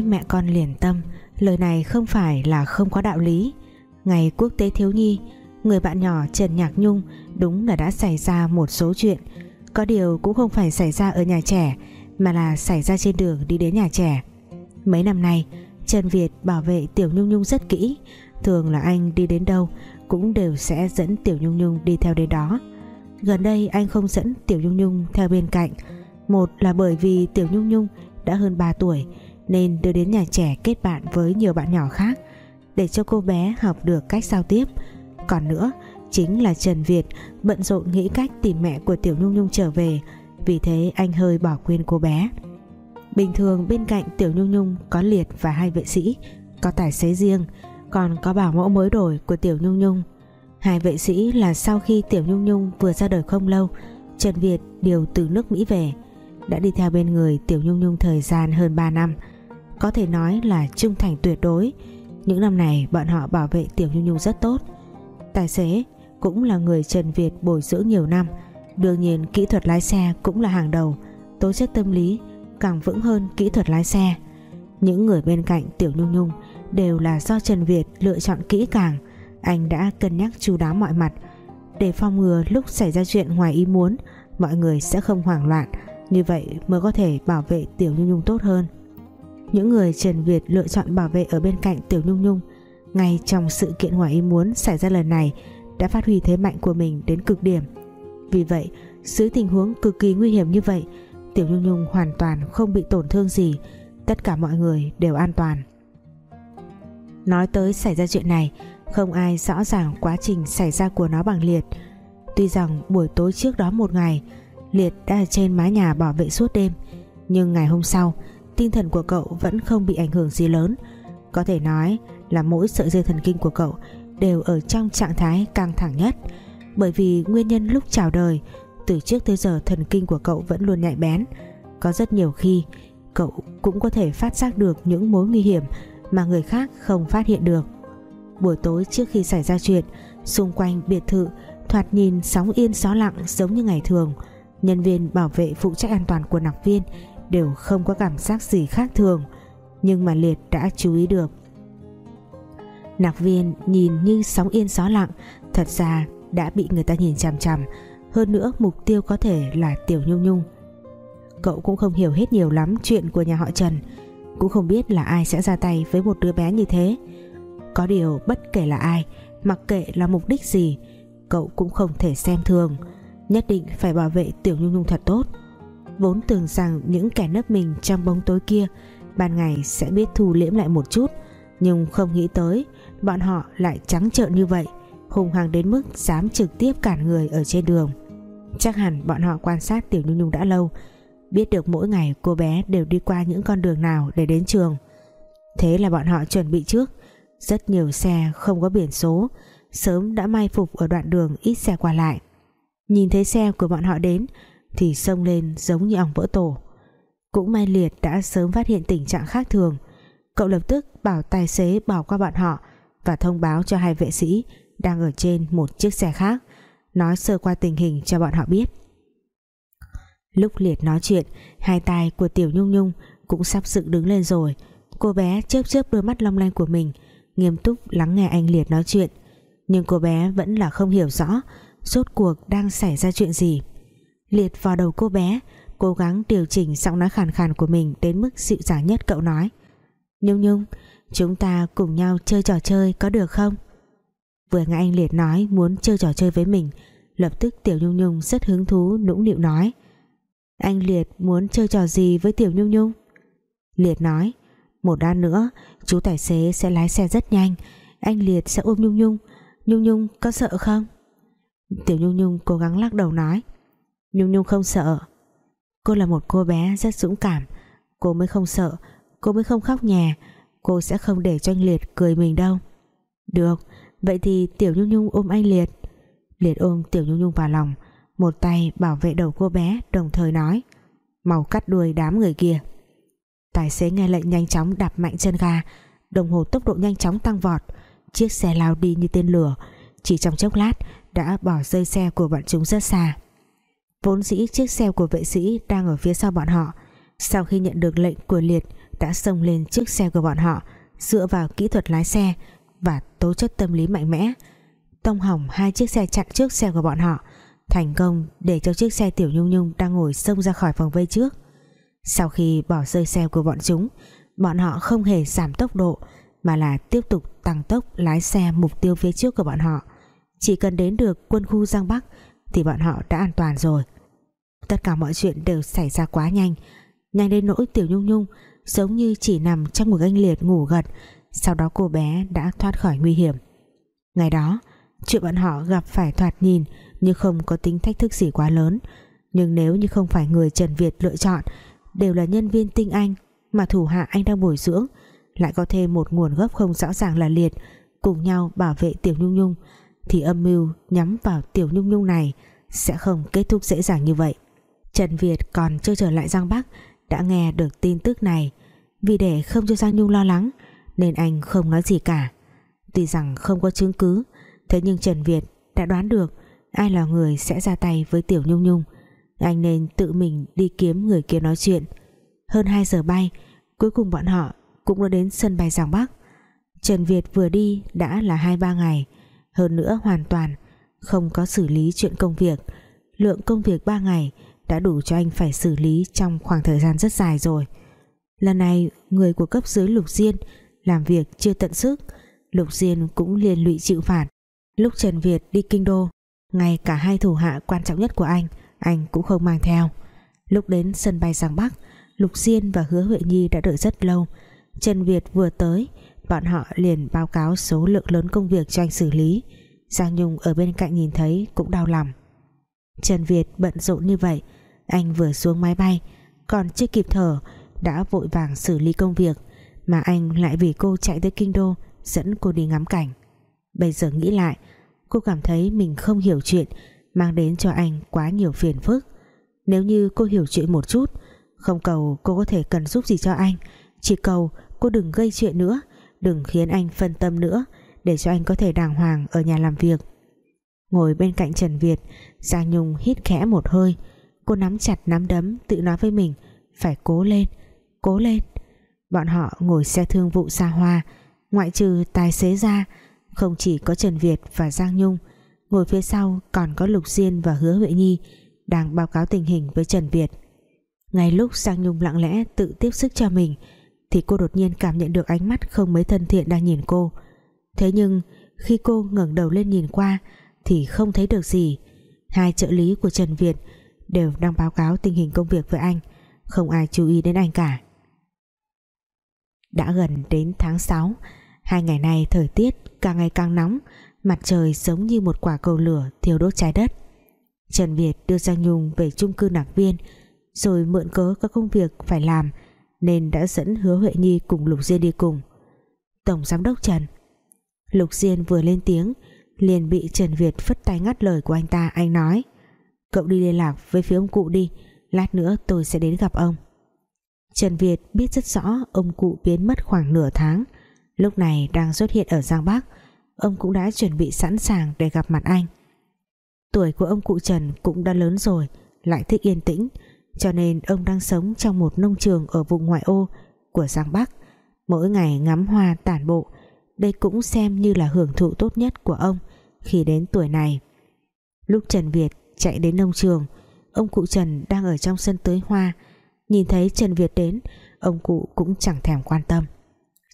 nói mẹ con liền tâm, Lời này không phải là không có đạo lý. Ngày quốc tế thiếu nhi, Người bạn nhỏ Trần Nhạc Nhung Đúng là đã xảy ra một số chuyện. Có điều cũng không phải xảy ra ở nhà trẻ, Mà là xảy ra trên đường đi đến nhà trẻ. Mấy năm nay, Trần Việt bảo vệ Tiểu Nhung Nhung rất kỹ, Thường là anh đi đến đâu Cũng đều sẽ dẫn Tiểu Nhung Nhung đi theo đến đó. Gần đây anh không dẫn Tiểu Nhung Nhung theo bên cạnh. Một là bởi vì Tiểu Nhung Nhung đã hơn 3 tuổi nên đưa đến nhà trẻ kết bạn với nhiều bạn nhỏ khác Để cho cô bé học được cách giao tiếp. Còn nữa, Chính là Trần Việt bận rộn nghĩ cách tìm mẹ của Tiểu Nhung Nhung trở về, Vì thế anh hơi bỏ quên cô bé. Bình thường bên cạnh Tiểu Nhung Nhung có Liệt và hai vệ sĩ, Có tài xế riêng, Còn có bảo mẫu mới đổi của Tiểu Nhung Nhung. Hai vệ sĩ là sau khi Tiểu Nhung Nhung vừa ra đời không lâu, Trần Việt điều từ nước Mỹ về, Đã đi theo bên người Tiểu Nhung Nhung thời gian hơn 3 năm. Có thể nói là trung thành tuyệt đối. Những năm này, bọn họ bảo vệ Tiểu Nhung Nhung rất tốt. Tài xế cũng là người Trần Việt bồi dưỡng nhiều năm. Đương nhiên, kỹ thuật lái xe cũng là hàng đầu. Tố chất tâm lý càng vững hơn kỹ thuật lái xe. Những người bên cạnh Tiểu Nhung Nhung đều là do Trần Việt lựa chọn kỹ càng. Anh đã cân nhắc chú đáo mọi mặt. Để phòng ngừa lúc xảy ra chuyện ngoài ý muốn, mọi người sẽ không hoảng loạn. Như vậy mới có thể bảo vệ Tiểu Nhung Nhung tốt hơn những người Trần Việt lựa chọn bảo vệ ở bên cạnh Tiểu Nhung Nhung, ngay trong sự kiện ngoài ý muốn xảy ra lần này, đã phát huy thế mạnh của mình đến cực điểm. Vì vậy, dưới tình huống cực kỳ nguy hiểm như vậy, Tiểu Nhung Nhung hoàn toàn không bị tổn thương gì, Tất cả mọi người đều an toàn. Nói tới xảy ra chuyện này, Không ai rõ ràng quá trình xảy ra của nó bằng liệt. Tuy rằng buổi tối trước đó một ngày, Liệt đã ở trên mái nhà bảo vệ suốt đêm, Nhưng ngày hôm sau Tinh thần của cậu vẫn không bị ảnh hưởng gì lớn. Có thể nói là mỗi sợi dây thần kinh của cậu Đều ở trong trạng thái căng thẳng nhất. Bởi vì nguyên nhân lúc chào đời, từ trước tới giờ thần kinh của cậu vẫn luôn nhạy bén. Có rất nhiều khi, cậu cũng có thể phát giác được những mối nguy hiểm mà người khác không phát hiện được. Buổi tối trước khi xảy ra chuyện, xung quanh biệt thự thoạt nhìn sóng yên gió lặng giống như ngày thường. Nhân viên bảo vệ phụ trách an toàn của nọc viên đều không có cảm giác gì khác thường, nhưng mà Liệt đã chú ý được. Nạc viên nhìn như sóng yên gió lặng, thật ra đã bị người ta nhìn chằm chằm, hơn nữa mục tiêu có thể là Tiểu Nhung Nhung. Cậu cũng không hiểu hết nhiều lắm chuyện của nhà họ Trần, Cũng không biết là ai sẽ ra tay với một đứa bé như thế. Có điều bất kể là ai, Mặc kệ là mục đích gì, Cậu cũng không thể xem thường, Nhất định phải bảo vệ Tiểu Nhung Nhung thật tốt. Vốn tưởng rằng những kẻ nấp mình trong bóng tối kia Ban ngày sẽ biết thu liễm lại một chút. Nhưng không nghĩ tới, Bọn họ lại trắng trợn như vậy, hùng hăng đến mức dám trực tiếp cản người ở trên đường. Chắc hẳn bọn họ quan sát Tiểu Nhung Nhung đã lâu, biết được mỗi ngày cô bé đều đi qua những con đường nào để đến trường. Thế là bọn họ chuẩn bị trước. Rất nhiều xe không có biển số, sớm đã may phục ở đoạn đường ít xe qua lại. Nhìn thấy xe của bọn họ đến thì xông lên giống như ong vỡ tổ. Cũng may liệt đã sớm phát hiện tình trạng khác thường. Cậu lập tức bảo tài xế bỏ qua bọn họ và thông báo cho hai vệ sĩ đang ở trên một chiếc xe khác, nói sơ qua tình hình cho bọn họ biết. Lúc liệt nói chuyện, hai tay của tiểu nhung nhung cũng sắp dựng đứng lên rồi. Cô bé chớp chớp đôi mắt long lanh của mình, nghiêm túc lắng nghe anh liệt nói chuyện. Nhưng cô bé vẫn là không hiểu rõ rốt cuộc đang xảy ra chuyện gì liệt vào đầu cô bé, cố gắng điều chỉnh giọng nói khàn khàn của mình đến mức dịu dàng nhất cậu nói. Nhung nhung, chúng ta cùng nhau chơi trò chơi có được không? Vừa nghe anh Liệt nói muốn chơi trò chơi với mình, Lập tức Tiểu Nhung Nhung rất hứng thú, nũng nịu nói. Anh Liệt muốn chơi trò gì với Tiểu Nhung Nhung? Liệt nói. Một đan nữa, chú tài xế sẽ lái xe rất nhanh, Anh Liệt sẽ ôm Nhung Nhung. Nhung Nhung có sợ không? Tiểu Nhung Nhung cố gắng lắc đầu nói. Nhung Nhung không sợ. Cô là một cô bé rất dũng cảm. Cô mới không sợ. Cô mới không khóc nhè. Cô sẽ không để cho anh Liệt cười mình đâu. Được, Vậy thì Tiểu Nhung Nhung ôm anh Liệt. Liệt ôm Tiểu Nhung Nhung vào lòng, Một tay bảo vệ đầu cô bé, Đồng thời nói Màu cắt đuôi đám người kia. Tài xế nghe lệnh nhanh chóng đạp mạnh chân ga, Đồng hồ tốc độ nhanh chóng tăng vọt. Chiếc xe lao đi như tên lửa. Chỉ trong chốc lát, Đã bỏ rơi xe của bọn chúng rất xa. Vốn dĩ chiếc xe của vệ sĩ Đang ở phía sau bọn họ. Sau khi nhận được lệnh của Liệt, đã xông lên chiếc xe của bọn họ, dựa vào kỹ thuật lái xe và tố chất tâm lý mạnh mẽ. Tông hỏng hai chiếc xe chặn trước xe của bọn họ, thành công để cho chiếc xe Tiểu Nhung Nhung đang ngồi xông ra khỏi vòng vây trước. Sau khi bỏ rơi xe của bọn chúng, bọn họ không hề giảm tốc độ, mà là tiếp tục tăng tốc lái xe mục tiêu phía trước của bọn họ. Chỉ cần đến được quân khu Giang Bắc thì bọn họ đã an toàn rồi. Tất cả mọi chuyện đều xảy ra quá nhanh. Nhanh đến nỗi Tiểu Nhung Nhung giống như chỉ nằm trong một anh liệt ngủ gật, sau đó cô bé đã thoát khỏi nguy hiểm. Ngày đó, chuyện bọn họ gặp phải thoạt nhìn nhưng không có tính thách thức gì quá lớn. Nhưng nếu như không phải người Trần Việt lựa chọn, đều là nhân viên tinh anh mà thủ hạ anh đang bồi dưỡng, lại có thêm một nguồn gốc không rõ ràng là liệt, cùng nhau bảo vệ Tiểu Nhung Nhung thì âm mưu nhắm vào Tiểu Nhung Nhung này sẽ không kết thúc dễ dàng như vậy. Trần Việt còn chưa trở lại Giang Bắc, đã nghe được tin tức này. Vì để không cho Giang Nhung lo lắng, nên anh không nói gì cả. Tuy rằng không có chứng cứ, thế nhưng Trần Việt đã đoán được ai là người sẽ ra tay với Tiểu Nhung Nhung. Anh nên tự mình đi kiếm người kia nói chuyện. Hơn 2 giờ bay, cuối cùng bọn họ cũng đã đến sân bay Giang Bắc. Trần Việt vừa đi đã là 2-3 ngày hơn nữa hoàn toàn, không có xử lý chuyện công việc. Lượng công việc 3 ngày đã đủ cho anh phải xử lý trong khoảng thời gian rất dài rồi. Lần này, người của cấp dưới Lục Diên làm việc chưa tận sức. Lục Diên cũng liền lụy chịu phạt. Lúc Trần Việt đi kinh đô, ngay cả hai thủ hạ quan trọng nhất của anh anh cũng không mang theo. Lúc đến sân bay Giang Bắc, Lục Diên và Hứa Huệ Nhi đã đợi rất lâu. Trần Việt vừa tới bọn họ liền báo cáo số lượng lớn công việc cho anh xử lý. Giang Nhung ở bên cạnh nhìn thấy cũng đau lòng. Trần Việt bận rộn như vậy, anh vừa xuống máy bay, còn chưa kịp thở, đã vội vàng xử lý công việc, mà anh lại vì cô chạy tới kinh đô, dẫn cô đi ngắm cảnh. Bây giờ nghĩ lại, cô cảm thấy mình không hiểu chuyện, mang đến cho anh quá nhiều phiền phức. Nếu như cô hiểu chuyện một chút, không cầu cô có thể cần giúp gì cho anh, chỉ cầu cô đừng gây chuyện nữa đừng khiến anh phân tâm nữa, để cho anh có thể đàng hoàng ở nhà làm việc. Ngồi bên cạnh Trần Việt, Giang Nhung hít khẽ một hơi. Cô nắm chặt nắm đấm, tự nói với mình, phải cố lên cố lên. Bọn họ ngồi xe thương vụ xa hoa, ngoại trừ tài xế ra, không chỉ có Trần Việt và Giang Nhung, ngồi phía sau còn có Lục Diên và Hứa Huệ Nhi đang báo cáo tình hình với Trần Việt. Ngay lúc Giang Nhung lặng lẽ tự tiếp sức cho mình thì cô đột nhiên cảm nhận được ánh mắt không mấy thân thiện đang nhìn cô. Thế nhưng, khi cô ngẩng đầu lên nhìn qua, thì không thấy được gì. Hai trợ lý của Trần Việt đều đang báo cáo tình hình công việc với anh, không ai chú ý đến anh cả. Đã gần đến tháng 6 hai ngày nay thời tiết càng ngày càng nóng, mặt trời giống như một quả cầu lửa thiêu đốt trái đất. Trần Việt đưa Giang Nhung về chung cư nạc viên, rồi mượn cớ các công việc phải làm nên đã dẫn Hứa Huệ Nhi cùng Lục Diên đi cùng. Tổng Giám đốc Trần. Lục Diên vừa lên tiếng, liền bị Trần Việt phất tay ngắt lời của anh ta. Anh nói, cậu đi liên lạc với phía ông cụ đi, lát nữa tôi sẽ đến gặp ông. Trần Việt biết rất rõ ông cụ biến mất khoảng nửa tháng. Lúc này đang xuất hiện ở Giang Bắc, ông cũng đã chuẩn bị sẵn sàng để gặp mặt anh. Tuổi của ông cụ Trần cũng đã lớn rồi, lại thích yên tĩnh cho nên ông đang sống trong một nông trường ở vùng ngoại ô của Giang Bắc. Mỗi ngày ngắm hoa tản bộ, đây cũng xem như là hưởng thụ tốt nhất của ông khi đến tuổi này. Lúc Trần Việt chạy đến nông trường, ông cụ Trần đang ở trong sân tưới hoa. Nhìn thấy Trần Việt đến, ông cụ cũng chẳng thèm quan tâm.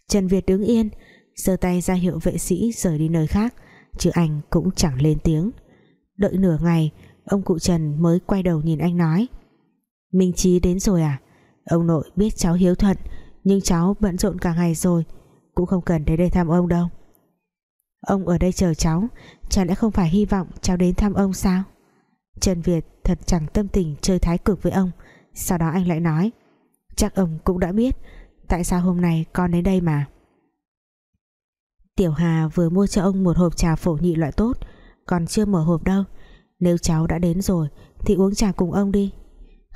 Trần Việt đứng yên, giơ tay ra hiệu vệ sĩ rời đi nơi khác, chứ anh cũng chẳng lên tiếng. Đợi nửa ngày, ông cụ Trần mới quay đầu nhìn anh nói. Minh Trí đến rồi à? Ông nội biết cháu hiếu thuận, nhưng cháu bận rộn cả ngày rồi, cũng không cần đến đây thăm ông đâu. Ông ở đây chờ cháu chẳng lẽ không phải hy vọng cháu đến thăm ông sao? Trần Việt thật chẳng tâm tình chơi thái cực với ông, sau đó anh lại nói, chắc ông cũng đã biết, tại sao hôm nay con đến đây mà? Tiểu Hà vừa mua cho ông một hộp trà phổ nhị loại tốt, còn chưa mở hộp đâu, nếu cháu đã đến rồi thì uống trà cùng ông đi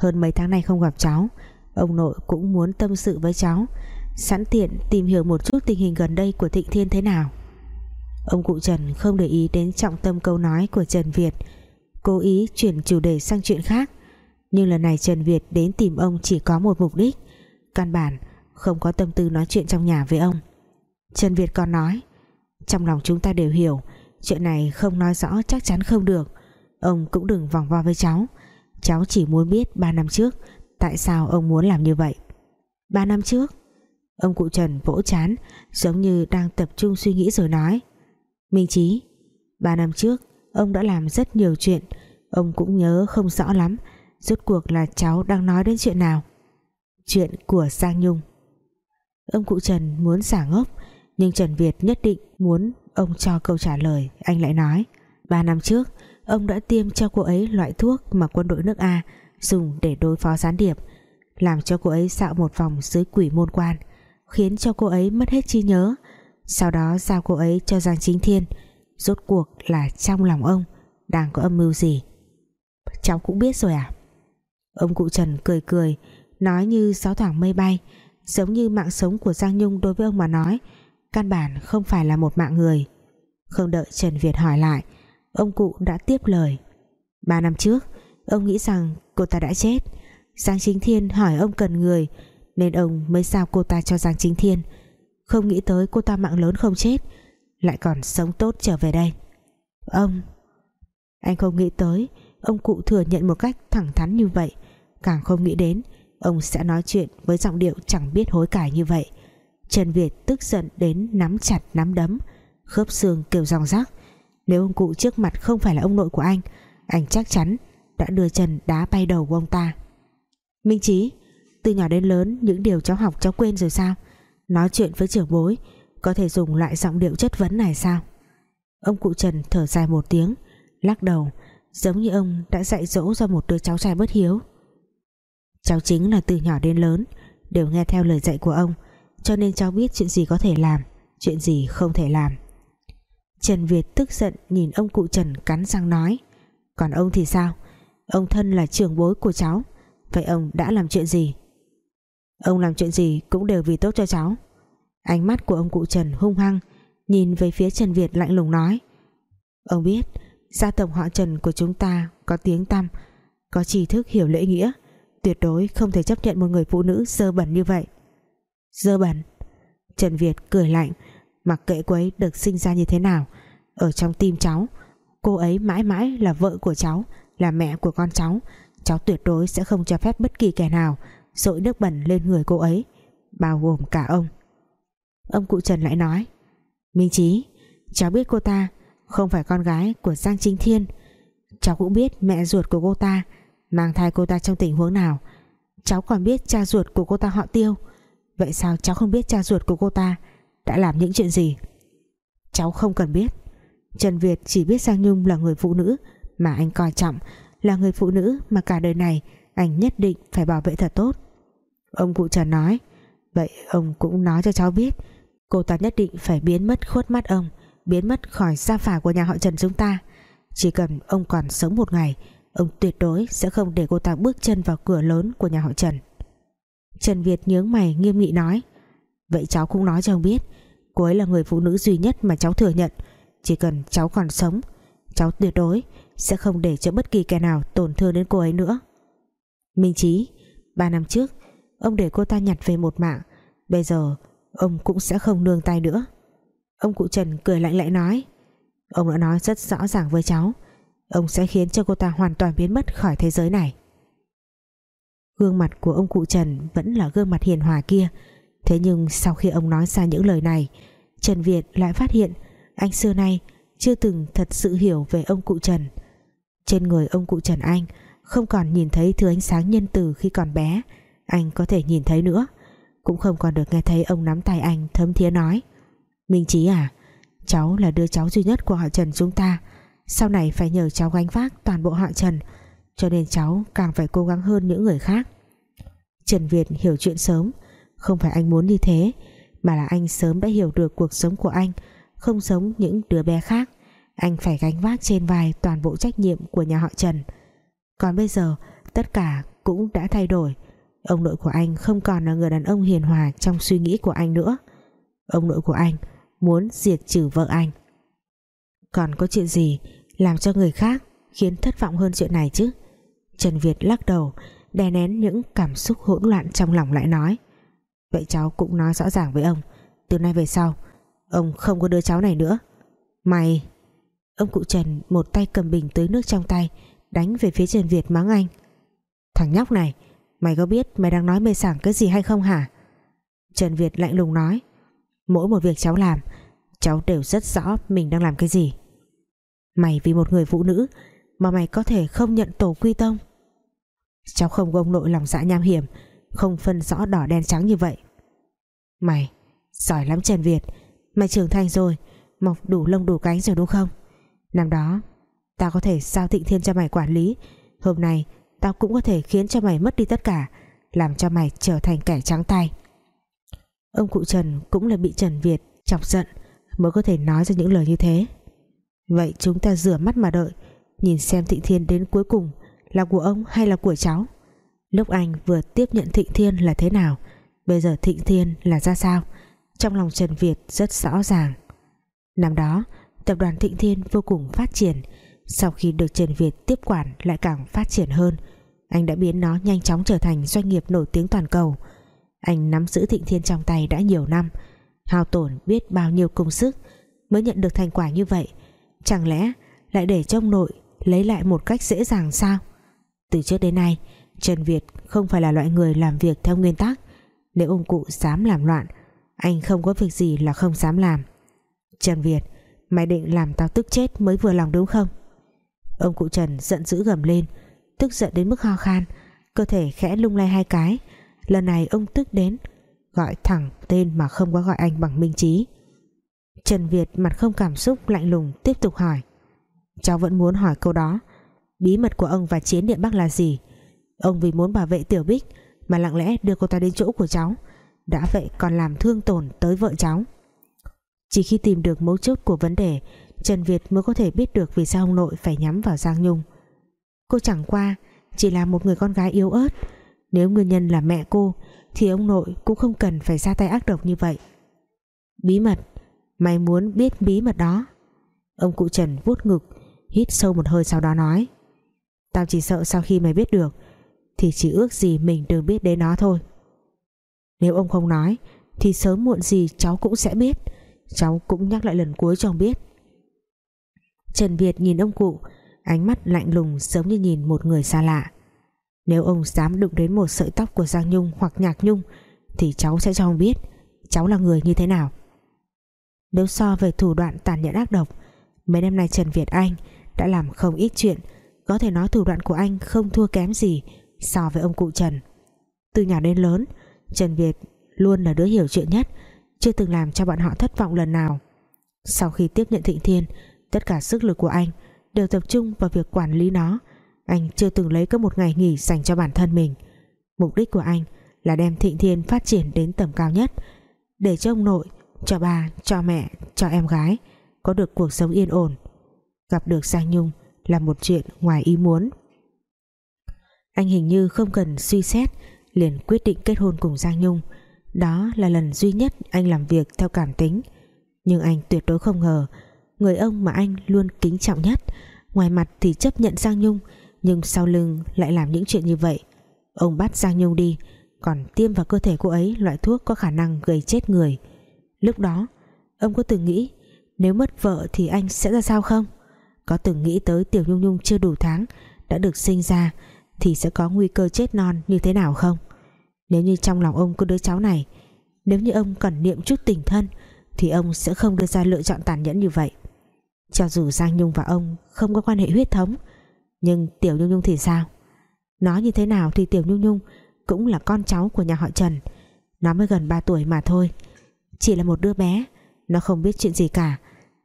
hơn mấy tháng nay không gặp cháu. Ông nội cũng muốn tâm sự với cháu. Sẵn tiện tìm hiểu một chút tình hình gần đây của Thịnh Thiên thế nào. Ông cụ Trần không để ý đến trọng tâm câu nói của Trần Việt, cố ý chuyển chủ đề sang chuyện khác. Nhưng lần này Trần Việt đến tìm ông chỉ có một mục đích, căn bản không có tâm tư nói chuyện trong nhà với ông. Trần Việt còn nói, trong lòng chúng ta đều hiểu, chuyện này không nói rõ chắc chắn không được. Ông cũng đừng vòng vo với cháu cháu chỉ muốn biết 3 năm trước, tại sao ông muốn làm như vậy? 3 năm trước, ông cụ Trần vỗ chán, giống như đang tập trung suy nghĩ rồi nói. Minh Chí 3 năm trước, ông đã làm rất nhiều chuyện, ông cũng nhớ không rõ lắm, rốt cuộc là cháu đang nói đến chuyện nào. Chuyện của Giang Nhung. Ông cụ Trần muốn xả ngốc, nhưng Trần Việt nhất định muốn ông cho câu trả lời, anh lại nói. 3 năm trước ông đã tiêm cho cô ấy loại thuốc mà quân đội nước A dùng để đối phó gián điệp, làm cho cô ấy dạo một vòng dưới quỷ môn quan, khiến cho cô ấy mất hết trí nhớ. Sau đó giao cô ấy cho Giang Chính Thiên, rốt cuộc là trong lòng ông đang có âm mưu gì? Cháu cũng biết rồi à? Ông cụ Trần cười cười, nói như gió thoảng mây bay, giống như mạng sống của Giang Nhung đối với ông mà nói, căn bản không phải là một mạng người. Không đợi Trần Việt hỏi lại ông cụ đã tiếp lời. Ba năm trước, ông nghĩ rằng cô ta đã chết. Giang Chính Thiên hỏi ông cần người, nên ông mới giao cô ta cho Giang Chính Thiên. Không nghĩ tới cô ta mạng lớn không chết, lại còn sống tốt trở về đây. Ông, anh không nghĩ tới ông cụ thừa nhận một cách thẳng thắn như vậy. Càng không nghĩ đến, ông sẽ nói chuyện với giọng điệu chẳng biết hối cải như vậy. Trần Việt tức giận đến nắm chặt nắm đấm, khớp xương kêu ròng rắc nếu ông cụ trước mặt không phải là ông nội của anh anh chắc chắn đã đưa chân đá bay đầu của ông ta. Minh Chí, từ nhỏ đến lớn những điều cháu học cháu quên rồi sao? Nói chuyện với trưởng bối có thể dùng lại giọng điệu chất vấn này sao? Ông cụ Trần thở dài một tiếng, lắc đầu, giống như ông đã dạy dỗ do một đứa cháu trai bất hiếu. Cháu chính là từ nhỏ đến lớn đều nghe theo lời dạy của ông, cho nên cháu biết chuyện gì có thể làm, chuyện gì không thể làm. Trần Việt tức giận nhìn ông cụ Trần cắn răng nói. Còn ông thì sao? Ông thân là trưởng bối của cháu. Vậy ông đã làm chuyện gì? Ông làm chuyện gì cũng đều vì tốt cho cháu. Ánh mắt của ông cụ Trần hung hăng, nhìn về phía Trần Việt lạnh lùng nói. Ông biết, gia tộc họ Trần của chúng ta có tiếng tăm, có tri thức hiểu lễ nghĩa, tuyệt đối không thể chấp nhận một người phụ nữ dơ bẩn như vậy. Dơ bẩn? Trần Việt cười lạnh mặc kệ cô ấy được sinh ra như thế nào, ở trong tim cháu, cô ấy mãi mãi là vợ của cháu, là mẹ của con cháu. Cháu tuyệt đối sẽ không cho phép bất kỳ kẻ nào dội nước bẩn lên người cô ấy, bao gồm cả ông. Ông cụ Trần lại nói, Minh Chí, cháu biết cô ta không phải con gái của Giang Chính Thiên. Cháu cũng biết mẹ ruột của cô ta mang thai cô ta trong tình huống nào. Cháu còn biết cha ruột của cô ta họ tiêu. Vậy sao cháu không biết cha ruột của cô ta đã làm những chuyện gì? Cháu không cần biết. Trần Việt chỉ biết Giang Nhung là người phụ nữ mà anh coi trọng. Là người phụ nữ mà cả đời này anh nhất định phải bảo vệ thật tốt. Ông cụ Trần nói, vậy ông cũng nói cho cháu biết. Cô ta nhất định phải biến mất khuất mắt ông, biến mất khỏi gia phả của nhà họ Trần chúng ta. Chỉ cần ông còn sống một ngày, ông tuyệt đối sẽ không để cô ta bước chân vào cửa lớn của nhà họ Trần. Trần Việt nhướng mày nghiêm nghị nói vậy cháu cũng nói cho ông biết, cô ấy là người phụ nữ duy nhất mà cháu thừa nhận. Chỉ cần cháu còn sống, cháu tuyệt đối sẽ không để cho bất kỳ kẻ nào tổn thương đến cô ấy nữa. Minh Chí, ba năm trước, ông để cô ta nhặt về một mạng. Bây giờ, ông cũng sẽ không nương tay nữa. Ông cụ Trần cười lạnh lẽ nói, ông đã nói rất rõ ràng với cháu. Ông sẽ khiến cho cô ta hoàn toàn biến mất khỏi thế giới này. Gương mặt của ông cụ Trần vẫn là gương mặt hiền hòa kia thế nhưng sau khi ông nói ra những lời này, Trần Việt lại phát hiện anh xưa nay chưa từng thật sự hiểu về ông cụ Trần. Trên người ông cụ Trần Anh không còn nhìn thấy thứ ánh sáng nhân từ khi còn bé, anh có thể nhìn thấy nữa. Cũng không còn được nghe thấy ông nắm tay anh thấm thía nói, Minh Chí à cháu là đứa cháu duy nhất của họ Trần chúng ta. Sau này phải nhờ cháu gánh vác toàn bộ họ Trần, cho nên cháu càng phải cố gắng hơn những người khác. Trần Việt hiểu chuyện sớm không phải anh muốn như thế, mà là anh sớm đã hiểu được cuộc sống của anh, không giống những đứa bé khác. Anh phải gánh vác trên vai toàn bộ trách nhiệm của nhà họ Trần. Còn bây giờ, tất cả cũng đã thay đổi. Ông nội của anh không còn là người đàn ông hiền hòa trong suy nghĩ của anh nữa. Ông nội của anh muốn diệt trừ vợ anh. Còn có chuyện gì làm cho người khác khiến thất vọng hơn chuyện này chứ? Trần Việt lắc đầu, đè nén những cảm xúc hỗn loạn trong lòng lại nói. Vậy cháu cũng nói rõ ràng với ông. Từ nay về sau, Ông không có đứa cháu này nữa. Mày Ông cụ Trần một tay cầm bình tưới nước trong tay, Đánh về phía Trần Việt mắng anh. Thằng nhóc này, Mày có biết mày đang nói mê sảng cái gì hay không hả? Trần Việt lạnh lùng nói, Mỗi một việc cháu làm, Cháu đều rất rõ mình đang làm cái gì. Mày vì một người phụ nữ Mà mày có thể không nhận tổ quy tông. Cháu không gông nội lòng dạ nham hiểm không phân rõ đỏ đen trắng như vậy. Mày, Giỏi lắm Trần Việt. Mày trưởng thành rồi, Mọc đủ lông đủ cánh rồi đúng không? Năm đó, Tao có thể giao thịnh thiên cho mày quản lý. Hôm nay, Tao cũng có thể khiến cho mày mất đi tất cả, Làm cho mày trở thành kẻ trắng tay. Ông cụ Trần cũng là bị Trần Việt chọc giận Mới có thể nói ra những lời như thế. Vậy chúng ta rửa mắt mà đợi, Nhìn xem Thịnh Thiên đến cuối cùng Là của ông hay là của cháu? Lúc anh vừa tiếp nhận Thịnh Thiên là thế nào? Bây giờ Thịnh Thiên là ra sao? Trong lòng Trần Việt rất rõ ràng. Năm đó, Tập đoàn Thịnh Thiên vô cùng phát triển. Sau khi được Trần Việt tiếp quản Lại càng phát triển hơn, Anh đã biến nó nhanh chóng trở thành doanh nghiệp nổi tiếng toàn cầu. Anh nắm giữ Thịnh Thiên trong tay đã nhiều năm, Hao tổn biết bao nhiêu công sức Mới nhận được thành quả như vậy. Chẳng lẽ lại để trong nội Lấy lại một cách dễ dàng sao? Từ trước đến nay Trần Việt không phải là loại người làm việc theo nguyên tắc. Nếu ông cụ dám làm loạn, Anh không có việc gì là không dám làm. Trần Việt, Mày định làm tao tức chết mới vừa lòng đúng không? Ông cụ Trần giận dữ gầm lên, Tức giận đến mức ho khan, Cơ thể khẽ lung lay hai cái. Lần này ông tức đến, Gọi thẳng tên mà không có gọi anh bằng minh trí. Trần Việt mặt không cảm xúc lạnh lùng tiếp tục hỏi. Cháu vẫn muốn hỏi câu đó. Bí mật của ông và chiến điện Bắc là gì? Ông vì muốn bảo vệ Tiểu Bích Mà lặng lẽ đưa cô ta đến chỗ của cháu. Đã vậy còn làm thương tổn tới vợ cháu. Chỉ khi tìm được mấu chốt của vấn đề, Trần Việt mới có thể biết được Vì sao ông nội phải nhắm vào Giang Nhung. Cô chẳng qua Chỉ là một người con gái yếu ớt. Nếu nguyên nhân là mẹ cô, Thì ông nội cũng không cần phải ra tay ác độc như vậy. Bí mật, Mày muốn biết bí mật đó. Ông cụ Trần vuốt ngực, Hít sâu một hơi sau đó nói, Tao chỉ sợ sau khi mày biết được thì chỉ ước gì mình đừng biết đến nó thôi. Nếu ông không nói, Thì sớm muộn gì cháu cũng sẽ biết. Cháu cũng nhắc lại lần cuối cho ông biết. Trần Việt nhìn ông cụ, Ánh mắt lạnh lùng giống như nhìn một người xa lạ. Nếu ông dám đụng đến một sợi tóc của Giang Nhung hoặc Nhạc Nhung, Thì cháu sẽ cho ông biết Cháu là người như thế nào. Nếu so về thủ đoạn tàn nhẫn ác độc, Mấy năm nay Trần Việt Anh Đã làm không ít chuyện, Có thể nói thủ đoạn của anh không thua kém gì So với ông cụ Trần. Từ nhỏ đến lớn Trần Việt luôn là đứa hiểu chuyện nhất Chưa từng làm cho bọn họ thất vọng lần nào. Sau khi tiếp nhận Thịnh Thiên Tất cả sức lực của anh Đều tập trung vào việc quản lý nó. Anh chưa từng lấy có một ngày nghỉ dành cho bản thân mình. Mục đích của anh Là đem Thịnh Thiên phát triển đến tầm cao nhất Để cho ông nội cho ba, cho mẹ, cho em gái có được cuộc sống yên ổn. Gặp được Giang Nhung là một chuyện ngoài ý muốn anh hình như không cần suy xét, liền quyết định kết hôn cùng Giang Nhung. Đó là lần duy nhất anh làm việc theo cảm tính. Nhưng anh tuyệt đối không ngờ, người ông mà anh luôn kính trọng nhất. Ngoài mặt thì chấp nhận Giang Nhung, nhưng sau lưng lại làm những chuyện như vậy. Ông bắt Giang Nhung đi, còn tiêm vào cơ thể cô ấy loại thuốc có khả năng gây chết người. Lúc đó, Ông có từng nghĩ Nếu mất vợ thì anh sẽ ra sao không? Có từng nghĩ tới Tiểu Nhung Nhung chưa đủ tháng, Đã được sinh ra thì sẽ có nguy cơ chết non như thế nào không? Nếu như trong lòng ông có đứa cháu này, Nếu như ông cần niệm chút tình thân, Thì ông sẽ không đưa ra lựa chọn tàn nhẫn như vậy. Cho dù Giang Nhung và ông Không có quan hệ huyết thống, Nhưng Tiểu Nhung Nhung thì sao? Nói như thế nào thì Tiểu Nhung Nhung Cũng là con cháu của nhà họ Trần. Nó mới gần 3 tuổi mà thôi. Chỉ là một đứa bé, Nó không biết chuyện gì cả.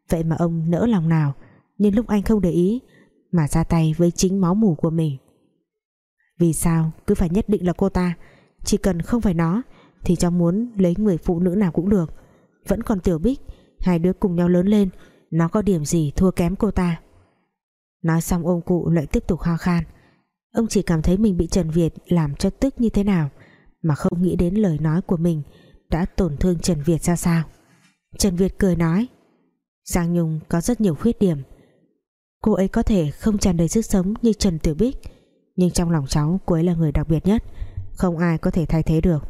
Vậy mà ông nỡ lòng nào, Nhưng lúc anh không để ý, Mà ra tay với chính máu mủ của mình. Vì sao? Cứ phải nhất định là cô ta. Chỉ cần không phải nó, Thì cháu muốn lấy người phụ nữ nào cũng được. Vẫn còn Tiểu Bích, Hai đứa cùng nhau lớn lên, Nó có điểm gì thua kém cô ta? Nói xong ông cụ lại tiếp tục ho khan. Ông chỉ cảm thấy mình bị Trần Việt Làm cho tức như thế nào, Mà không nghĩ đến lời nói của mình đã tổn thương Trần Việt ra sao. Trần Việt cười nói, Giang Nhung có rất nhiều khuyết điểm. Cô ấy có thể không tràn đầy sức sống như Trần Tiểu Bích nhưng trong lòng cháu cô ấy là người đặc biệt nhất. Không ai có thể thay thế được.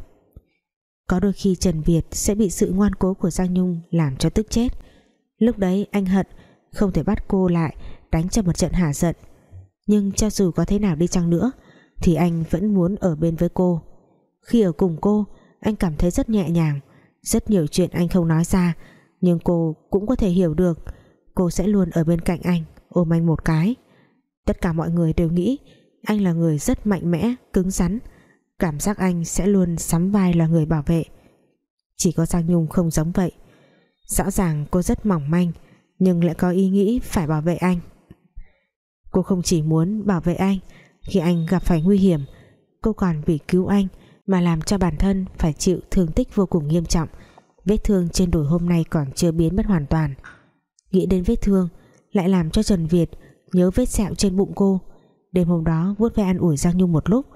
Có đôi khi Trần Việt sẽ bị sự ngoan cố của Giang Nhung làm cho tức chết. Lúc đấy anh hận, không thể bắt cô lại, đánh cho một trận hả giận. Nhưng cho dù có thế nào đi chăng nữa, thì anh vẫn muốn ở bên với cô. Khi ở cùng cô, anh cảm thấy rất nhẹ nhàng. Rất nhiều chuyện anh không nói ra, nhưng cô cũng có thể hiểu được. Cô sẽ luôn ở bên cạnh anh, ôm anh một cái. Tất cả mọi người đều nghĩ anh là người rất mạnh mẽ, cứng rắn. Cảm giác anh sẽ luôn sắm vai là người bảo vệ. Chỉ có Giang Nhung không giống vậy. Rõ ràng cô rất mỏng manh, nhưng lại có ý nghĩ phải bảo vệ anh. Cô không chỉ muốn bảo vệ anh, khi anh gặp phải nguy hiểm, cô còn vì cứu anh mà làm cho bản thân phải chịu thương tích vô cùng nghiêm trọng. Vết thương trên đùi hôm nay còn chưa biến mất hoàn toàn. Nghĩ đến vết thương, lại làm cho Trần Việt nhớ vết sẹo trên bụng cô đêm hôm đó, vuốt ve an ủi Giang Nhung một lúc,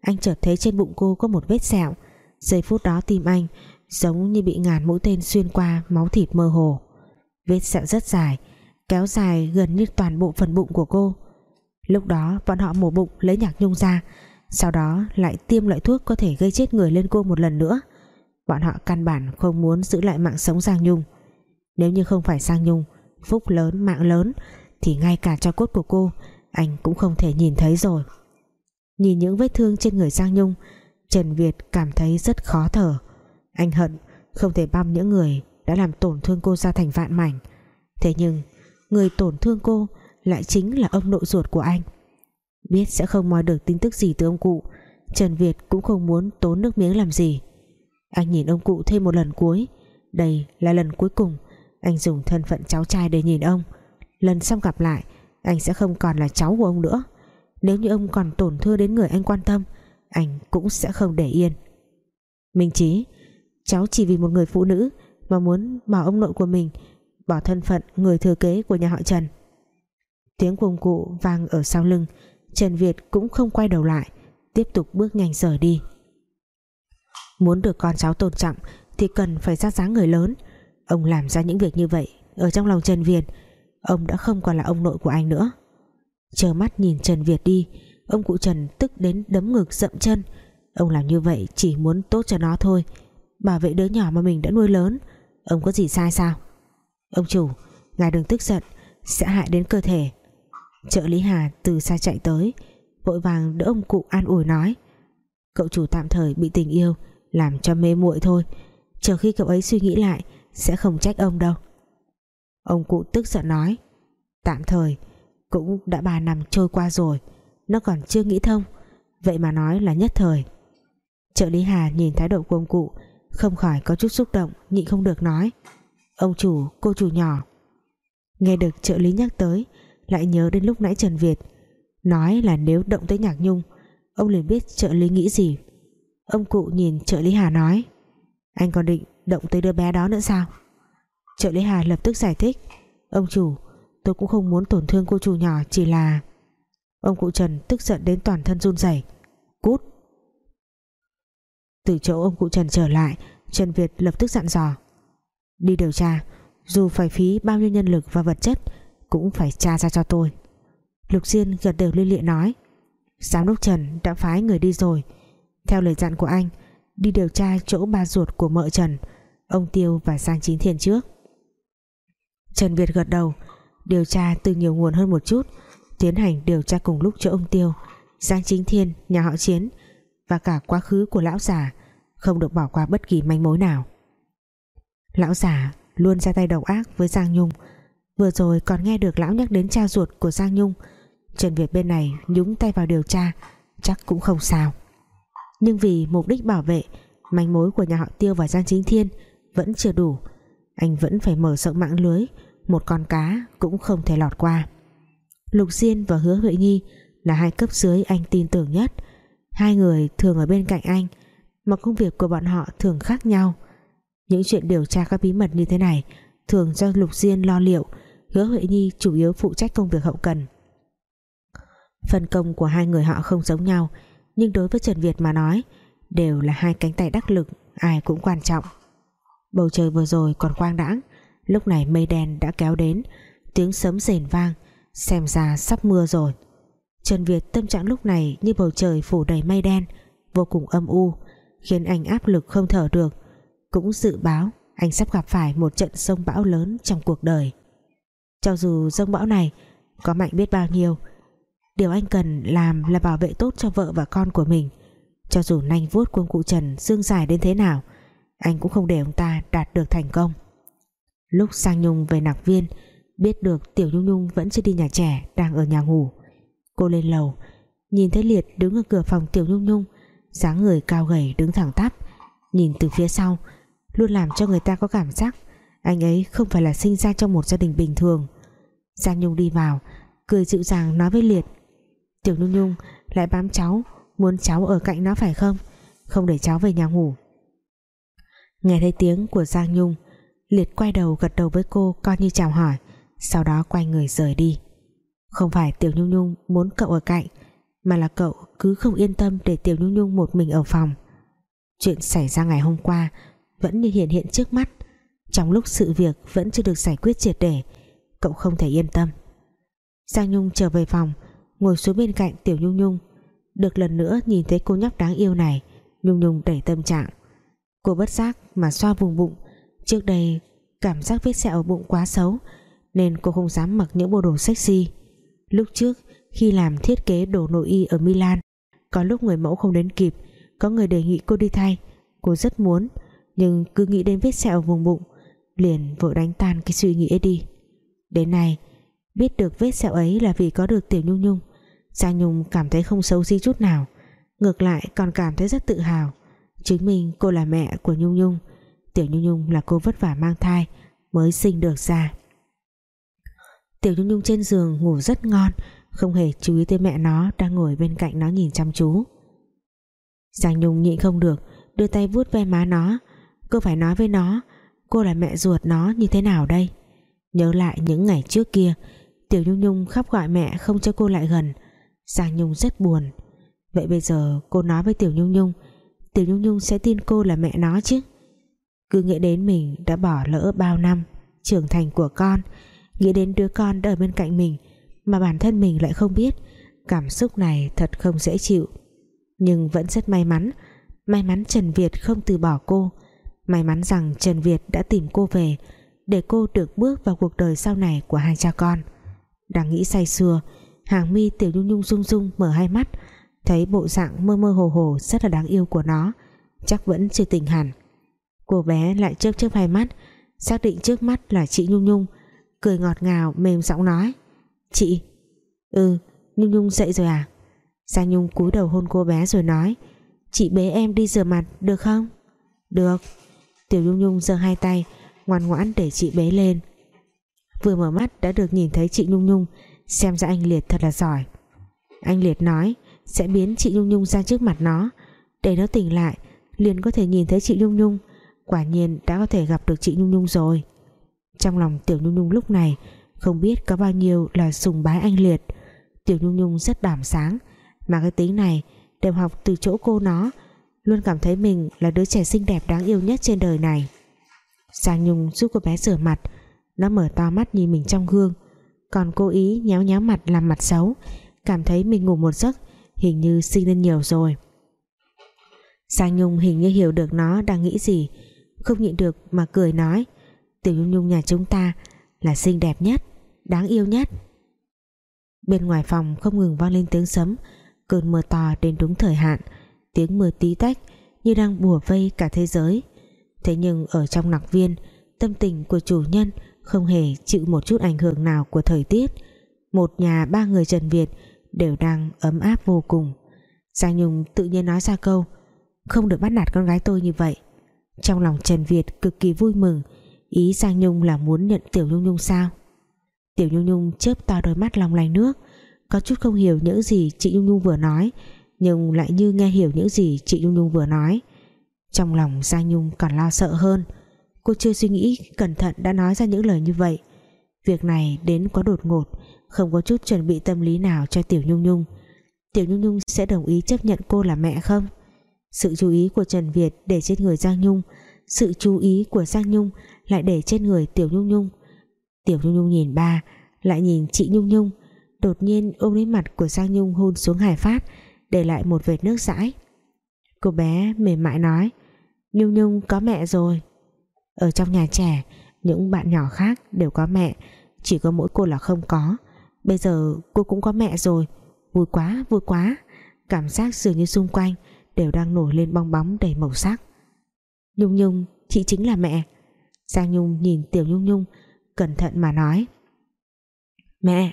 anh chợt thấy trên bụng cô có một vết sẹo. Giây phút đó tim anh giống như bị ngàn mũi tên xuyên qua máu thịt mơ hồ. Vết sẹo rất dài, kéo dài gần như toàn bộ phần bụng của cô. Lúc đó, bọn họ mổ bụng lấy nhạc nhung ra, sau đó lại tiêm loại thuốc có thể gây chết người lên cô một lần nữa. Bọn họ căn bản không muốn giữ lại mạng sống Giang Nhung. Nếu như không phải Giang Nhung, phúc lớn, mạng lớn, thì ngay cả cho cốt của cô anh cũng không thể nhìn thấy rồi. Nhìn những vết thương trên người Giang Nhung, Trần Việt cảm thấy rất khó thở. Anh hận không thể băm những người đã làm tổn thương cô ra thành vạn mảnh. Thế nhưng, người tổn thương cô lại chính là ông nội ruột của anh. Biết sẽ không moi được tin tức gì từ ông cụ, Trần Việt cũng không muốn tốn nước miếng làm gì. Anh nhìn ông cụ thêm một lần cuối. Đây là lần cuối cùng anh dùng thân phận cháu trai để nhìn ông. Lần sau gặp lại anh sẽ không còn là cháu của ông nữa. Nếu như ông còn tổn thương đến người anh quan tâm, anh cũng sẽ không để yên. Minh Chí, cháu chỉ vì một người phụ nữ mà muốn bỏ ông nội của mình bỏ thân phận người thừa kế của nhà họ Trần. Tiếng cuồng cụ vang ở sau lưng, Trần Việt cũng không quay đầu lại, tiếp tục bước nhanh rời đi. Muốn được con cháu tôn trọng thì cần phải ra dáng người lớn. Ông làm ra những việc như vậy ở trong lòng Trần Việt ông đã không còn là ông nội của anh nữa. Chờ mắt nhìn Trần Việt đi, ông cụ Trần tức đến đấm ngực dậm chân. Ông làm như vậy chỉ muốn tốt cho nó thôi, bảo vệ đứa nhỏ mà mình đã nuôi lớn. Ông có gì sai sao? Ông chủ, ngài đừng tức giận, sẽ hại đến cơ thể. Trợ lý Hà từ xa chạy tới, vội vàng đỡ ông cụ an ủi nói. Cậu chủ tạm thời bị tình yêu, làm cho mê muội thôi. Chờ khi cậu ấy suy nghĩ lại, sẽ không trách ông đâu ông cụ tức giận nói. Tạm thời, cũng đã 3 năm trôi qua rồi, nó còn chưa nghĩ thông. Vậy mà nói là nhất thời. Trợ lý Hà nhìn thái độ của ông cụ, không khỏi có chút xúc động, nhịn không được nói. Ông chủ, cô chủ nhỏ. Nghe được trợ lý nhắc tới, lại nhớ đến lúc nãy Trần Việt. Nói là nếu động tới Nhạc Nhung, ông liền biết trợ lý nghĩ gì. Ông cụ nhìn trợ lý Hà nói. Anh còn định động tới đứa bé đó nữa sao? Trợ lý Hà lập tức giải thích. Ông chủ, tôi cũng không muốn tổn thương cô chủ nhỏ, chỉ là ông cụ Trần tức giận đến toàn thân run rẩy. Cút. Từ chỗ ông cụ Trần trở lại, Trần Việt lập tức dặn dò. Đi điều tra, dù phải phí bao nhiêu nhân lực và vật chất, cũng phải tra ra cho tôi. Lục Diên gật đầu liên lịa nói, Giám đốc Trần đã phái người đi rồi. Theo lời dặn của anh, Đi điều tra chỗ ba ruột của mợ Trần, Ông Tiêu và Giang Chính Thiên trước. Trần Việt gật đầu. Điều tra từ nhiều nguồn hơn một chút Tiến hành điều tra cùng lúc chỗ ông Tiêu Giang Chính Thiên, nhà họ Chiến Và cả quá khứ của lão già Không được bỏ qua bất kỳ manh mối nào. Lão già luôn ra tay độc ác với Giang Nhung. Vừa rồi còn nghe được lão nhắc đến cha ruột của Giang Nhung. Trần Việt bên này nhúng tay vào điều tra Chắc cũng không sao. Nhưng vì mục đích bảo vệ Manh mối của nhà họ Tiêu và Giang Chính Thiên Vẫn chưa đủ. Anh vẫn phải mở rộng mạng lưới một con cá cũng không thể lọt qua. Lục Diên và Hứa Huệ Nhi Là hai cấp dưới anh tin tưởng nhất. Hai người thường ở bên cạnh anh, Mà công việc của bọn họ thường khác nhau. Những chuyện điều tra các bí mật như thế này Thường do Lục Diên lo liệu, Hứa Huệ Nhi chủ yếu phụ trách công việc hậu cần. Phân công của hai người họ không giống nhau, Nhưng đối với Trần Việt mà nói, Đều là hai cánh tay đắc lực, Ai cũng quan trọng. Bầu trời vừa rồi còn quang đãng Lúc này mây đen đã kéo đến, Tiếng sấm rền vang, Xem ra sắp mưa rồi. Trần Việt tâm trạng lúc này như bầu trời phủ đầy mây đen, Vô cùng âm u, khiến anh áp lực không thở được. Cũng dự báo anh sắp gặp phải một trận sông bão lớn trong cuộc đời. Cho dù sông bão này có mạnh biết bao nhiêu, điều anh cần làm là bảo vệ tốt cho vợ và con của mình. Cho dù nanh vuốt quân cụ Trần xương dài đến thế nào, anh cũng không để ông ta đạt được thành công lúc sang Nhung về nạc viên, biết được Tiểu Nhung Nhung vẫn chưa đi nhà trẻ, đang ở nhà ngủ. Cô lên lầu, nhìn thấy Liệt đứng ở cửa phòng Tiểu Nhung Nhung, dáng người cao gầy đứng thẳng tắp. Nhìn từ phía sau, luôn làm cho người ta có cảm giác anh ấy không phải là sinh ra trong một gia đình bình thường. Giang Nhung đi vào, cười dịu dàng nói với Liệt, Tiểu Nhung Nhung, lại bám cháu, muốn cháu ở cạnh nó phải không? Không để cháu về nhà ngủ. Nghe thấy tiếng của Giang Nhung Liệt quay đầu gật đầu với cô, coi như chào hỏi, sau đó quay người rời đi. Không phải Tiểu Nhung Nhung muốn cậu ở cạnh, mà là cậu cứ không yên tâm để Tiểu Nhung Nhung một mình ở phòng. Chuyện xảy ra ngày hôm qua vẫn như hiện hiện trước mắt, trong lúc sự việc vẫn chưa được giải quyết triệt để, cậu không thể yên tâm. Giang Nhung trở về phòng, ngồi xuống bên cạnh Tiểu Nhung Nhung, được lần nữa nhìn thấy cô nhóc đáng yêu này, Nhung Nhung đẩy tâm trạng. Cô bất giác mà xoa vùng bụng trước đây, cảm giác vết sẹo ở bụng quá xấu, nên cô không dám mặc những bộ đồ sexy. Lúc trước, khi làm thiết kế đồ nội y ở Milan, có lúc người mẫu không đến kịp, có người đề nghị cô đi thay. Cô rất muốn, nhưng cứ nghĩ đến vết sẹo vùng bụng, liền vội đánh tan cái suy nghĩ ấy đi. Đến nay, biết được vết sẹo ấy là vì có được Tiểu Nhung Nhung, Giang Nhung cảm thấy không xấu xí chút nào, ngược lại còn cảm thấy rất tự hào. Chứng minh cô là mẹ của Nhung Nhung Tiểu Nhung Nhung là cô vất vả mang thai mới sinh được ra. Tiểu Nhung Nhung trên giường ngủ rất ngon, không hề chú ý tới mẹ nó đang ngồi bên cạnh nó nhìn chăm chú. Giang Nhung nhịn không được, đưa tay vuốt ve má nó. Cô phải nói với nó, cô là mẹ ruột nó như thế nào đây? Nhớ lại những ngày trước kia, Tiểu Nhung Nhung khóc gọi mẹ không cho cô lại gần. Giang Nhung rất buồn. Vậy bây giờ cô nói với Tiểu Nhung Nhung, Tiểu Nhung Nhung sẽ tin cô là mẹ nó chứ? Cứ nghĩ đến mình đã bỏ lỡ bao năm, trưởng thành của con, nghĩ đến đứa con ở bên cạnh mình mà bản thân mình lại không biết, cảm xúc này thật không dễ chịu. Nhưng vẫn rất may mắn may mắn Trần Việt không từ bỏ cô, may mắn rằng Trần Việt đã tìm cô về để cô được bước vào cuộc đời sau này của hai cha con. Đang nghĩ say sưa, hàng mi tiểu nhung nhung rung rung mở hai mắt, thấy bộ dạng mơ mơ hồ hồ rất là đáng yêu của nó, chắc vẫn chưa tỉnh hẳn cô bé lại chớp chớp hai mắt, xác định trước mắt là chị nhung nhung, cười ngọt ngào, mềm giọng nói, chị ừ nhung nhung dậy rồi à? Giang Nhung cúi đầu hôn cô bé rồi nói, Chị bế em đi rửa mặt được không? Được. Tiểu Nhung Nhung giơ hai tay, Ngoan ngoãn để chị bế lên. Vừa mở mắt đã được nhìn thấy chị Nhung Nhung, Xem ra anh Liệt thật là giỏi. Anh Liệt nói, Sẽ biến chị Nhung Nhung ra trước mặt nó, Để nó tỉnh lại, liền có thể nhìn thấy chị Nhung Nhung. Quả nhiên đã có thể gặp được chị Nhung Nhung rồi. Trong lòng Tiểu Nhung Nhung lúc này, Không biết có bao nhiêu là sùng bái anh Liệt. Tiểu Nhung Nhung rất đảm sáng, Mà cái tính này, đều học từ chỗ cô nó, Luôn cảm thấy mình là đứa trẻ xinh đẹp đáng yêu nhất trên đời này. Giang Nhung giúp cô bé rửa mặt, Nó mở to mắt nhìn mình trong gương. Còn cố ý nhéo nhéo mặt làm mặt xấu, Cảm thấy mình ngủ một giấc, Hình như sinh lên nhiều rồi. Giang Nhung hình như hiểu được nó đang nghĩ gì không nhịn được mà cười nói, Tiểu Nhung Nhung nhà chúng ta Là xinh đẹp nhất, Đáng yêu nhất. Bên ngoài phòng không ngừng vang lên tiếng sấm, Cơn mưa to đến đúng thời hạn, Tiếng mưa tí tách Như đang bùa vây cả thế giới. Thế nhưng ở trong nặc viên, Tâm tình của chủ nhân Không hề chịu một chút ảnh hưởng nào của thời tiết. Một nhà ba người Trần Việt Đều đang ấm áp vô cùng. Giang Nhung tự nhiên nói ra câu, Không được bắt nạt con gái tôi như vậy trong lòng Trần Việt cực kỳ vui mừng, Ý Giang Nhung là muốn nhận Tiểu Nhung Nhung sao? Tiểu Nhung Nhung chớp to đôi mắt long lanh nước, Có chút không hiểu những gì chị Nhung Nhung vừa nói, Nhưng lại như nghe hiểu những gì chị Nhung Nhung vừa nói. Trong lòng Giang Nhung còn lo sợ hơn, Cô chưa suy nghĩ cẩn thận đã nói ra những lời như vậy. Việc này đến quá đột ngột, Không có chút chuẩn bị tâm lý nào cho Tiểu Nhung Nhung. Tiểu Nhung Nhung sẽ đồng ý chấp nhận cô là mẹ không? Sự chú ý của Trần Việt để trên người Giang Nhung. Sự chú ý của Giang Nhung lại để trên người Tiểu Nhung Nhung. Tiểu Nhung Nhung nhìn ba, Lại nhìn chị Nhung Nhung. Đột nhiên ôm lấy mặt của Giang Nhung hôn xuống Hải Phát, Để lại một vệt nước dãi. Cô bé mềm mại nói, Nhung Nhung có mẹ rồi. Ở trong nhà trẻ, Những bạn nhỏ khác đều có mẹ, Chỉ có mỗi cô là không có. Bây giờ cô cũng có mẹ rồi. Vui quá vui quá. Cảm giác dường như xung quanh Đều đang nổi lên bong bóng đầy màu sắc. Nhung Nhung, chị chính là mẹ. Giang Nhung nhìn Tiểu Nhung Nhung, Cẩn thận mà nói. Mẹ,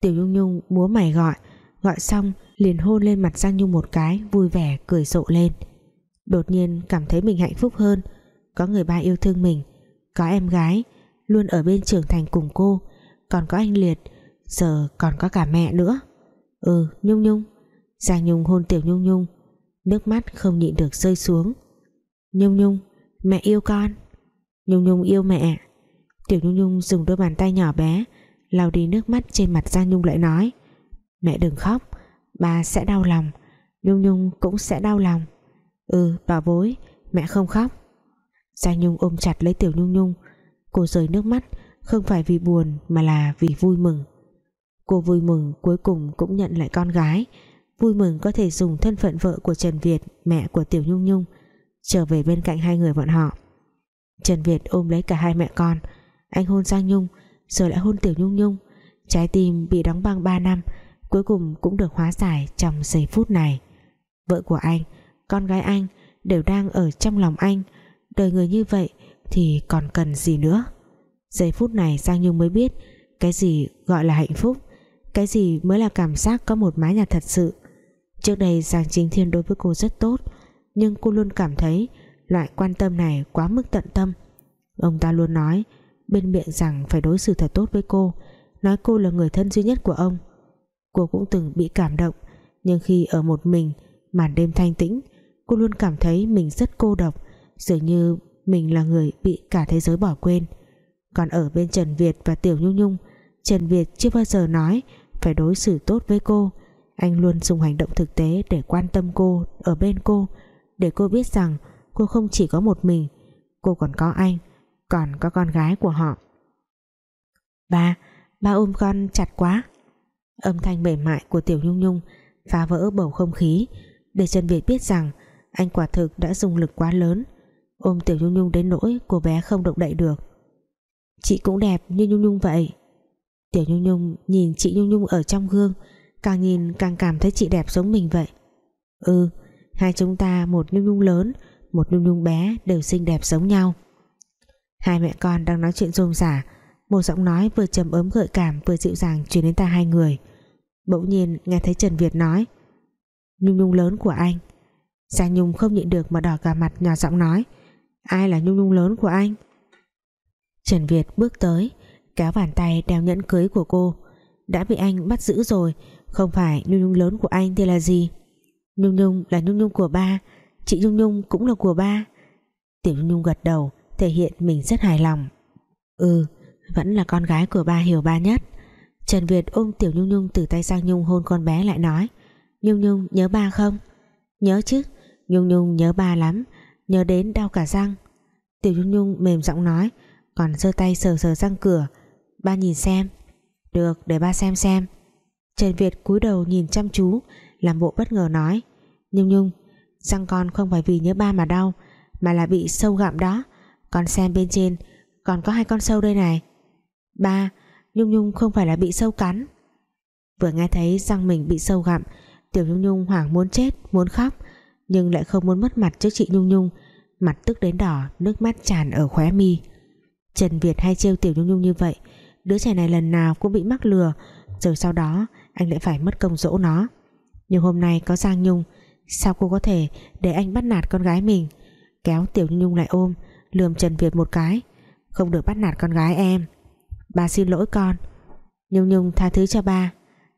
Tiểu Nhung Nhung múa mày gọi. Gọi xong, liền hôn lên mặt Giang Nhung một cái, Vui vẻ, cười rộ lên. Đột nhiên cảm thấy mình hạnh phúc hơn. Có người ba yêu thương mình. Có em gái. Luôn ở bên trưởng thành cùng cô. Còn có anh Liệt. Giờ còn có cả mẹ nữa. Ừ Nhung Nhung. Giang Nhung hôn Tiểu Nhung Nhung. Nước mắt không nhịn được rơi xuống. Nhung Nhung, Mẹ yêu con. Nhung Nhung yêu mẹ. Tiểu Nhung Nhung dùng đôi bàn tay nhỏ bé, lau đi nước mắt trên mặt Giang Nhung lại nói, Mẹ đừng khóc Ba sẽ đau lòng. Nhung Nhung cũng sẽ đau lòng. Ừ bảo bối, mẹ không khóc. Giang Nhung ôm chặt lấy Tiểu Nhung Nhung. Cô rơi nước mắt, Không phải vì buồn mà là vì vui mừng. Cô vui mừng cuối cùng cũng nhận lại con gái. Vui mừng có thể dùng thân phận vợ của Trần Việt, Mẹ của Tiểu Nhung Nhung, Trở về bên cạnh hai người bọn họ. Trần Việt ôm lấy cả hai mẹ con. Anh hôn Giang Nhung, Rồi lại hôn Tiểu Nhung Nhung. Trái tim bị đóng băng 3 năm, Cuối cùng cũng được hóa giải trong giây phút này. Vợ của anh, Con gái anh Đều đang ở trong lòng anh. Đời người như vậy Thì còn cần gì nữa? Giây phút này Giang Nhung mới biết Cái gì gọi là hạnh phúc, Cái gì mới là cảm giác có một mái nhà thật sự. Trước đây Giang Chính Thiên đối với cô rất tốt, Nhưng cô luôn cảm thấy Loại quan tâm này quá mức tận tâm. Ông ta luôn nói, Bên miệng rằng phải đối xử thật tốt với cô, Nói cô là người thân duy nhất của ông. Cô cũng từng bị cảm động, Nhưng khi ở một mình, Màn đêm thanh tĩnh, Cô luôn cảm thấy mình rất cô độc, Dường như mình là người bị cả thế giới bỏ quên. Còn ở bên Trần Việt và Tiểu Nhung Nhung, Trần Việt chưa bao giờ nói Phải đối xử tốt với cô anh luôn dùng hành động thực tế để quan tâm cô, Ở bên cô, Để cô biết rằng cô không chỉ có một mình, Cô còn có anh, Còn có con gái của họ. Ba Ba ôm con chặt quá. Âm thanh mềm mại của Tiểu Nhung Nhung phá vỡ bầu không khí, để Trần Việt biết rằng anh quả thực đã dùng lực quá lớn, ôm Tiểu Nhung Nhung đến nỗi cô bé không động đậy được. Chị cũng đẹp như Nhung Nhung vậy. Tiểu Nhung Nhung nhìn chị Nhung Nhung ở trong gương càng nhìn càng cảm thấy chị đẹp giống mình vậy. Ừ hai chúng ta, một Nhung Nhung lớn, một Nhung Nhung bé đều xinh đẹp giống nhau. Hai mẹ con đang nói chuyện rôm rả, một giọng nói vừa trầm ấm gợi cảm vừa dịu dàng truyền đến tai hai người. Bỗng nhiên nghe thấy Trần Việt nói, Nhung Nhung lớn của anh. Giang Nhung không nhịn được mà đỏ cả mặt nhỏ giọng nói, ai là Nhung Nhung lớn của anh? Trần Việt bước tới, kéo bàn tay đeo nhẫn cưới của cô. Đã bị anh bắt giữ rồi không phải Nhung Nhung lớn của anh thì là gì? Nhung Nhung là Nhung Nhung của ba. Chị Nhung Nhung cũng là của ba. Tiểu Nhung Nhung gật đầu, thể hiện mình rất hài lòng. Ừ vẫn là con gái của ba hiểu ba nhất. Trần Việt ôm Tiểu Nhung Nhung từ tay sang Nhung hôn con bé lại nói, Nhung Nhung, nhớ ba không? Nhớ chứ, Nhung Nhung nhớ ba lắm, nhớ đến đau cả răng. Tiểu Nhung Nhung mềm giọng nói, còn giơ tay sờ sờ răng cửa. Ba nhìn xem. Được, để ba xem xem. Trần Việt cúi đầu nhìn chăm chú, làm bộ bất ngờ nói, Nhung Nhung, răng con không phải vì nhớ ba mà đau, mà là bị sâu gặm đó. Con xem bên trên, còn có hai con sâu đây này. Ba, Nhung Nhung không phải là bị sâu cắn. Vừa nghe thấy răng mình bị sâu gặm, Tiểu Nhung Nhung hoảng muốn chết, muốn khóc, nhưng lại không muốn mất mặt trước chị Nhung Nhung. Mặt tức đến đỏ, nước mắt tràn ở khóe mi. Trần Việt hay trêu Tiểu Nhung Nhung như vậy, đứa trẻ này lần nào cũng bị mắc lừa. Rồi sau đó anh lại phải mất công dỗ nó. Nhưng hôm nay có Giang Nhung, sao cô có thể để anh bắt nạt con gái mình? Kéo Tiểu Nhung lại ôm, lườm Trần Việt một cái. Không được bắt nạt con gái em. Ba xin lỗi con. Nhung Nhung tha thứ cho ba.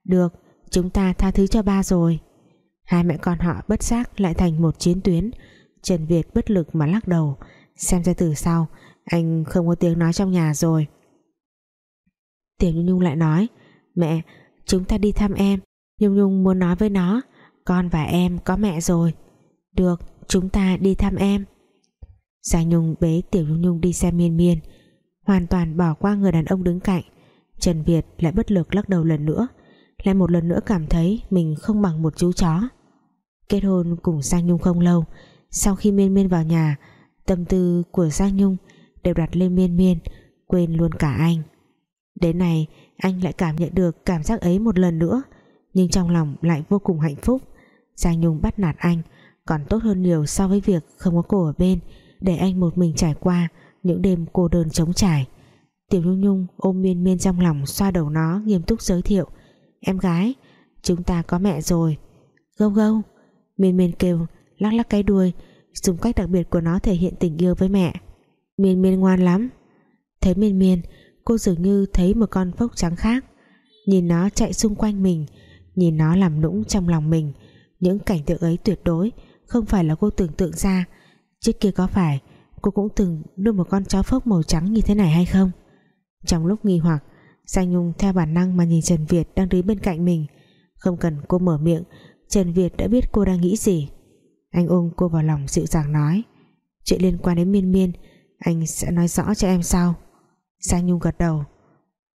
Được, chúng ta tha thứ cho ba rồi. Hai mẹ con họ bất giác lại thành một chiến tuyến. Trần Việt bất lực mà lắc đầu. Xem ra từ sau, Anh không có tiếng nói trong nhà rồi. Tiểu Nhung Nhung lại nói, Mẹ chúng ta đi thăm em. Nhung Nhung muốn nói với nó, Con và em có mẹ rồi. Được, chúng ta đi thăm em. Giang Nhung bế Tiểu Nhung Nhung đi xem miên miên. Hoàn toàn bỏ qua người đàn ông đứng cạnh, Trần Việt lại bất lực lắc đầu lần nữa, lại một lần nữa cảm thấy mình không bằng một chú chó. Kết hôn cùng Giang Nhung không lâu, Sau khi Miên Miên vào nhà, Tâm tư của Giang Nhung Đều đặt lên Miên Miên, Quên luôn cả anh. Đến này anh lại cảm nhận được cảm giác ấy một lần nữa, Nhưng trong lòng lại vô cùng hạnh phúc. Giang Nhung bắt nạt anh Còn tốt hơn nhiều so với việc không có cô ở bên, Để anh một mình trải qua Những đêm cô đơn trống trải. Tiểu Nhung Nhung ôm miên miên trong lòng Xoa đầu nó nghiêm túc giới thiệu, Em gái, chúng ta có mẹ rồi. Gâu gâu, Miên miên kêu, lắc lắc cái đuôi, Dùng cách đặc biệt của nó thể hiện tình yêu với mẹ. Miên miên ngoan lắm. Thấy miên miên cô dường như thấy một con phốc trắng khác. Nhìn nó chạy xung quanh mình, nhìn nó làm nũng trong lòng mình. Những cảnh tượng ấy tuyệt đối, không phải là cô tưởng tượng ra. Trước kia có phải cô cũng từng nuôi một con chó phốc màu trắng như thế này hay không? Trong lúc nghi hoặc, Giang Nhung theo bản năng mà nhìn Trần Việt đang đứng bên cạnh mình. Không cần cô mở miệng, Trần Việt đã biết cô đang nghĩ gì. Anh ôm cô vào lòng dịu dàng nói, chuyện liên quan đến miên miên, anh sẽ nói rõ cho em sau. Giang Nhung gật đầu.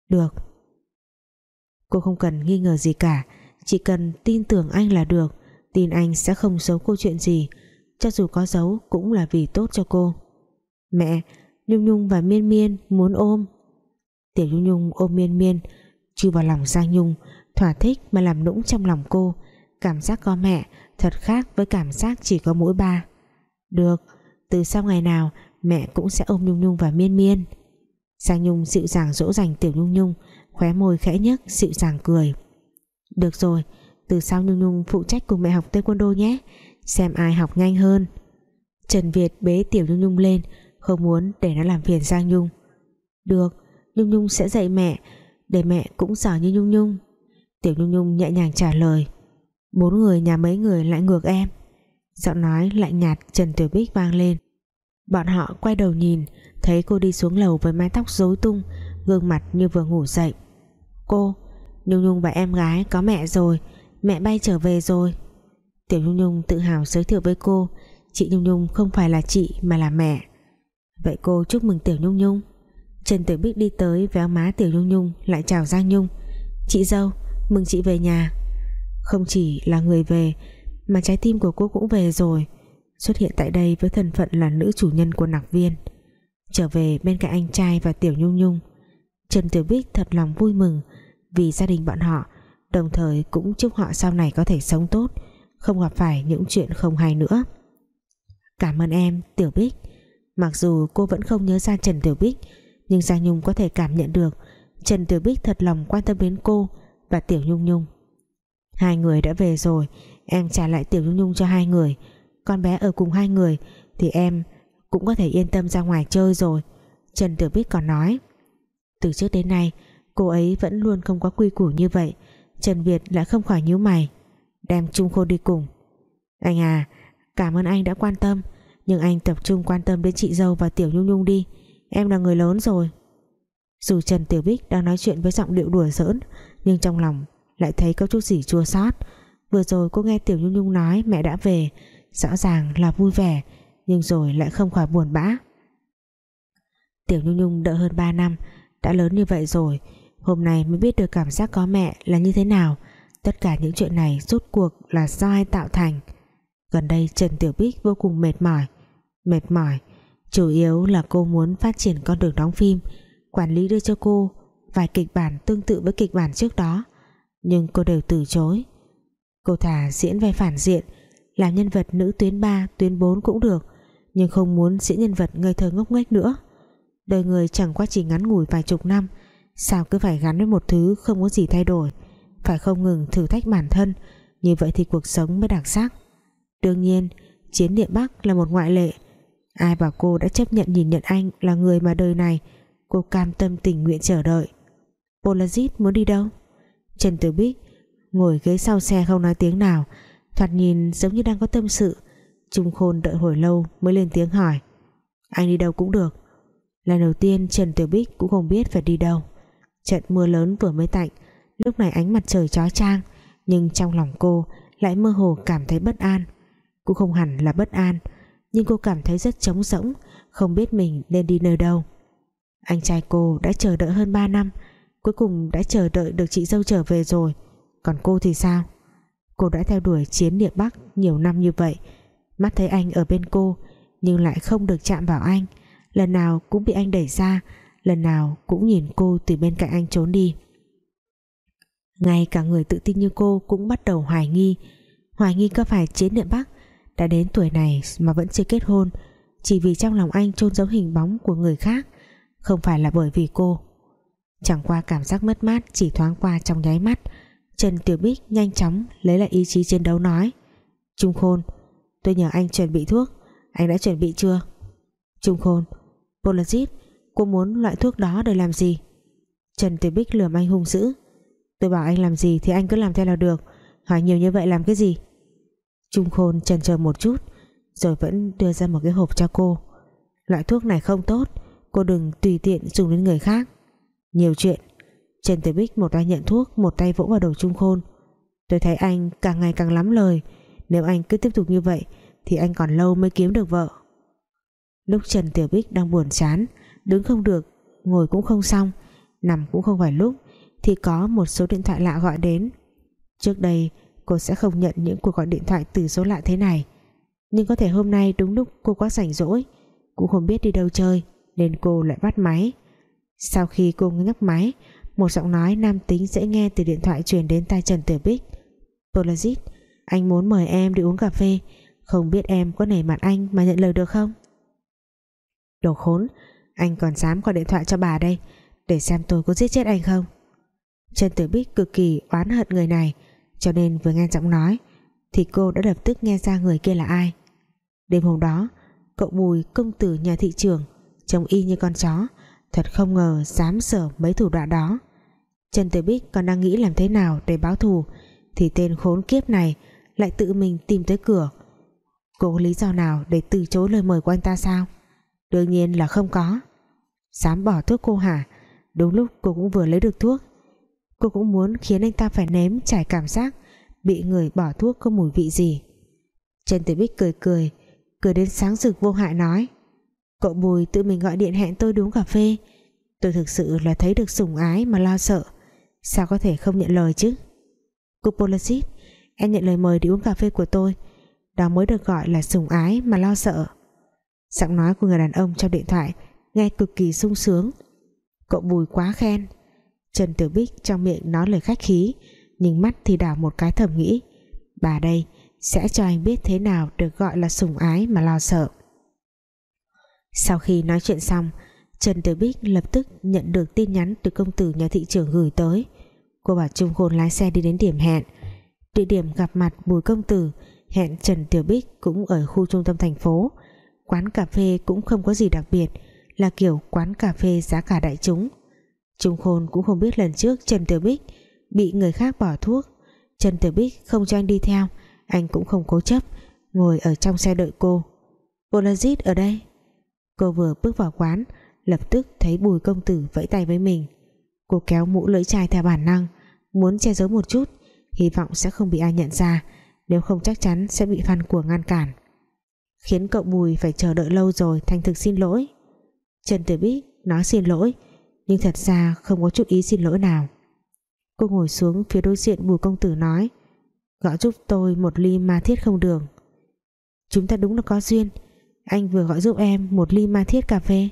Được. Cô không cần nghi ngờ gì cả, Chỉ cần tin tưởng anh là được, Tin anh sẽ không giấu cô chuyện gì, Cho dù có giấu cũng là vì tốt cho cô. Mẹ, Nhung Nhung và Miên Miên muốn ôm. Tiểu Nhung Nhung ôm Miên Miên, Chui vào lòng Giang Nhung, Thỏa thích mà làm nũng trong lòng cô. Cảm giác có mẹ thật khác với cảm giác chỉ có mỗi ba. Được, Từ sau ngày nào mẹ cũng sẽ ôm Nhung Nhung và Miên Miên. Giang Nhung dịu dàng dỗ dành Tiểu Nhung Nhung, khóe môi khẽ nhếch, dịu dàng cười. Được rồi, từ sau Nhung Nhung phụ trách cùng mẹ học taekwondo nhé, xem ai học nhanh hơn. Trần Việt bế Tiểu Nhung Nhung lên, không muốn để nó làm phiền Giang Nhung. Được, Nhung Nhung sẽ dạy mẹ, để mẹ cũng giỏi như Nhung Nhung. Tiểu Nhung Nhung nhẹ nhàng trả lời. Bốn người nhà mấy người lại ngược em. Giọng nói lạnh nhạt Trần Tiểu Bích vang lên. Bọn họ quay đầu nhìn thấy cô đi xuống lầu với mái tóc rối tung, gương mặt như vừa ngủ dậy. Cô, Nhung Nhung và em gái có mẹ rồi, mẹ bay trở về rồi. Tiểu Nhung Nhung tự hào giới thiệu với cô, chị Nhung Nhung không phải là chị mà là mẹ. Vậy cô chúc mừng Tiểu Nhung Nhung. Trần Tiểu Bích đi tới véo má Tiểu Nhung Nhung, lại chào Giang Nhung. Chị dâu, mừng chị về nhà. Không chỉ là người về, mà trái tim của cô cũng về rồi, xuất hiện tại đây với thân phận là nữ chủ nhân của nạc viên trở về bên cạnh anh trai và Tiểu Nhung Nhung. Trần Tiểu Bích thật lòng vui mừng vì gia đình bọn họ, đồng thời cũng chúc họ sau này có thể sống tốt, không gặp phải những chuyện không hay nữa. Cảm ơn em, Tiểu Bích. Mặc dù cô vẫn không nhớ ra Trần Tiểu Bích, nhưng Giang Nhung có thể cảm nhận được Trần Tiểu Bích thật lòng quan tâm đến cô và Tiểu Nhung Nhung. Hai người đã về rồi, em trả lại Tiểu Nhung Nhung cho hai người. Con bé ở cùng hai người thì em cũng có thể yên tâm ra ngoài chơi rồi. Trần Tiểu Bích còn nói. Từ trước đến nay, cô ấy vẫn luôn không có quy củ như vậy. Trần Việt lại không khỏi nhíu mày. Đem Trung Khôn đi cùng. Anh à cảm ơn anh đã quan tâm. Nhưng anh tập trung quan tâm đến chị dâu và Tiểu Nhung Nhung đi. Em là người lớn rồi. Dù Trần Tiểu Bích đang nói chuyện với giọng điệu đùa giỡn, nhưng trong lòng lại thấy có chút gì chua xót. Vừa rồi cô nghe Tiểu Nhung Nhung nói mẹ đã về, rõ ràng là vui vẻ nhưng rồi lại không khỏi buồn bã. Tiểu Nhung Nhung đợi hơn 3 năm, đã lớn như vậy rồi, hôm nay mới biết được cảm giác có mẹ là như thế nào. Tất cả những chuyện này rốt cuộc là do ai tạo thành? Gần đây Trần Tiểu Bích vô cùng mệt mỏi. Mệt mỏi, chủ yếu là cô muốn phát triển con đường đóng phim, quản lý đưa cho cô vài kịch bản tương tự với kịch bản trước đó. Nhưng cô đều từ chối. Cô thả diễn vai phản diện làm nhân vật nữ tuyến 3 tuyến 4 cũng được nhưng không muốn diễn nhân vật ngây thơ ngốc nghếch nữa. Đời người chẳng qua chỉ ngắn ngủi vài chục năm, sao cứ phải gắn với một thứ không có gì thay đổi, phải không ngừng thử thách bản thân, như vậy thì cuộc sống mới đặc sắc. Đương nhiên, chiến địa Bắc là một ngoại lệ, ai bảo cô đã chấp nhận nhìn nhận anh là người mà đời này, cô cam tâm tình nguyện chờ đợi. Polazit muốn đi đâu? Trần Tử Bích ngồi ghế sau xe không nói tiếng nào, thoạt nhìn giống như đang có tâm sự Trung Khôn đợi hồi lâu mới lên tiếng hỏi. Anh đi đâu cũng được. Lần đầu tiên Trần Tiểu Bích cũng không biết phải đi đâu. Trận mưa lớn vừa mới tạnh, lúc này ánh mặt trời chói chang, nhưng trong lòng cô lại mơ hồ cảm thấy bất an. Cũng không hẳn là bất an, nhưng cô cảm thấy rất trống rỗng, không biết mình nên đi nơi đâu. Anh trai cô đã chờ đợi hơn 3 năm, cuối cùng đã chờ đợi được chị dâu trở về rồi. Còn cô thì sao? Cô đã theo đuổi chiến địa Bắc nhiều năm như vậy Mắt thấy anh ở bên cô, Nhưng lại không được chạm vào anh. Lần nào cũng bị anh đẩy ra, Lần nào cũng nhìn cô từ bên cạnh anh trốn đi. Ngay cả người tự tin như cô cũng bắt đầu hoài nghi. Hoài nghi có phải chiến địa Bắc đã đến tuổi này mà vẫn chưa kết hôn, chỉ vì trong lòng anh chôn giấu hình bóng của người khác, không phải là bởi vì cô. Chẳng qua cảm giác mất mát chỉ thoáng qua trong nháy mắt, Trần Tiểu Bích nhanh chóng lấy lại ý chí chiến đấu nói, Trung Khôn tôi nhờ anh chuẩn bị thuốc. Anh đã chuẩn bị chưa? Trung Khôn. Polazit, cô muốn loại thuốc đó để làm gì? Trần Tiểu Bích lườm anh hung dữ. Tôi bảo anh làm gì thì anh cứ làm theo là được. Hỏi nhiều như vậy làm cái gì? Trung Khôn chần chờ một chút, Rồi vẫn đưa ra một cái hộp cho cô. Loại thuốc này không tốt, Cô đừng tùy tiện dùng đến người khác. Nhiều chuyện. Trần Tử Bích một tay nhận thuốc, Một tay vỗ vào đầu Trung Khôn. Tôi thấy anh càng ngày càng lắm lời nếu anh cứ tiếp tục như vậy, Thì anh còn lâu mới kiếm được vợ. Lúc Trần Tiểu Bích đang buồn chán, Đứng không được, Ngồi cũng không xong, Nằm cũng không phải lúc, Thì có một số điện thoại lạ gọi đến. Trước đây, cô sẽ không nhận những cuộc gọi điện thoại từ số lạ thế này. Nhưng có thể hôm nay đúng lúc cô quá rảnh rỗi, Cũng không biết đi đâu chơi, Nên cô lại bắt máy. Sau khi cô nhấc máy, Một giọng nói nam tính dễ nghe từ điện thoại truyền đến tai Trần Tiểu Bích. Tôi là Polazit anh muốn mời em đi uống cà phê. Không biết em có nể mặt anh mà nhận lời được không? Đồ khốn, Anh còn dám gọi điện thoại cho bà đây, Để xem tôi có giết chết anh không? Trần Tử Bích cực kỳ oán hận người này, cho nên vừa nghe giọng nói, thì cô đã lập tức nghe ra người kia là ai. Đêm hôm đó, cậu Bùi công tử nhà thị trường, trông y như con chó, thật không ngờ dám sở mấy thủ đoạn đó. Trần Tử Bích còn đang nghĩ làm thế nào để báo thù, thì tên khốn kiếp này lại tự mình tìm tới cửa. Cô có lý do nào để từ chối lời mời của anh ta sao? Đương nhiên là không có. Dám bỏ thuốc cô hả? Đúng lúc cô cũng vừa lấy được thuốc. Cô cũng muốn khiến anh ta phải nếm trải cảm giác bị người bỏ thuốc có mùi vị gì. Trần Tử Bích cười cười cười đến sáng rực vô hại nói, cậu Bùi tự mình gọi điện hẹn tôi đúng cà phê. Tôi thực sự là thấy được sủng ái mà lo sợ. Sao có thể không nhận lời chứ? Cô Polacid em nhận lời mời đi uống cà phê của tôi. Đó mới được gọi là sủng ái mà lo sợ. Giọng nói của người đàn ông trong điện thoại nghe cực kỳ sung sướng. Cậu Bùi quá khen. Trần Tiểu Bích trong miệng nói lời khách khí, nhưng mắt thì đảo một cái thầm nghĩ. Bà đây sẽ cho anh biết thế nào được gọi là sủng ái mà lo sợ. Sau khi nói chuyện xong, Trần Tiểu Bích lập tức nhận được tin nhắn từ công tử nhà thị trưởng gửi tới. Cô bảo Trung Khôn lái xe đi đến điểm hẹn địa điểm gặp mặt Bùi công tử, hẹn Trần Tiểu Bích cũng ở khu trung tâm thành phố. Quán cà phê cũng không có gì đặc biệt, là kiểu quán cà phê giá cả đại chúng. Trung Khôn cũng không biết lần trước Trần Tiểu Bích bị người khác bỏ thuốc. Trần Tiểu Bích không cho anh đi theo, anh cũng không cố chấp, ngồi ở trong xe đợi cô. Bolazit ở đây. Cô vừa bước vào quán, lập tức thấy bùi công tử vẫy tay với mình. Cô kéo mũ lưỡi chai theo bản năng, muốn che giấu một chút hy vọng sẽ không bị ai nhận ra, nếu không chắc chắn sẽ bị phan của ngăn cản. Khiến cậu bùi phải chờ đợi lâu rồi thành thực xin lỗi. Trần tử Bích nói xin lỗi, nhưng thật ra không có chút ý xin lỗi nào. Cô ngồi xuống phía đối diện bùi công tử nói gọi giúp tôi một ly ma thiết không đường. Chúng ta đúng là có duyên, anh vừa gọi giúp em một ly ma thiết cà phê.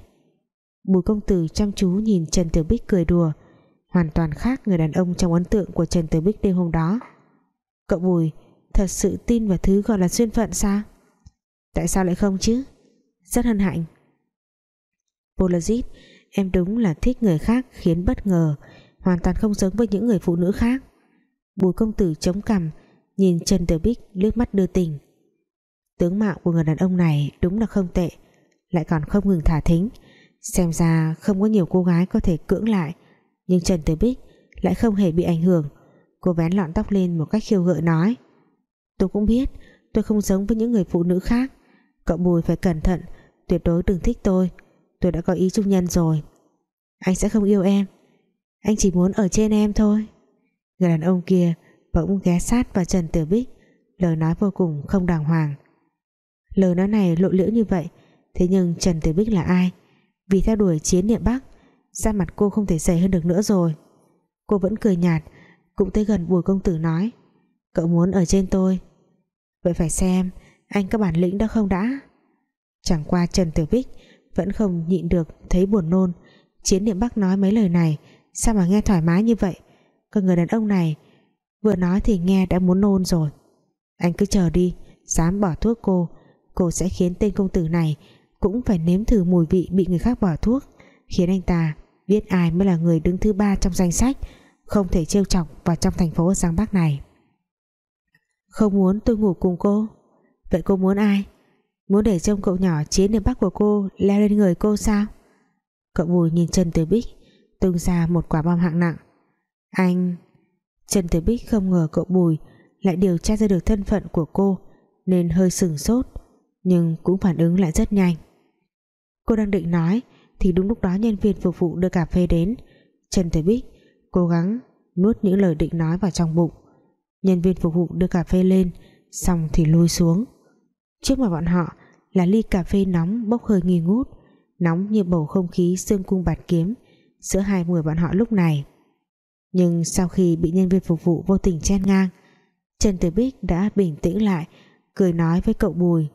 Bùi công tử chăm chú nhìn Trần Tiểu Bích cười đùa hoàn toàn khác người đàn ông trong ấn tượng của Trần Tử Bích đêm hôm đó. Cậu bùi, thật sự tin vào thứ gọi là duyên phận sao? Tại sao lại không chứ? Rất hân hạnh. Polozit, em đúng là thích người khác khiến bất ngờ, hoàn toàn không giống với những người phụ nữ khác. Bùi công tử chống cằm, nhìn Trần Tử Bích nước mắt đưa tình. Tướng mạo của người đàn ông này đúng là không tệ, lại còn không ngừng thả thính, xem ra không có nhiều cô gái có thể cưỡng lại nhưng Trần Tử Bích lại không hề bị ảnh hưởng. Cô vén lọn tóc lên một cách khiêu gợi nói, tôi cũng biết, tôi không giống với những người phụ nữ khác. Cậu Bùi phải cẩn thận, tuyệt đối đừng thích tôi. Tôi đã có ý chung nhân rồi. Anh sẽ không yêu em. Anh chỉ muốn ở trên em thôi. Người đàn ông kia bỗng ghé sát vào Trần Tử Bích, lời nói vô cùng không đàng hoàng. Lời nói này lộ liễu như vậy, thế nhưng Trần Tử Bích là ai? Vì theo đuổi chiến niệm Bắc da mặt cô không thể dày hơn được nữa rồi. Cô vẫn cười nhạt, cũng tới gần bùi công tử nói, Cậu muốn ở trên tôi. Vậy phải xem, anh có bản lĩnh đó không đã. Chẳng qua Trần Tiểu Bích Vẫn không nhịn được thấy buồn nôn. Chiến niệm Bắc nói mấy lời này, Sao mà nghe thoải mái như vậy? Còn người đàn ông này, Vừa nói thì nghe đã muốn nôn rồi. Anh cứ chờ đi, Dám bỏ thuốc cô Cô sẽ khiến tên công tử này Cũng phải nếm thử mùi vị bị người khác bỏ thuốc, Khiến anh ta biết ai mới là người đứng thứ ba trong danh sách, Không thể trêu chọc vào trong thành phố Giang Bắc này. Không muốn tôi ngủ cùng cô. Vậy cô muốn ai? Muốn để trông cậu nhỏ chiến niệm bắc của cô Leo lên người cô sao? Cậu Bùi nhìn Trần Tử Bích, Tung ra một quả bom hạng nặng. Anh, Trần Tử Bích không ngờ cậu Bùi Lại điều tra ra được thân phận của cô Nên hơi sừng sốt, Nhưng cũng phản ứng lại rất nhanh. Cô đang định nói thì đúng lúc đó nhân viên phục vụ đưa cà phê đến. Trần Tử Bích Cố gắng nuốt những lời định nói vào trong bụng. Nhân viên phục vụ đưa cà phê lên, Xong thì lui xuống. Trước mặt bọn họ là ly cà phê nóng bốc hơi nghi ngút, nóng như bầu không khí xương cung bạt kiếm giữa hai người bọn họ lúc này. Nhưng sau khi bị nhân viên phục vụ vô tình chen ngang, Trần Tử Bích đã bình tĩnh lại, cười nói với cậu Bùi.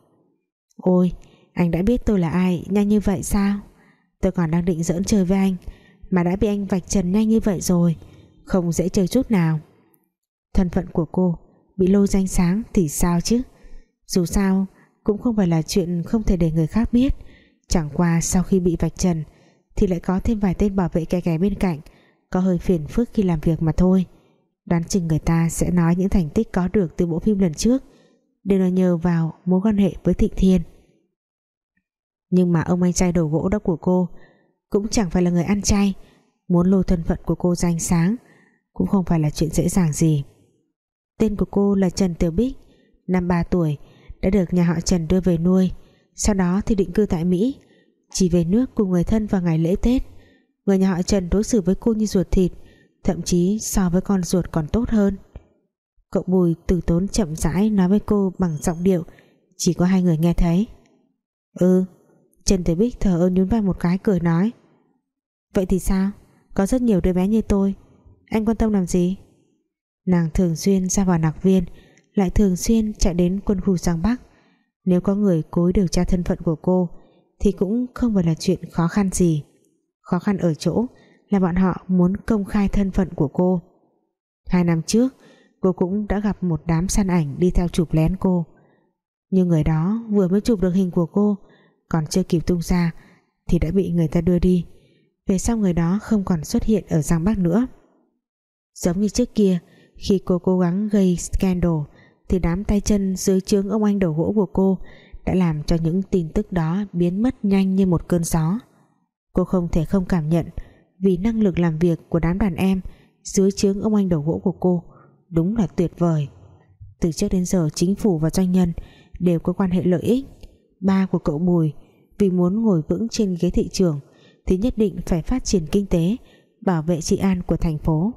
Ôi, anh đã biết tôi là ai, nhanh như vậy sao? Tôi còn đang định giỡn chơi với anh, mà đã bị anh vạch trần nhanh như vậy rồi. Không dễ chơi chút nào. Thân phận của cô bị lôi danh sáng thì sao chứ? Dù sao, cũng không phải là chuyện không thể để người khác biết. Chẳng qua sau khi bị vạch trần, thì lại có thêm vài tên bảo vệ kè kè bên cạnh. Có hơi phiền phức khi làm việc mà thôi. Đoán chừng người ta sẽ nói những thành tích có được từ bộ phim lần trước. Đều là nhờ vào mối quan hệ với Thịnh Thiên nhưng mà ông anh trai đầu gỗ đó của cô cũng chẳng phải là người ăn chay, muốn lôi thân phận của cô danh sáng cũng không phải là chuyện dễ dàng gì. Tên của cô là Trần Tiểu Bích, năm ba tuổi, đã được nhà họ Trần đưa về nuôi, sau đó thì định cư tại Mỹ, chỉ về nước cùng người thân vào ngày lễ Tết. Người nhà họ Trần đối xử với cô như ruột thịt, thậm chí so với con ruột còn tốt hơn. Cậu Bùi từ tốn chậm rãi nói với cô bằng giọng điệu, chỉ có hai người nghe thấy. Ừ Trần Tử Bích thở ơn nhún vai một cái, cười nói. Vậy thì sao? Có rất nhiều đứa bé như tôi. Anh quan tâm làm gì? Nàng thường xuyên ra vào nạc viên, lại thường xuyên chạy đến quân khu Giang Bắc. Nếu có người cố điều tra thân phận của cô, thì cũng không phải là chuyện khó khăn gì. Khó khăn ở chỗ là bọn họ muốn công khai thân phận của cô. Hai năm trước, cô cũng đã gặp một đám săn ảnh đi theo chụp lén cô. Nhưng người đó vừa mới chụp được hình của cô còn chưa kịp tung ra, thì đã bị người ta đưa đi. Về sau người đó không còn xuất hiện ở Giang Bắc nữa. Giống như trước kia, khi cô cố gắng gây scandal, thì đám tay chân dưới trướng ông anh đầu gỗ của cô đã làm cho những tin tức đó biến mất nhanh như một cơn gió. Cô không thể không cảm nhận vì năng lực làm việc của đám đàn em dưới trướng ông anh đầu gỗ của cô đúng là tuyệt vời. Từ trước đến giờ, chính phủ và doanh nhân đều có quan hệ lợi ích ba của cậu Bùi vì muốn ngồi vững trên ghế thị trường thì nhất định phải phát triển kinh tế, bảo vệ trị an của thành phố.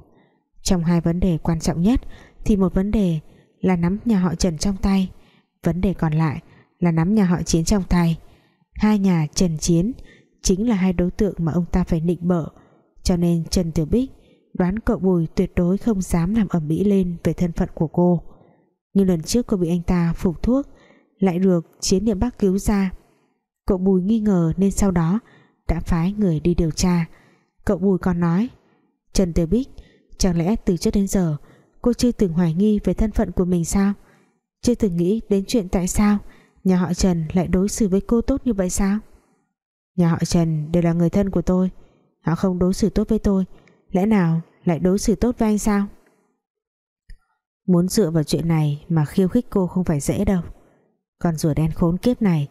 Trong hai vấn đề quan trọng nhất thì một vấn đề là nắm nhà họ Trần trong tay, vấn đề còn lại là nắm nhà họ Chiến trong tay. Hai nhà Trần Chiến chính là hai đối tượng mà ông ta phải nịnh bợ, cho nên Trần Tiểu Bích đoán cậu Bùi tuyệt đối không dám làm ẩm mỹ lên về thân phận của cô. Như lần trước cô bị anh ta phục thuốc lại được Chiến niệm Bắc cứu ra. Cậu Bùi nghi ngờ nên sau đó đã phái người đi điều tra. Cậu Bùi còn nói, Trần Tiểu Bích, chẳng lẽ từ trước đến giờ cô chưa từng hoài nghi về thân phận của mình sao? Chưa từng nghĩ đến chuyện tại sao nhà họ Trần lại đối xử với cô tốt như vậy sao? Nhà họ Trần đều là người thân của tôi, họ không đối xử tốt với tôi, lẽ nào lại đối xử tốt với anh sao? Muốn dựa vào chuyện này mà khiêu khích cô không phải dễ đâu còn rùa đen khốn kiếp này,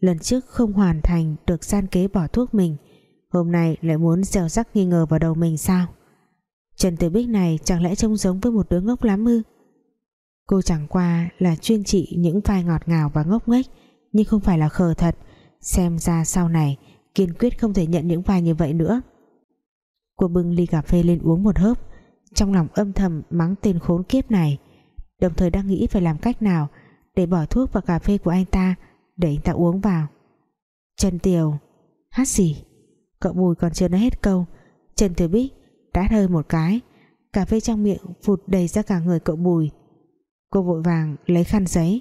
lần trước không hoàn thành được gian kế bỏ thuốc mình, hôm nay lại muốn gieo rắc nghi ngờ vào đầu mình sao? Trần Tử Bích này chẳng lẽ trông giống với một đứa ngốc lắm ư? Cô chẳng qua là chuyên trị những vai ngọt ngào và ngốc nghếch, Nhưng không phải là khờ thật. Xem ra sau này, Kiên quyết không thể nhận những vai như vậy nữa. Cô bưng ly cà phê lên uống một hớp. Trong lòng âm thầm mắng tên khốn kiếp này, Đồng thời đang nghĩ phải làm cách nào để bỏ thuốc vào cà phê của anh ta, Để anh ta uống vào. Trần Tiều Hát gì? Cậu Bùi còn chưa nói hết câu. Trần Tiểu Bích đã hơi một cái, cà phê trong miệng phụt đầy ra cả người cậu Bùi. Cô vội vàng lấy khăn giấy.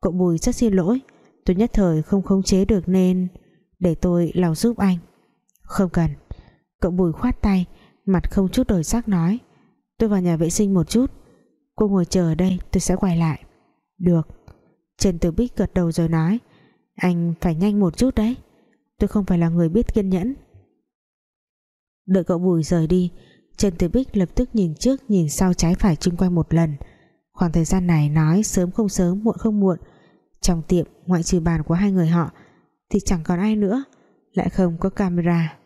Cậu Bùi rất xin lỗi, Tôi nhất thời không khống chế được nên Để tôi lau giúp anh. Không cần. Cậu Bùi khoát tay, Mặt không chút đổi sắc nói, Tôi vào nhà vệ sinh một chút, Cô ngồi chờ ở đây, tôi sẽ quay lại. Được. Trần Tử Bích gật đầu rồi nói, Anh phải nhanh một chút đấy. Tôi không phải là người biết kiên nhẫn. Đợi cậu Bùi rời đi, Trần Tử Bích lập tức nhìn trước, Nhìn sau trái phải chung quanh một lần. Khoảng thời gian này nói sớm không sớm, Muộn không muộn. Trong tiệm, ngoại trừ bàn của hai người họ, Thì chẳng còn ai nữa, Lại không có camera.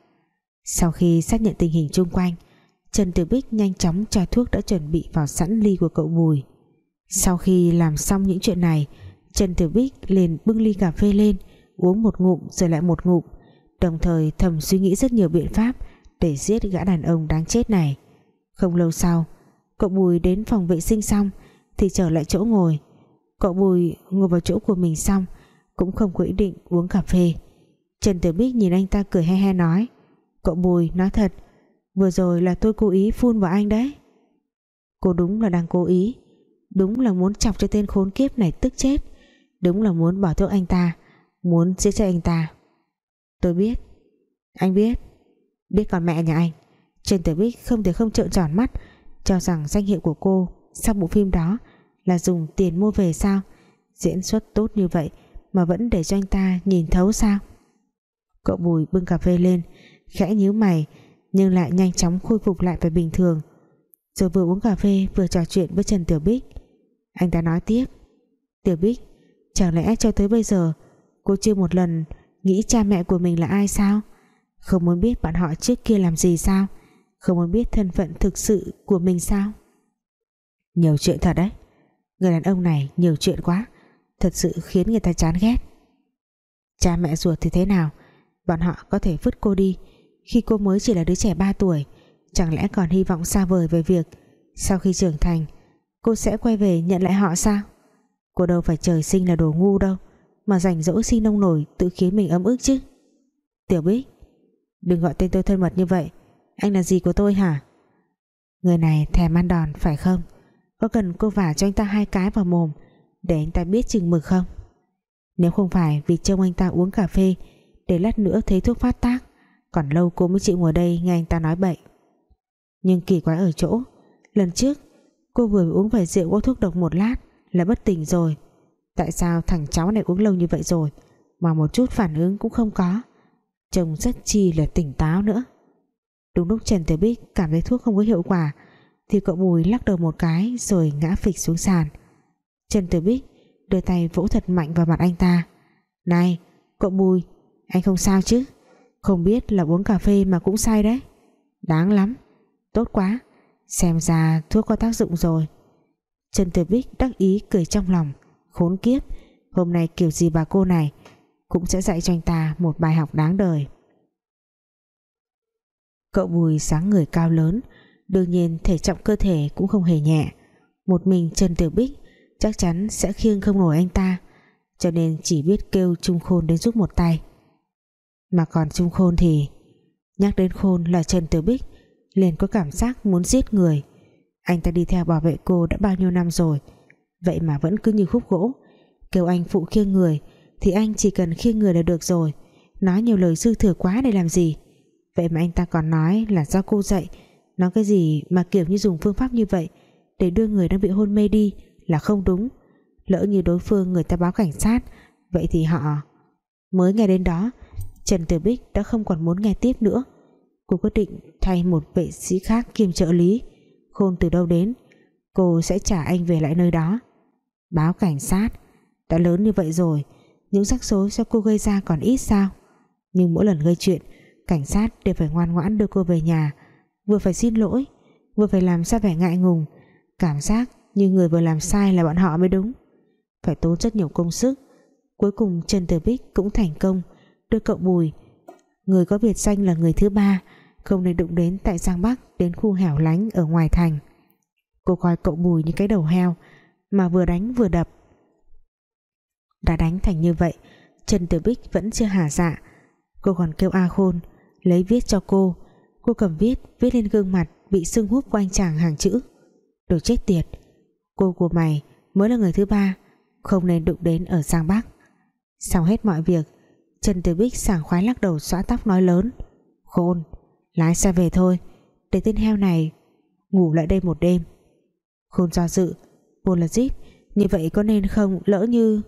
Sau khi xác nhận tình hình chung quanh, Trần Tử Bích nhanh chóng cho thuốc đã chuẩn bị vào sẵn ly của cậu Bùi. Sau khi làm xong những chuyện này Trần Tử Bích liền bưng ly cà phê lên, Uống một ngụm rồi lại một ngụm, Đồng thời thầm suy nghĩ rất nhiều biện pháp Để giết gã đàn ông đáng chết này. Không lâu sau, Cậu Bùi đến phòng vệ sinh xong Thì trở lại chỗ ngồi. Cậu Bùi ngồi vào chỗ của mình xong Cũng không có ý định uống cà phê. Trần Tử Bích nhìn anh ta cười he he nói, Cậu Bùi, nói thật, Vừa rồi là tôi cố ý phun vào anh đấy. Cô đúng là đang cố ý, Đúng là muốn chọc cho tên khốn kiếp này tức chết. Đúng là muốn bỏ thuốc anh ta, Muốn giết chết anh ta. Tôi biết. Anh biết. Biết còn mẹ nhà anh. Trần Tử Bích không thể không trợn tròn mắt, Cho rằng danh hiệu của cô Sau bộ phim đó Là dùng tiền mua về sao? Diễn xuất tốt như vậy Mà vẫn để cho anh ta nhìn thấu sao? Cậu Bùi bưng cà phê lên, Khẽ nhíu mày, Nhưng lại nhanh chóng khôi phục lại về bình thường. Rồi vừa uống cà phê, vừa trò chuyện với Trần Tiểu Bích. Anh ta nói tiếp. Tiểu Bích Chẳng lẽ cho tới bây giờ, Cô chưa một lần nghĩ cha mẹ của mình là ai sao? Không muốn biết bọn họ trước kia làm gì sao? Không muốn biết thân phận thực sự của mình sao? Nhiều chuyện thật đấy. Người đàn ông này nhiều chuyện quá. Thật sự khiến người ta chán ghét. Cha mẹ ruột thì thế nào? Bọn họ có thể vứt cô đi. Khi cô mới chỉ là đứa trẻ 3 tuổi, Chẳng lẽ còn hy vọng xa vời về việc Sau khi trưởng thành, Cô sẽ quay về nhận lại họ sao? Cô đâu phải trời sinh là đồ ngu đâu, Mà rảnh rỗi xin nông nổi Tự khiến mình ấm ức chứ. Tiểu Bích, Đừng gọi tên tôi thân mật như vậy. Anh là gì của tôi hả? Người này thèm ăn đòn, phải không? Có cần cô vả cho anh ta hai cái vào mồm Để anh ta biết chừng mực không? Nếu không phải vì trông anh ta uống cà phê Để lát nữa thấy thuốc phát tác, Còn lâu cô mới chịu ngồi đây nghe anh ta nói bậy. Nhưng kỳ quái ở chỗ, Lần trước cô vừa uống vài rượu có thuốc độc một lát là bất tỉnh rồi. Tại sao thằng cháu này uống lâu như vậy rồi, mà một chút phản ứng cũng không có? Trông rất chi là tỉnh táo nữa. Đúng lúc Trần Tiểu Bích cảm thấy thuốc không có hiệu quả, thì cậu Bùi lắc đầu một cái rồi ngã phịch xuống sàn. Trần Tiểu Bích đưa tay vỗ thật mạnh vào mặt anh ta. Này, cậu Bùi, anh không sao chứ? Không biết là uống cà phê mà cũng sai đấy. Đáng lắm. Tốt quá. Xem ra thuốc có tác dụng rồi. Trần Tử Bích đắc ý cười trong lòng, Khốn kiếp, Hôm nay kiểu gì bà cô này Cũng sẽ dạy cho anh ta một bài học đáng đời. Cậu Bùi sáng người cao lớn, Đương nhiên thể trọng cơ thể cũng không hề nhẹ. Một mình Trần Tử Bích Chắc chắn sẽ khiêng không nổi anh ta, Cho nên chỉ biết kêu Trung Khôn đến giúp một tay. Mà còn Trung Khôn thì, Nhắc đến Khôn là Trần Tử Bích, liền có cảm giác muốn giết người anh ta đi theo bảo vệ cô đã bao nhiêu năm rồi. Vậy mà vẫn cứ như khúc gỗ. Kêu anh phụ khiêng người, Thì anh chỉ cần khiêng người là được rồi. Nói nhiều lời dư thừa quá để làm gì? Vậy mà anh ta còn nói là do cô dạy. Nói cái gì mà kiểu như dùng phương pháp như vậy? Để đưa người đang bị hôn mê đi Là không đúng. Lỡ như đối phương người ta báo cảnh sát, Vậy thì họ Mới nghe đến đó. Trần Tử Bích đã không còn muốn nghe tiếp nữa. Cô quyết định thay một vệ sĩ khác kiêm trợ lý. Khôn từ đâu đến, Cô sẽ trả anh về lại nơi đó. Báo cảnh sát, Đã lớn như vậy rồi, Những rắc rối do cô gây ra còn ít sao? Nhưng mỗi lần gây chuyện, Cảnh sát đều phải ngoan ngoãn đưa cô về nhà, Vừa phải xin lỗi, Vừa phải làm ra vẻ ngại ngùng, Cảm giác như người vừa làm sai là bọn họ mới đúng. Phải tốn rất nhiều công sức, Cuối cùng Trần Tử Bích cũng thành công, Đưa cậu Bùi, Người có biệt danh là người thứ ba không nên đụng đến tại Giang Bắc, đến khu hẻo lánh ở ngoài thành. Cô coi cậu Bùi như cái đầu heo, mà vừa đánh vừa đập. Đã đánh thành như vậy, Trần Tử Bích vẫn chưa hả dạ. Cô còn kêu A Khôn, lấy viết cho cô. Cô cầm viết viết lên gương mặt, bị sưng húp của anh chàng hàng chữ. Đồ chết tiệt, cô của mày mới là người thứ ba, không nên đụng đến ở Giang Bắc. Xong hết mọi việc, Trần Tử Bích sảng khoái lắc đầu xõa tóc nói lớn, khôn lái xe về thôi. Để tên heo này ngủ lại đây một đêm. Khôn do dự buồn là dít, như vậy có nên không lỡ như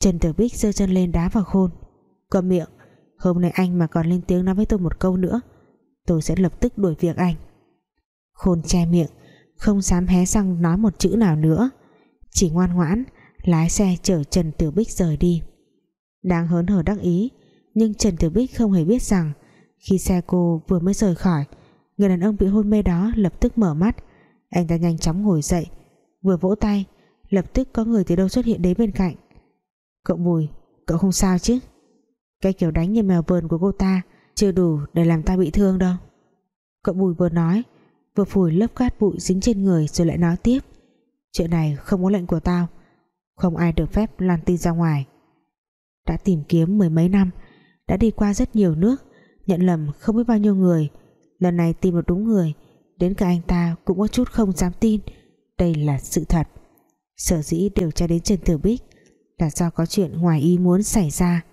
Trần Tử Bích giơ chân lên đá vào khôn. Cầm miệng hôm nay anh mà còn lên tiếng nói với tôi một câu nữa tôi sẽ lập tức đuổi việc anh. Khôn che miệng không dám hé răng nói một chữ nào nữa. Chỉ ngoan ngoãn lái xe chở Trần Tử Bích rời đi. Đang hớn hở đắc ý nhưng Trần Tử Bích không hề biết rằng khi xe cô vừa mới rời khỏi, người đàn ông bị hôn mê đó lập tức mở mắt. Anh ta nhanh chóng ngồi dậy, vừa vỗ tay, lập tức có người từ đâu xuất hiện đến bên cạnh. Cậu Bùi, cậu không sao chứ? Cái kiểu đánh như mèo vờn của cô ta chưa đủ để làm ta bị thương đâu. Cậu Bùi vừa nói, vừa phủi lớp cát bụi dính trên người rồi lại nói tiếp. Chuyện này không có lệnh của tao, không ai được phép lan tin ra ngoài. Đã tìm kiếm mười mấy năm, đã đi qua rất nhiều nước nhận lầm không biết bao nhiêu người. Lần này tìm được đúng người, đến cả anh ta cũng có chút không dám tin. Đây là sự thật. Sở dĩ điều tra đến Trần Tử Bích là do có chuyện ngoài ý muốn xảy ra.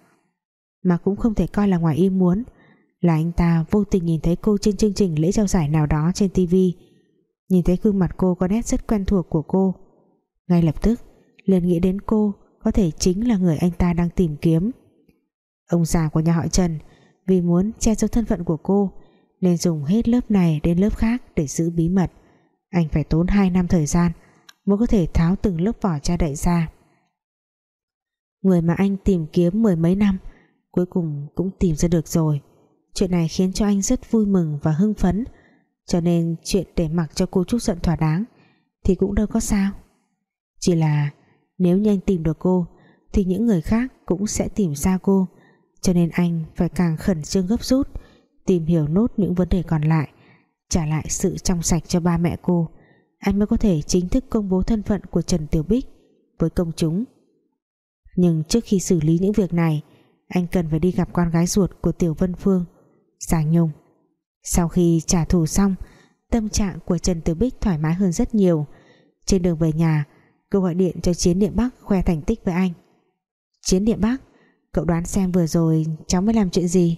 Mà cũng không thể coi là ngoài ý muốn, là anh ta vô tình nhìn thấy cô trên chương trình lễ trao giải nào đó trên TV nhìn thấy gương mặt cô có nét rất quen thuộc của cô. Ngay lập tức, liền nghĩ đến cô có thể chính là người anh ta đang tìm kiếm. Ông già của nhà họ Trần vì muốn che giấu thân phận của cô, nên dùng hết lớp này đến lớp khác để giữ bí mật. Anh phải tốn 2 năm thời gian mới có thể tháo từng lớp vỏ cha đậy ra. Người mà anh tìm kiếm mười mấy năm, cuối cùng cũng tìm ra được rồi. Chuyện này khiến cho anh rất vui mừng và hưng phấn. Cho nên chuyện để mặc cho cô Trúc giận thỏa đáng thì cũng đâu có sao. Chỉ là nếu như anh tìm được cô thì những người khác cũng sẽ tìm ra cô cho nên anh phải càng khẩn trương gấp rút, tìm hiểu nốt những vấn đề còn lại, trả lại sự trong sạch cho ba mẹ cô. Anh mới có thể chính thức công bố thân phận của Trần Tiểu Bích với công chúng. Nhưng trước khi xử lý những việc này, anh cần phải đi gặp con gái ruột của Tiểu Vân Phương Giàng Nhung. Sau khi trả thù xong, tâm trạng của Trần Tiểu Bích thoải mái hơn rất nhiều. Trên đường về nhà, cô gọi điện cho Chiến Điện Bắc khoe thành tích với anh. Chiến Điện Bắc cậu đoán xem vừa rồi cháu mới làm chuyện gì?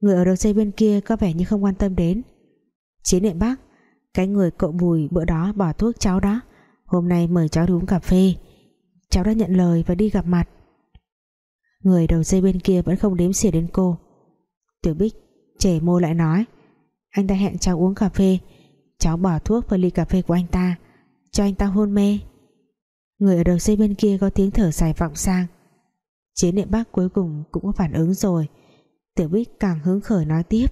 Người ở đầu dây bên kia có vẻ như không quan tâm đến. Chiến Điện bác, cái người cậu Bùi bữa đó bỏ thuốc cháu đó. Hôm nay mời cháu đi uống cà phê. Cháu đã nhận lời và đi gặp mặt. Người đầu dây bên kia vẫn không đếm xỉa đến cô. Tiểu Bích chể môi lại nói, anh ta hẹn cháu uống cà phê. Cháu bỏ thuốc vào ly cà phê của anh ta. Cho anh ta hôn mê. Người ở đầu dây bên kia có tiếng thở dài vọng sang chiến niệm bác cuối cùng cũng có phản ứng rồi. Tiểu Bích càng hứng khởi nói tiếp.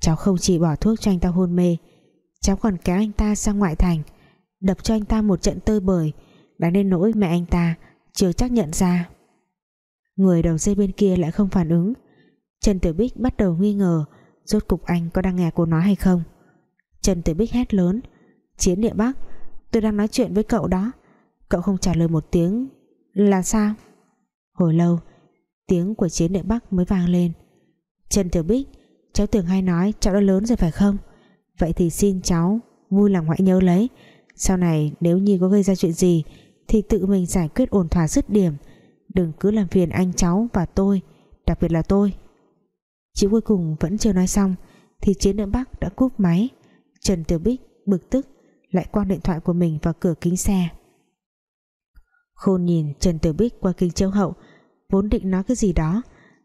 Cháu không chỉ bỏ thuốc cho anh ta hôn mê, cháu còn kéo anh ta sang ngoại thành, đập cho anh ta một trận tơi bời, đã nên nỗi mẹ anh ta chưa chắc nhận ra. Người đầu dây bên kia lại không phản ứng. Trần Tiểu Bích bắt đầu nghi ngờ, rốt cục anh có đang nghe cô nói hay không. Trần Tiểu Bích hét lớn, Chiến địa Bắc, tôi đang nói chuyện với cậu đó. Cậu không trả lời một tiếng, là sao? Hồi lâu, tiếng của chiến đệ Bắc mới vang lên. Trần Tiểu Bích, cháu tưởng hay nói cháu đã lớn rồi phải không? Vậy thì xin cháu vui lòng hãy nhớ lấy. Sau này nếu như có gây ra chuyện gì thì tự mình giải quyết ổn thỏa dứt điểm. Đừng cứ làm phiền anh cháu và tôi, đặc biệt là tôi. Chị cuối cùng vẫn chưa nói xong thì chiến đệ Bắc đã cúp máy. Trần Tiểu Bích bực tức, lại quăng điện thoại của mình vào cửa kính xe. Khôn nhìn Trần Tiểu Bích qua kính chiếu hậu vốn định nói cái gì đó,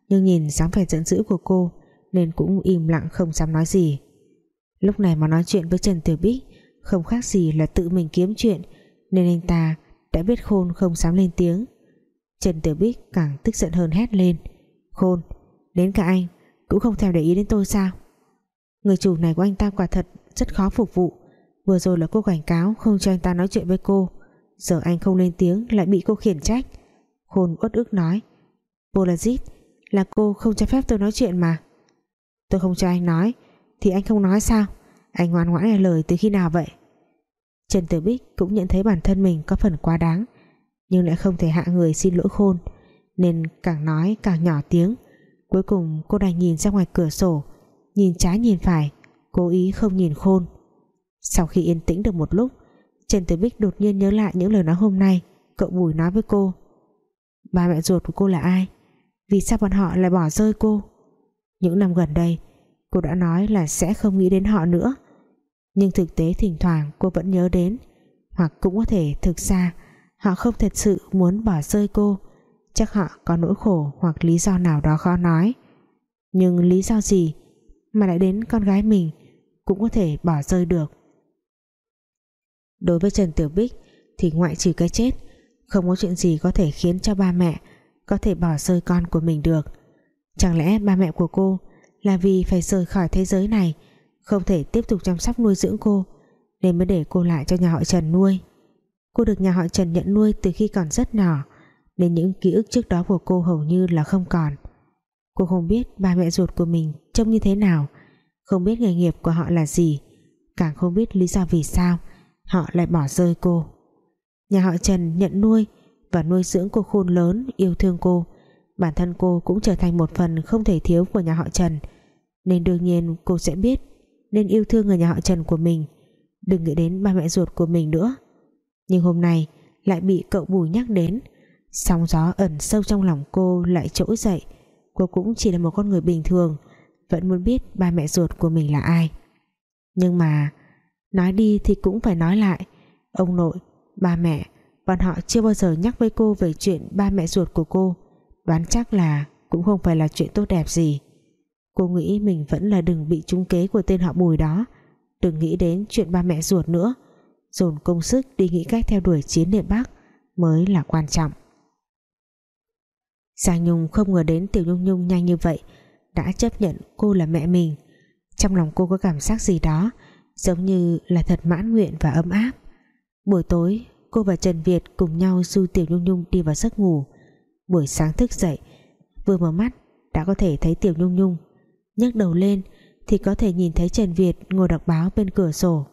nhưng nhìn dáng vẻ giận dữ của cô nên cũng im lặng không dám nói gì. Lúc này mà nói chuyện với Trần Tiểu Bích, không khác gì là tự mình kiếm chuyện, nên anh ta đã biết Khôn không dám lên tiếng. Trần Tiểu Bích càng tức giận hơn hét lên, Khôn, đến cả anh cũng không thèm để ý đến tôi sao? Người chủ này của anh ta quả thật rất khó phục vụ, vừa rồi là cô cảnh cáo không cho anh ta nói chuyện với cô, giờ anh không lên tiếng lại bị cô khiển trách. Khôn uất ức nói Polazit, là cô không cho phép tôi nói chuyện mà. Tôi không cho anh nói, thì anh không nói sao? Anh ngoan ngoãn nghe lời từ khi nào vậy? Trần Tử Bích cũng nhận thấy bản thân mình có phần quá đáng, nhưng lại không thể hạ người xin lỗi khôn, nên càng nói càng nhỏ tiếng. Cuối cùng cô đành nhìn ra ngoài cửa sổ, nhìn trái nhìn phải, cố ý không nhìn khôn. Sau khi yên tĩnh được một lúc, Trần Tử Bích đột nhiên nhớ lại những lời nói hôm nay, Cậu Bùi nói với cô. Ba mẹ ruột của cô là ai? Vì sao bọn họ lại bỏ rơi cô? Những năm gần đây, Cô đã nói là sẽ không nghĩ đến họ nữa. Nhưng thực tế thỉnh thoảng cô vẫn nhớ đến, Hoặc cũng có thể thực ra Họ không thật sự muốn bỏ rơi cô. Chắc họ có nỗi khổ Hoặc lý do nào đó khó nói. Nhưng lý do gì Mà lại đến con gái mình Cũng có thể bỏ rơi được? Đối với Trần Tiểu Bích Thì ngoại trừ cái chết, Không có chuyện gì có thể khiến cho ba mẹ có thể bỏ rơi con của mình được. Chẳng lẽ ba mẹ của cô Là vì phải rời khỏi thế giới này, Không thể tiếp tục chăm sóc nuôi dưỡng cô, Nên mới để cô lại cho nhà họ Trần nuôi? Cô được nhà họ Trần nhận nuôi Từ khi còn rất nhỏ, Nên những ký ức trước đó của cô hầu như là không còn. Cô không biết ba mẹ ruột của mình trông như thế nào, Không biết nghề nghiệp của họ là gì, Càng không biết lý do vì sao họ lại bỏ rơi cô. Nhà họ Trần nhận nuôi và nuôi dưỡng cô khôn lớn yêu thương cô. Bản thân cô cũng trở thành một phần không thể thiếu của nhà họ Trần. Nên đương nhiên cô sẽ biết nên yêu thương người nhà họ Trần của mình. Đừng nghĩ đến ba mẹ ruột của mình nữa. Nhưng hôm nay lại bị cậu Bùi nhắc đến. Sóng gió ẩn sâu trong lòng cô lại trỗi dậy. Cô cũng chỉ là một con người bình thường vẫn muốn biết ba mẹ ruột của mình là ai. Nhưng mà Nói đi thì cũng phải nói lại. Ông nội, ba mẹ Bọn họ chưa bao giờ nhắc với cô về chuyện ba mẹ ruột của cô. Đoán chắc là Cũng không phải là chuyện tốt đẹp gì. Cô nghĩ mình vẫn là đừng bị trúng kế Của tên họ bùi đó. Đừng nghĩ đến chuyện ba mẹ ruột nữa. Dồn công sức đi nghĩ cách theo đuổi chiến niệm Bắc Mới là quan trọng. Giang Nhung không ngờ đến Tiểu Nhung Nhung nhanh như vậy, Đã chấp nhận cô là mẹ mình. Trong lòng cô có cảm giác gì đó, giống như là thật mãn nguyện và ấm áp. Buổi tối cô và Trần Việt cùng nhau du Tiểu Nhung Nhung đi vào giấc ngủ. Buổi sáng thức dậy, vừa mở mắt đã có thể thấy Tiểu Nhung Nhung. Nhấc đầu lên thì có thể nhìn thấy Trần Việt ngồi đọc báo bên cửa sổ.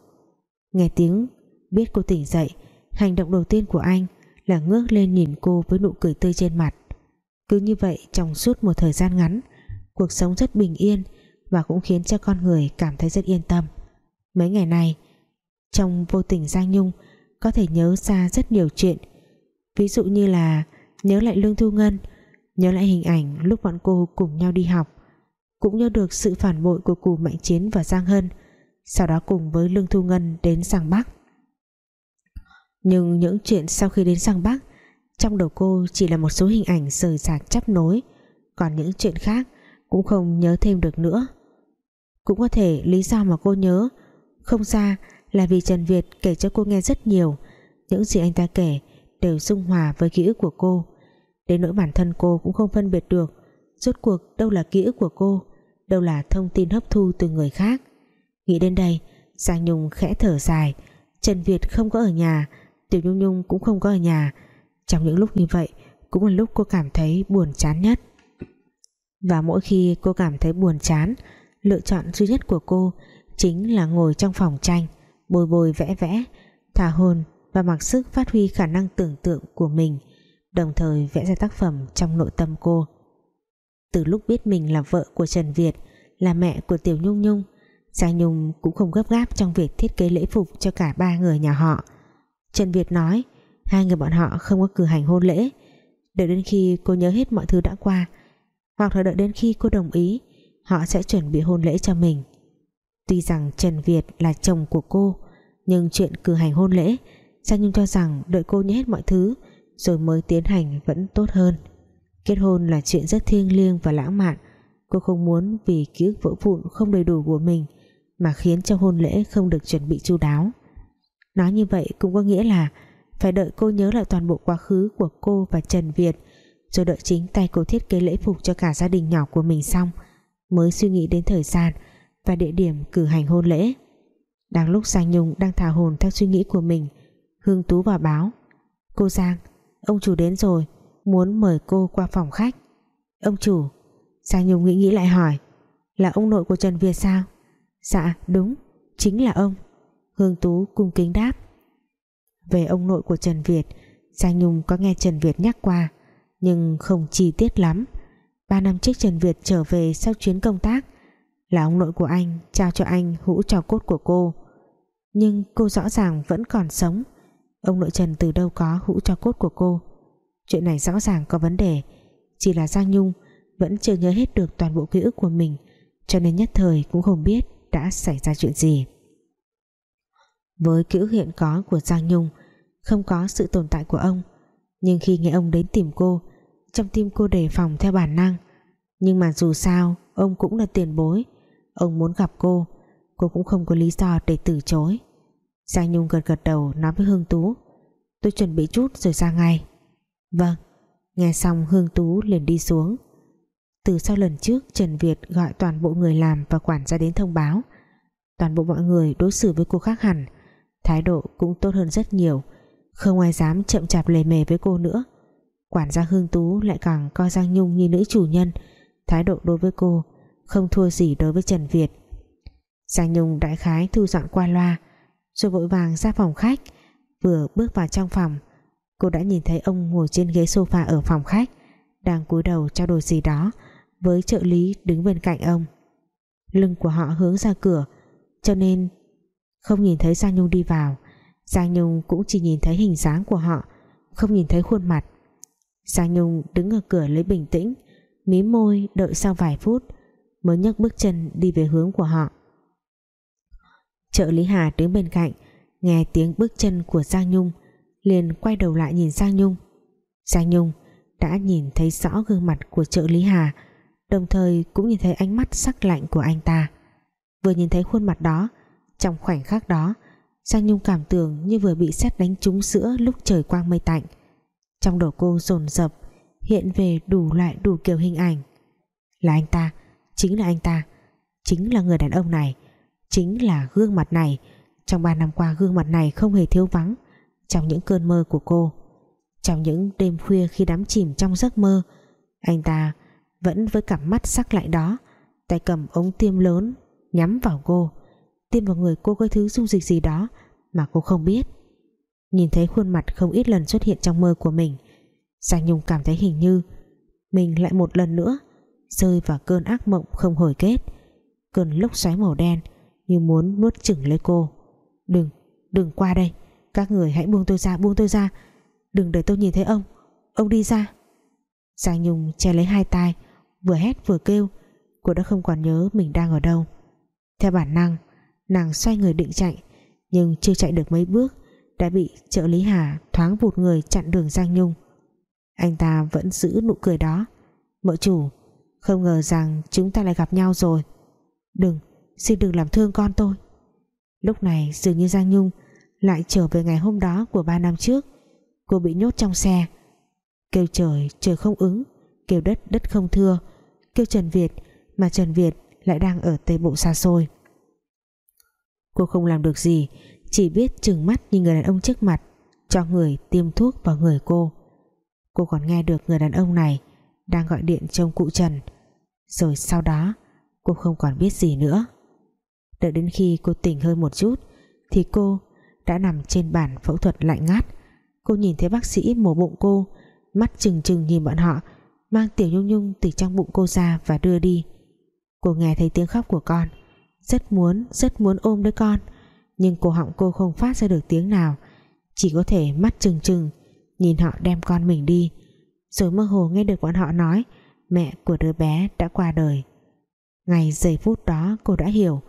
Nghe tiếng biết cô tỉnh dậy, hành động đầu tiên của anh là ngước lên nhìn cô với nụ cười tươi trên mặt. Cứ như vậy trong suốt một thời gian ngắn, cuộc sống rất bình yên và cũng khiến cho con người cảm thấy rất yên tâm. Mấy ngày này, trong vô tình Giang Nhung có thể nhớ ra rất nhiều chuyện. Ví dụ như là nhớ lại Lương Thu Ngân, nhớ lại hình ảnh lúc bọn cô cùng nhau đi học, cũng nhớ được sự phản bội của Cù Mạnh Chiến và Giang Hân, sau đó cùng với Lương Thu Ngân đến Giang Bắc. Nhưng những chuyện sau khi đến Giang Bắc, trong đầu cô chỉ là một số hình ảnh rời rạc chắp nối, còn những chuyện khác cũng không nhớ thêm được nữa. Cũng có thể lý do mà cô nhớ, không ra là vì Trần Việt kể cho cô nghe rất nhiều. Những gì anh ta kể đều dung hòa với ký ức của cô. Đến nỗi bản thân cô cũng không phân biệt được, Rốt cuộc đâu là ký ức của cô, Đâu là thông tin hấp thu từ người khác. Nghĩ đến đây, Giang Nhung khẽ thở dài. Trần Việt không có ở nhà, Tiểu Nhung Nhung cũng không có ở nhà. Trong những lúc như vậy, Cũng là lúc cô cảm thấy buồn chán nhất. Và mỗi khi cô cảm thấy buồn chán, Lựa chọn duy nhất của cô chính là ngồi trong phòng tranh bồi bồi vẽ vẽ, thả hồn và mặc sức phát huy khả năng tưởng tượng của mình, đồng thời vẽ ra tác phẩm trong nội tâm cô. Từ lúc biết mình là vợ của Trần Việt, là mẹ của Tiểu Nhung Nhung, Giang Nhung cũng không gấp gáp trong việc thiết kế lễ phục cho cả ba người nhà họ. Trần Việt nói, hai người bọn họ không có cử hành hôn lễ. Đợi đến khi cô nhớ hết mọi thứ đã qua, hoặc là đợi đến khi cô đồng ý, họ sẽ chuẩn bị hôn lễ cho mình. Tuy rằng Trần Việt là chồng của cô nhưng chuyện cử hành hôn lễ, Giang Nhung cho rằng đợi cô nhớ hết mọi thứ, Rồi mới tiến hành vẫn tốt hơn. Kết hôn là chuyện rất thiêng liêng và lãng mạn. Cô không muốn vì ký ức vỡ vụn không đầy đủ của mình Mà khiến cho hôn lễ không được chuẩn bị chu đáo. Nói như vậy cũng có nghĩa là Phải đợi cô nhớ lại toàn bộ quá khứ của cô và Trần Việt, Rồi đợi chính tay cô thiết kế lễ phục cho cả gia đình nhỏ của mình xong, Mới suy nghĩ đến thời gian và địa điểm cử hành hôn lễ đang lúc Giang Nhung đang thả hồn theo suy nghĩ của mình, Hương Tú vào báo. Cô Giang, ông chủ đến rồi, muốn mời cô qua phòng khách. Ông chủ, Giang Nhung nghĩ nghĩ lại hỏi, là ông nội của Trần Việt sao? Dạ đúng, chính là ông. Hương Tú cung kính đáp. Về ông nội của Trần Việt, Giang Nhung có nghe Trần Việt nhắc qua, nhưng không chi tiết lắm. Ba năm trước Trần Việt trở về sau chuyến công tác, là ông nội của anh trao cho anh hũ trò cốt của cô nhưng cô rõ ràng vẫn còn sống. Ông nội Trần từ đâu có hũ cho cốt của cô. Chuyện này rõ ràng có vấn đề. Chỉ là Giang Nhung vẫn chưa nhớ hết được toàn bộ ký ức của mình, cho nên nhất thời cũng không biết đã xảy ra chuyện gì. Với ký ức hiện có của Giang Nhung, không có sự tồn tại của ông, nhưng khi nghe ông đến tìm cô, trong tim cô đề phòng theo bản năng. Nhưng mà dù sao, ông cũng là tiền bối. Ông muốn gặp cô cô cũng không có lý do để từ chối. Giang Nhung gật gật đầu nói với Hương Tú, tôi chuẩn bị chút rồi ra ngay. Vâng. Nghe xong, Hương Tú liền đi xuống. Từ sau lần trước, Trần Việt gọi toàn bộ người làm và quản gia đến thông báo. Toàn bộ mọi người đối xử với cô khác hẳn, thái độ cũng tốt hơn rất nhiều, không ai dám chậm chạp lề mề với cô nữa. Quản gia Hương Tú lại càng coi Giang Nhung như nữ chủ nhân, thái độ đối với cô không thua gì đối với Trần Việt. Giang Nhung đại khái thu dọn qua loa, rồi vội vàng ra phòng khách, vừa bước vào trong phòng. Cô đã nhìn thấy ông ngồi trên ghế sofa ở phòng khách, đang cúi đầu trao đổi gì đó với trợ lý đứng bên cạnh ông. Lưng của họ hướng ra cửa, cho nên không nhìn thấy Giang Nhung đi vào. Giang Nhung cũng chỉ nhìn thấy hình dáng của họ, không nhìn thấy khuôn mặt. Giang Nhung đứng ở cửa lấy bình tĩnh, mí môi đợi sau vài phút, mới nhấc bước chân đi về hướng của họ trợ lý Hà đứng bên cạnh, nghe tiếng bước chân của Giang Nhung, liền quay đầu lại nhìn Giang Nhung. Giang Nhung đã nhìn thấy rõ gương mặt của trợ lý Hà, đồng thời cũng nhìn thấy ánh mắt sắc lạnh của anh ta. Vừa nhìn thấy khuôn mặt đó, trong khoảnh khắc đó, Giang Nhung cảm tưởng như vừa bị xét đánh trúng sữa lúc trời quang mây tạnh. Trong đầu cô dồn dập, hiện về đủ loại đủ kiểu hình ảnh. Là anh ta, chính là anh ta, chính là người đàn ông này chính là gương mặt này. Trong 3 năm qua, gương mặt này không hề thiếu vắng. Trong những cơn mơ của cô, trong những đêm khuya khi đắm chìm trong giấc mơ, anh ta vẫn với cặp mắt sắc lại đó, tay cầm ống tiêm lớn, nhắm vào cô, tiêm vào người cô cái thứ dung dịch gì đó mà cô không biết. Nhìn thấy khuôn mặt không ít lần xuất hiện trong mơ của mình, Giang Nhung cảm thấy hình như mình lại một lần nữa rơi vào cơn ác mộng không hồi kết, cơn lốc xoáy màu đen như muốn nuốt chửng lấy cô. Đừng, đừng qua đây. Các người hãy buông tôi ra, buông tôi ra. Đừng để tôi nhìn thấy ông. Ông đi ra. Giang Nhung che lấy hai tay vừa hét vừa kêu. Cô đã không còn nhớ mình đang ở đâu. Theo bản năng nàng xoay người định chạy nhưng chưa chạy được mấy bước đã bị trợ lý Hà thoáng vụt người chặn đường Giang Nhung. Anh ta vẫn giữ nụ cười đó. Mợ chủ không ngờ rằng chúng ta lại gặp nhau rồi. Đừng xin đừng làm thương con tôi. Lúc này dường như Giang Nhung lại trở về ngày hôm đó của ba năm trước. Cô bị nhốt trong xe. Kêu trời trời không ứng, kêu đất đất không thưa, kêu Trần Việt mà Trần Việt lại đang ở Tây Bộ xa xôi. Cô không làm được gì, chỉ biết trừng mắt nhìn người đàn ông trước mặt, cho người tiêm thuốc vào người cô. Cô còn nghe được người đàn ông này đang gọi điện trông cụ Trần. Rồi sau đó, cô không còn biết gì nữa đợi đến khi cô tỉnh hơn một chút, thì cô đã nằm trên bàn phẫu thuật lạnh ngắt. Cô nhìn thấy bác sĩ mổ bụng cô, mắt trừng trừng nhìn bọn họ, mang tiểu nhung nhung từ trong bụng cô ra và đưa đi. Cô nghe thấy tiếng khóc của con, rất muốn rất muốn ôm đứa con, nhưng cổ họng cô không phát ra được tiếng nào, chỉ có thể mắt trừng trừng nhìn họ đem con mình đi. Rồi mơ hồ nghe được bọn họ nói, mẹ của đứa bé đã qua đời. Ngày giây phút đó cô đã hiểu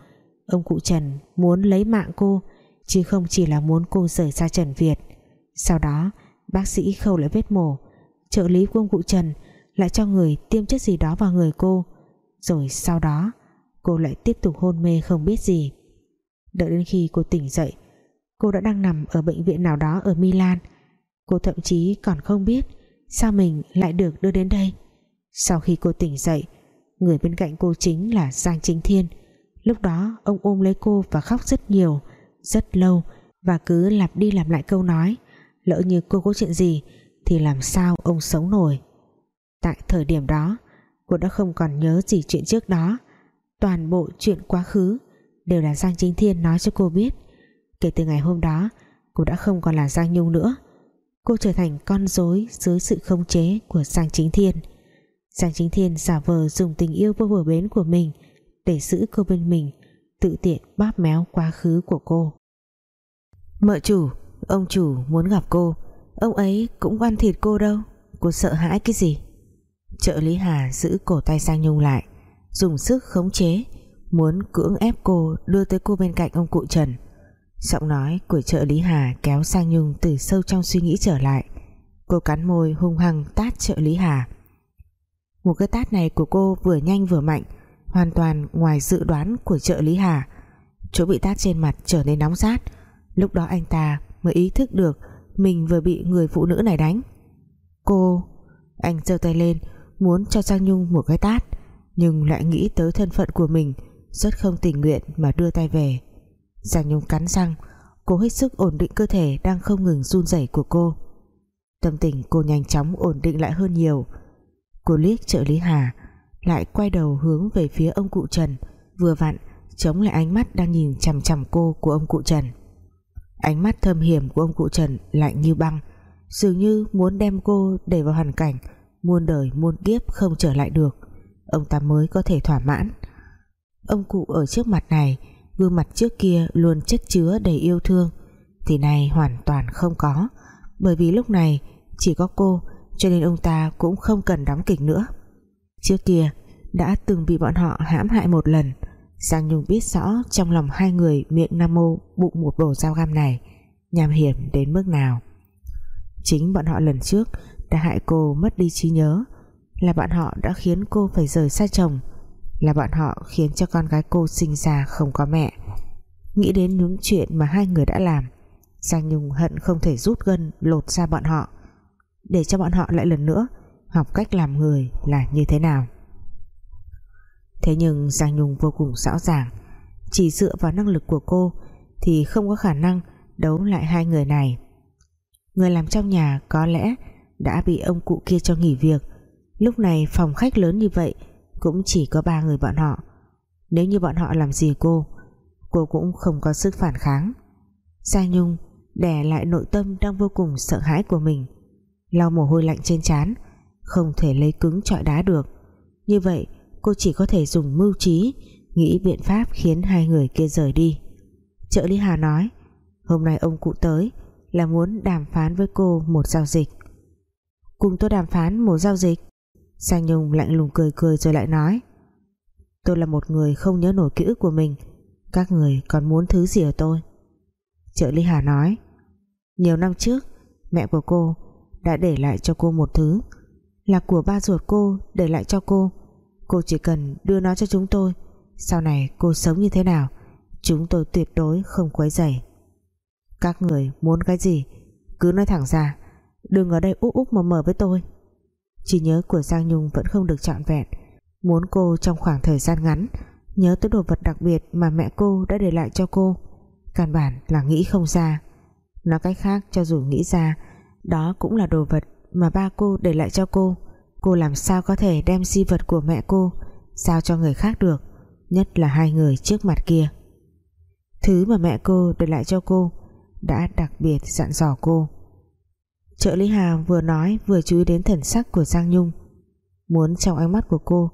ông cụ Trần muốn lấy mạng cô, chứ không chỉ là muốn cô rời xa Trần Việt. Sau đó, bác sĩ khâu lại vết mổ, trợ lý của ông cụ Trần lại cho người tiêm chất gì đó vào người cô. Rồi sau đó, cô lại tiếp tục hôn mê không biết gì. Đợi đến khi cô tỉnh dậy, cô đã đang nằm ở bệnh viện nào đó ở Milan. Cô thậm chí còn không biết sao mình lại được đưa đến đây. Sau khi cô tỉnh dậy, người bên cạnh cô chính là Giang Chính Thiên lúc đó, ông ôm lấy cô và khóc rất nhiều, rất lâu và cứ lặp đi lặp lại câu nói, lỡ như cô có chuyện gì thì làm sao ông sống nổi? Tại thời điểm đó, cô đã không còn nhớ gì chuyện trước đó. Toàn bộ chuyện quá khứ đều là Giang Chính Thiên nói cho cô biết. Kể từ ngày hôm đó, cô đã không còn là Giang Nhung nữa. Cô trở thành con rối dưới sự khống chế của Giang Chính Thiên. Giang Chính Thiên giả vờ dùng tình yêu vô bờ bến của mình để giữ cô bên mình, tự tiện bóp méo quá khứ của cô. Mợ chủ, Ông chủ muốn gặp cô. Ông ấy cũng ăn thịt cô đâu. Cô sợ hãi cái gì? Trợ lý Hà giữ cổ tay Sang Nhung lại, Dùng sức khống chế, Muốn cưỡng ép cô đưa tới cô bên cạnh ông cụ Trần. Giọng nói của trợ lý Hà kéo Sang Nhung từ sâu trong suy nghĩ trở lại. Cô cắn môi hung hăng tát trợ lý Hà. Một cái tát này của cô vừa nhanh vừa mạnh Hoàn toàn ngoài dự đoán của trợ lý Hà. Chỗ bị tát trên mặt trở nên nóng rát. Lúc đó anh ta mới ý thức được Mình vừa bị người phụ nữ này đánh. Cô, Anh giơ tay lên, Muốn cho Giang Nhung một cái tát, Nhưng lại nghĩ tới thân phận của mình, Rất không tình nguyện mà đưa tay về. Giang Nhung cắn răng cố hết sức ổn định cơ thể Đang không ngừng run rẩy của cô. Tâm tình cô nhanh chóng ổn định lại hơn nhiều. Cô liếc trợ lý Hà lại quay đầu hướng về phía ông cụ Trần. Vừa vặn, chống lại ánh mắt đang nhìn chằm chằm cô của ông cụ Trần. Ánh mắt thâm hiểm của ông cụ Trần lạnh như băng, dường như muốn đem cô đẩy vào hoàn cảnh, muôn đời muôn kiếp không trở lại được. Ông ta mới có thể thỏa mãn. Ông cụ ở trước mặt này, gương mặt trước kia luôn chất chứa đầy yêu thương. Thì này hoàn toàn không có, bởi vì lúc này chỉ có cô, cho nên ông ta cũng không cần đóng kịch nữa trước kia, đã từng bị bọn họ hãm hại một lần. Giang Nhung biết rõ trong lòng hai người miệng Nam Mô bụng một bổ dao găm này, nham hiểm đến mức nào. Chính bọn họ lần trước đã hại cô mất đi trí nhớ, là bọn họ đã khiến cô phải rời xa chồng, là bọn họ khiến cho con gái cô sinh ra không có mẹ. Nghĩ đến những chuyện mà hai người đã làm, Giang Nhung hận không thể rút gân lột ra bọn họ. Để cho bọn họ lại lần nữa học cách làm người là như thế nào. Thế nhưng Giang Nhung vô cùng rõ ràng, Chỉ dựa vào năng lực của cô Thì không có khả năng đấu lại hai người này. Người làm trong nhà có lẽ Đã bị ông cụ kia cho nghỉ việc. Lúc này phòng khách lớn như vậy Cũng chỉ có ba người bọn họ. Nếu như bọn họ làm gì cô Cô cũng không có sức phản kháng. Giang Nhung đè lại nội tâm đang vô cùng sợ hãi của mình. Lau mồ hôi lạnh trên trán không thể lấy cứng trọi đá được. Như vậy, cô chỉ có thể dùng mưu trí, nghĩ biện pháp khiến hai người kia rời đi. Trợ lý Hà nói, hôm nay ông cụ tới là muốn đàm phán với cô một giao dịch. Cùng tôi đàm phán một giao dịch? Sang Nhung lạnh lùng cười cười rồi lại nói, tôi là một người không nhớ nổi ký ức của mình, các người còn muốn thứ gì ở tôi? Trợ lý Hà nói, nhiều năm trước, mẹ của cô đã để lại cho cô một thứ là của ba ruột cô để lại cho cô. Cô chỉ cần đưa nó cho chúng tôi. Sau này cô sống như thế nào, Chúng tôi tuyệt đối không quấy rầy. Các người muốn cái gì, Cứ nói thẳng ra. Đừng ở đây úp úp mà mở với tôi. Chỉ nhớ của Giang Nhung vẫn không được trọn vẹn. Muốn cô trong khoảng thời gian ngắn, Nhớ tới đồ vật đặc biệt Mà mẹ cô đã để lại cho cô. Căn bản là nghĩ không ra. Nói cách khác, cho dù nghĩ ra, Đó cũng là đồ vật mà ba cô để lại cho cô. Cô làm sao có thể đem di vật của mẹ cô sao cho người khác được, nhất là hai người trước mặt kia? Thứ mà mẹ cô để lại cho cô đã đặc biệt dặn dò cô. Trợ lý Hà vừa nói vừa chú ý đến thần sắc của Giang Nhung. Muốn trong ánh mắt của cô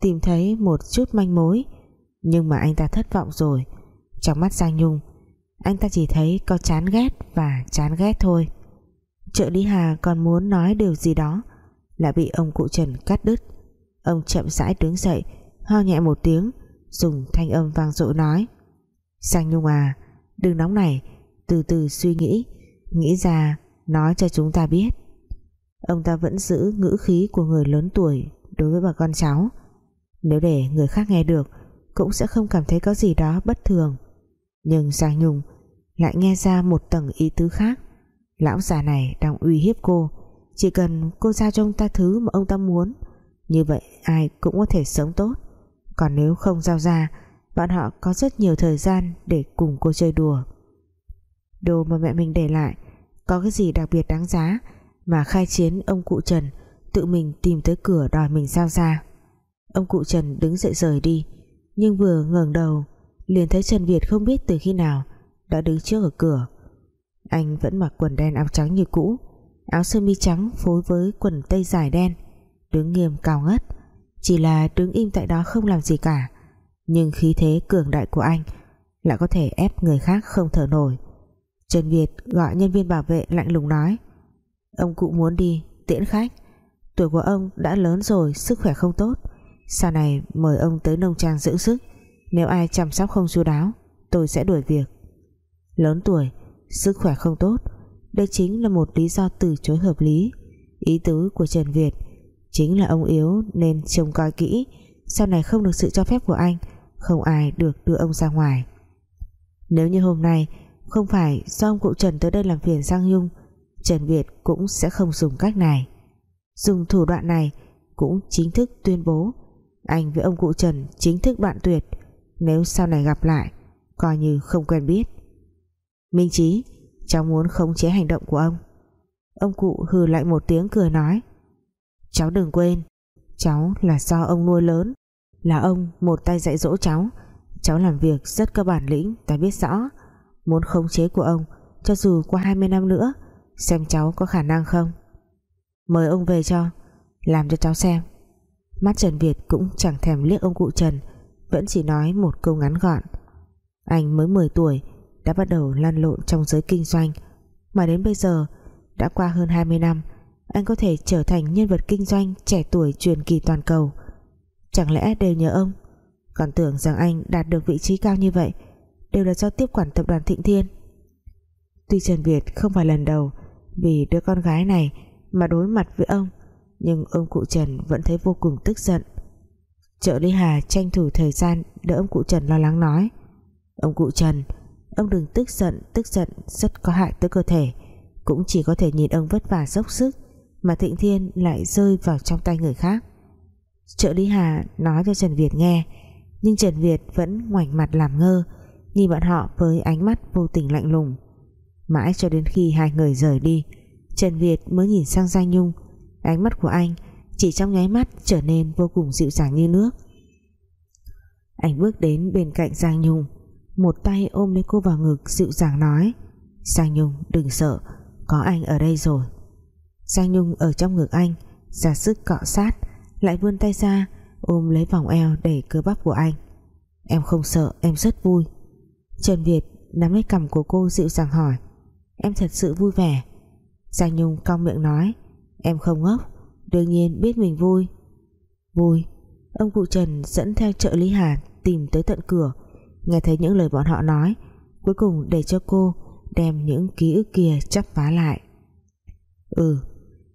tìm thấy một chút manh mối, nhưng mà anh ta thất vọng rồi. Trong mắt Giang Nhung, anh ta chỉ thấy có chán ghét và chán ghét thôi trợ lý Hà còn muốn nói điều gì đó, lại bị ông cụ Trần cắt đứt. Ông chậm rãi đứng dậy, ho nhẹ một tiếng, dùng thanh âm vang dội nói Sang Nhung à đừng nóng này, từ từ suy nghĩ nghĩ ra, nói cho chúng ta biết. Ông ta vẫn giữ ngữ khí của người lớn tuổi đối với bà con cháu. Nếu để người khác nghe được, cũng sẽ không cảm thấy có gì đó bất thường. Nhưng Giang Nhung lại nghe ra một tầng ý tứ khác lão già này đang uy hiếp cô. Chỉ cần cô giao cho ông ta thứ mà ông ta muốn, Như vậy ai cũng có thể sống tốt. Còn nếu không giao ra, Bọn họ có rất nhiều thời gian Để cùng cô chơi đùa. Đồ mà mẹ mình để lại Có cái gì đặc biệt đáng giá Mà khai chiến ông cụ Trần Tự mình tìm tới cửa đòi mình giao ra? Ông cụ Trần đứng dậy rời đi, Nhưng vừa ngẩng đầu Liền thấy Trần Việt không biết từ khi nào Đã đứng trước ở cửa. Anh vẫn mặc quần đen áo trắng như cũ áo sơ mi trắng phối với quần tây dài đen đứng nghiêm cao ngất. Chỉ là đứng im tại đó không làm gì cả nhưng khí thế cường đại của anh lại có thể ép người khác không thở nổi. Trần Việt gọi nhân viên bảo vệ lạnh lùng nói Ông cụ muốn đi tiễn khách. Tuổi của ông đã lớn rồi Sức khỏe không tốt. Sau này mời ông tới nông trang dưỡng sức. Nếu ai chăm sóc không chu đáo Tôi sẽ đuổi việc. Lớn tuổi, sức khỏe không tốt. Đây chính là một lý do từ chối hợp lý. Ý tứ của Trần Việt Chính là ông yếu nên trông coi kỹ. Sau này không được sự cho phép của anh, Không ai được đưa ông ra ngoài. Nếu như hôm nay Không phải do ông cụ Trần tới đây làm phiền Giang Nhung, Trần Việt cũng sẽ không dùng cách này. Dùng thủ đoạn này Cũng chính thức tuyên bố Anh với ông cụ Trần chính thức đoạn tuyệt. Nếu sau này gặp lại, Coi như không quen biết. Minh Chí, Cháu muốn khống chế hành động của ông. Ông cụ hừ lại một tiếng cười nói, Cháu đừng quên, Cháu là do ông nuôi lớn, Là ông một tay dạy dỗ cháu. Cháu làm việc rất có bản lĩnh, Ta biết rõ. Muốn khống chế của ông, Cho dù qua 20 năm nữa, Xem cháu có khả năng không? Mời ông về cho, Làm cho cháu xem. Mắt Trần Việt cũng chẳng thèm liếc ông cụ Trần, Vẫn chỉ nói một câu ngắn gọn, Anh mới 10 tuổi đã bắt đầu lăn lộn trong giới kinh doanh. Mà đến bây giờ, Đã qua hơn 20 năm, Anh có thể trở thành nhân vật kinh doanh Trẻ tuổi truyền kỳ toàn cầu. Chẳng lẽ đều nhờ ông? Còn tưởng rằng anh đạt được vị trí cao như vậy, Đều là do tiếp quản tập đoàn Thịnh Thiên. Tuy Trần Việt không phải lần đầu Vì đứa con gái này Mà đối mặt với ông, Nhưng ông cụ Trần vẫn thấy vô cùng tức giận. Trợ lý Hà tranh thủ thời gian Đỡ ông cụ Trần lo lắng nói, Ông cụ Trần Ông đừng tức giận Tức giận rất có hại tới cơ thể. Cũng chỉ có thể nhìn ông vất vả dốc sức, Mà Thịnh Thiên lại rơi vào trong tay người khác. Trợ lý Hà nói cho Trần Việt nghe, Nhưng Trần Việt vẫn ngoảnh mặt làm ngơ, Nhìn bọn họ với ánh mắt vô tình lạnh lùng. Mãi cho đến khi hai người rời đi, Trần Việt mới nhìn sang Giang Nhung. Ánh mắt của anh Chỉ trong nháy mắt trở nên vô cùng dịu dàng như nước. Anh bước đến bên cạnh Giang Nhung. Một tay ôm lấy cô vào ngực, Dịu dàng nói Giang Nhung, đừng sợ, Có anh ở đây rồi. Giang Nhung ở trong ngực anh, ra sức cọ sát, Lại vươn tay ra, ôm lấy vòng eo đẩy cơ bắp của anh. Em không sợ, em rất vui. Trần Việt nắm lấy cầm của cô dịu dàng hỏi, Em thật sự vui vẻ? Giang Nhung cong miệng nói, Em không ngốc, Đương nhiên biết mình vui. Vui? Ông cụ Trần dẫn theo trợ lý Hà Tìm tới tận cửa Nghe thấy những lời bọn họ nói, Cuối cùng để cho cô đem những ký ức kia chắp vá lại. Ừ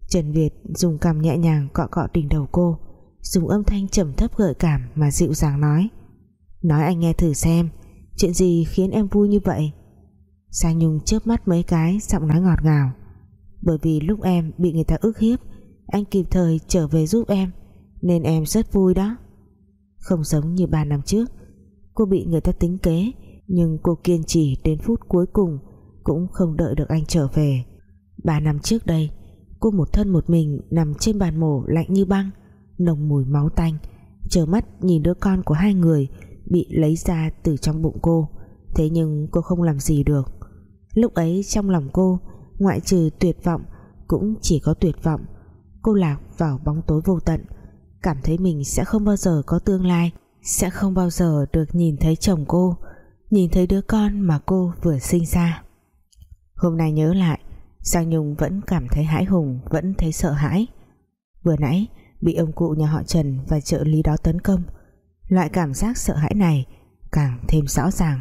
Trần Việt dùng cằm nhẹ nhàng cọ cọ đỉnh đầu cô, Dùng âm thanh trầm thấp gợi cảm Mà dịu dàng nói. Nói anh nghe thử xem, Chuyện gì khiến em vui như vậy? Sang Nhung chớp mắt mấy cái, Giọng nói ngọt ngào. Bởi vì lúc em bị người ta ức hiếp, Anh kịp thời trở về giúp em, Nên em rất vui đó. Không giống như ba năm trước. Cô bị người ta tính kế, Nhưng cô kiên trì đến phút cuối cùng Cũng không đợi được anh trở về. Ba năm trước đây, Cô một thân một mình nằm trên bàn mổ lạnh như băng, Nồng mùi máu tanh Chờ mắt nhìn đứa con của hai người Bị lấy ra từ trong bụng cô. Thế nhưng cô không làm gì được. Lúc ấy trong lòng cô, Ngoại trừ tuyệt vọng, Cũng chỉ có tuyệt vọng. Cô lạc vào bóng tối vô tận, Cảm thấy mình sẽ không bao giờ có tương lai. Sẽ không bao giờ được nhìn thấy chồng cô, Nhìn thấy đứa con mà cô vừa sinh ra. Hôm nay nhớ lại, Giang Nhung vẫn cảm thấy hãi hùng, Vẫn thấy sợ hãi. Vừa nãy, bị ông cụ nhà họ Trần Và trợ lý đó tấn công, Loại cảm giác sợ hãi này càng thêm rõ ràng.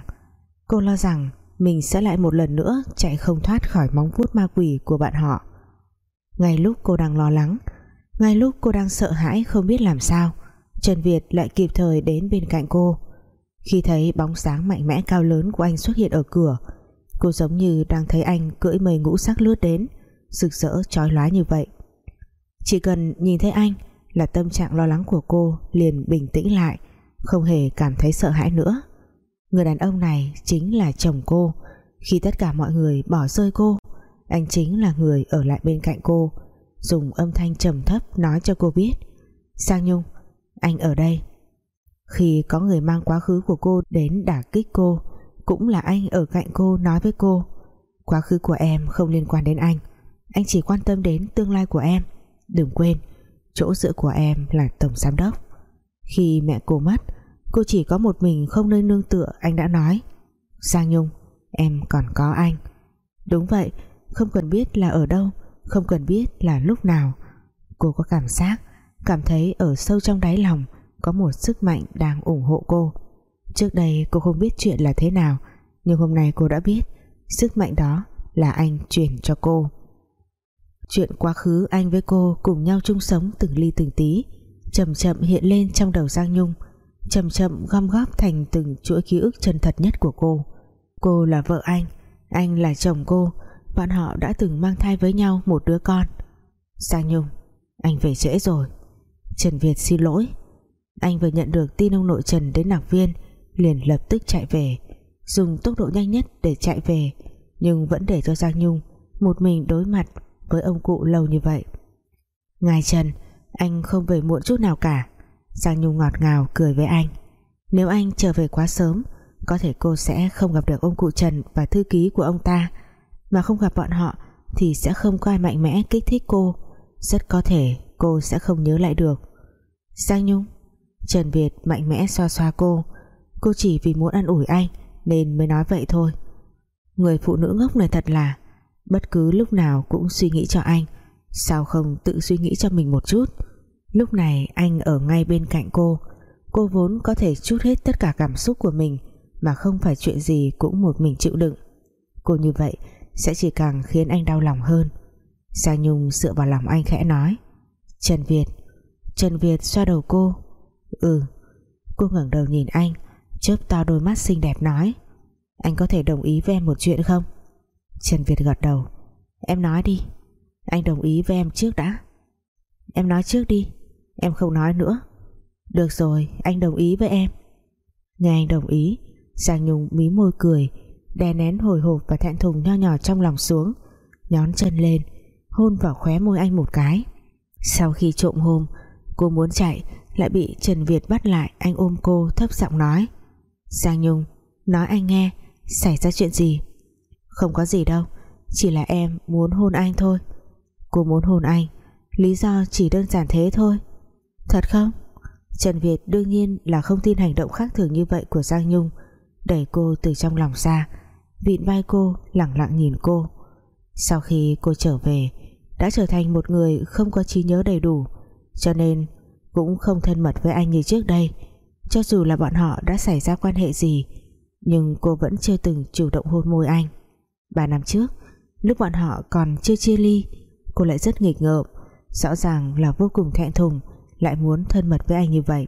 Cô lo rằng mình sẽ lại một lần nữa chạy không thoát khỏi móng vuốt ma quỷ của bạn họ. Ngay lúc cô đang lo lắng, ngay lúc cô đang sợ hãi không biết làm sao Trần Việt lại kịp thời đến bên cạnh cô. Khi thấy bóng sáng mạnh mẽ cao lớn của anh xuất hiện ở cửa, cô giống như đang thấy anh cưỡi mây ngũ sắc lướt đến, rực rỡ, chói lóa như vậy. Chỉ cần nhìn thấy anh là tâm trạng lo lắng của cô liền bình tĩnh lại, không hề cảm thấy sợ hãi nữa. Người đàn ông này chính là chồng cô. Khi tất cả mọi người bỏ rơi cô, Anh chính là người ở lại bên cạnh cô, Dùng âm thanh trầm thấp nói cho cô biết, Sang Nhung anh ở đây. Khi có người mang quá khứ của cô đến đả kích cô, Cũng là anh ở cạnh cô nói với cô, Quá khứ của em không liên quan đến anh. Anh chỉ quan tâm đến tương lai của em. Đừng quên, Chỗ dựa của em là tổng giám đốc. Khi mẹ cô mất, Cô chỉ có một mình không nơi nương tựa, Anh đã nói Giang Nhung, em còn có anh. Đúng vậy, Không cần biết là ở đâu, Không cần biết là lúc nào. Cô có cảm giác Cảm thấy ở sâu trong đáy lòng Có một sức mạnh đang ủng hộ cô. Trước đây cô không biết chuyện là thế nào, Nhưng hôm nay cô đã biết Sức mạnh đó là anh truyền cho cô. Chuyện quá khứ anh với cô cùng nhau chung sống từng ly từng tí, chậm chậm hiện lên trong đầu Giang Nhung, chậm chậm gom góp thành từng chuỗi ký ức chân thật nhất của cô. Cô là vợ anh anh là chồng cô, bọn họ đã từng mang thai với nhau một đứa con. Giang Nhung, anh về trễ rồi. Trần Việt xin lỗi. Anh vừa nhận được tin ông nội Trần đến nạc viên, liền lập tức chạy về, dùng tốc độ nhanh nhất để chạy về, nhưng vẫn để cho Giang Nhung một mình đối mặt với ông cụ lâu như vậy. Ngài Trần, anh không về muộn chút nào cả. Giang Nhung ngọt ngào cười với anh. Nếu anh trở về quá sớm, Có thể cô sẽ không gặp được ông cụ Trần Và thư ký của ông ta. Mà không gặp bọn họ Thì sẽ không có ai mạnh mẽ kích thích cô. Rất có thể cô sẽ không nhớ lại được. Giang Nhung, Trần Việt mạnh mẽ xoa xoa cô. Cô chỉ vì muốn ăn ủi anh Nên mới nói vậy thôi. Người phụ nữ ngốc này thật là, Bất cứ lúc nào cũng suy nghĩ cho anh, Sao không tự suy nghĩ cho mình một chút? Lúc này anh ở ngay bên cạnh cô. Cô vốn có thể chút hết tất cả cảm xúc của mình Mà không phải chuyện gì cũng một mình chịu đựng. Cô như vậy Sẽ chỉ càng khiến anh đau lòng hơn. Giang Nhung dựa vào lòng anh khẽ nói, Trần Việt Trần Việt xoa đầu cô. Ừ. Cô ngẩng đầu nhìn anh, chớp to đôi mắt xinh đẹp nói, Anh có thể đồng ý với em một chuyện không? Trần Việt gật đầu, Em nói đi. Anh đồng ý với em trước đã. Em nói trước đi. Em không nói nữa. Được rồi, anh đồng ý với em. Nghe anh đồng ý, Giang Nhung mí môi cười, Đè nén hồi hộp và thẹn thùng nho nhỏ trong lòng xuống, Nhón chân lên, Hôn vào khóe môi anh một cái. Sau khi trộm hôn Cô muốn chạy, Lại bị Trần Việt bắt lại, Anh ôm cô thấp giọng nói. Giang Nhung, Nói anh nghe, Xảy ra chuyện gì? Không có gì đâu, Chỉ là em muốn hôn anh thôi. Cô muốn hôn anh, Lý do chỉ đơn giản thế thôi. Thật không? Trần Việt đương nhiên là không tin hành động khác thường như vậy của Giang Nhung, Đẩy cô từ trong lòng ra, Vịn vai cô lặng lặng nhìn cô. Sau khi cô trở về, Đã trở thành một người không có trí nhớ đầy đủ cho nên, Cũng không thân mật với anh như trước đây. Cho dù là bọn họ đã xảy ra quan hệ gì, Nhưng cô vẫn chưa từng chủ động hôn môi anh. Ba năm trước, Lúc bọn họ còn chưa chia ly, Cô lại rất nghịch ngợm. Rõ ràng là vô cùng thẹn thùng, lại muốn thân mật với anh như vậy.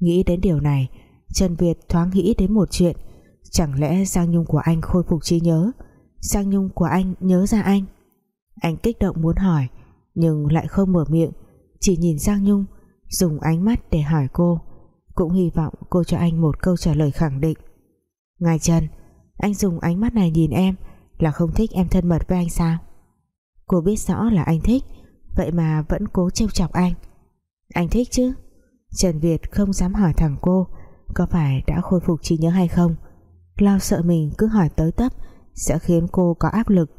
Nghĩ đến điều này, Trần Việt thoáng nghĩ đến một chuyện. Chẳng lẽ Giang Nhung của anh khôi phục trí nhớ? Giang Nhung của anh nhớ ra anh? Anh kích động muốn hỏi, nhưng lại không mở miệng chỉ nhìn Giang Nhung, dùng ánh mắt để hỏi cô, cũng hy vọng cô cho anh một câu trả lời khẳng định. Ngài Trần, anh dùng ánh mắt này nhìn em là không thích em thân mật với anh sao? Cô biết rõ là anh thích, vậy mà vẫn cố trêu chọc anh. Anh thích chứ? Trần Việt không dám hỏi thẳng cô, Có phải đã khôi phục trí nhớ hay không? Lo sợ mình cứ hỏi tới tấp Sẽ khiến cô có áp lực,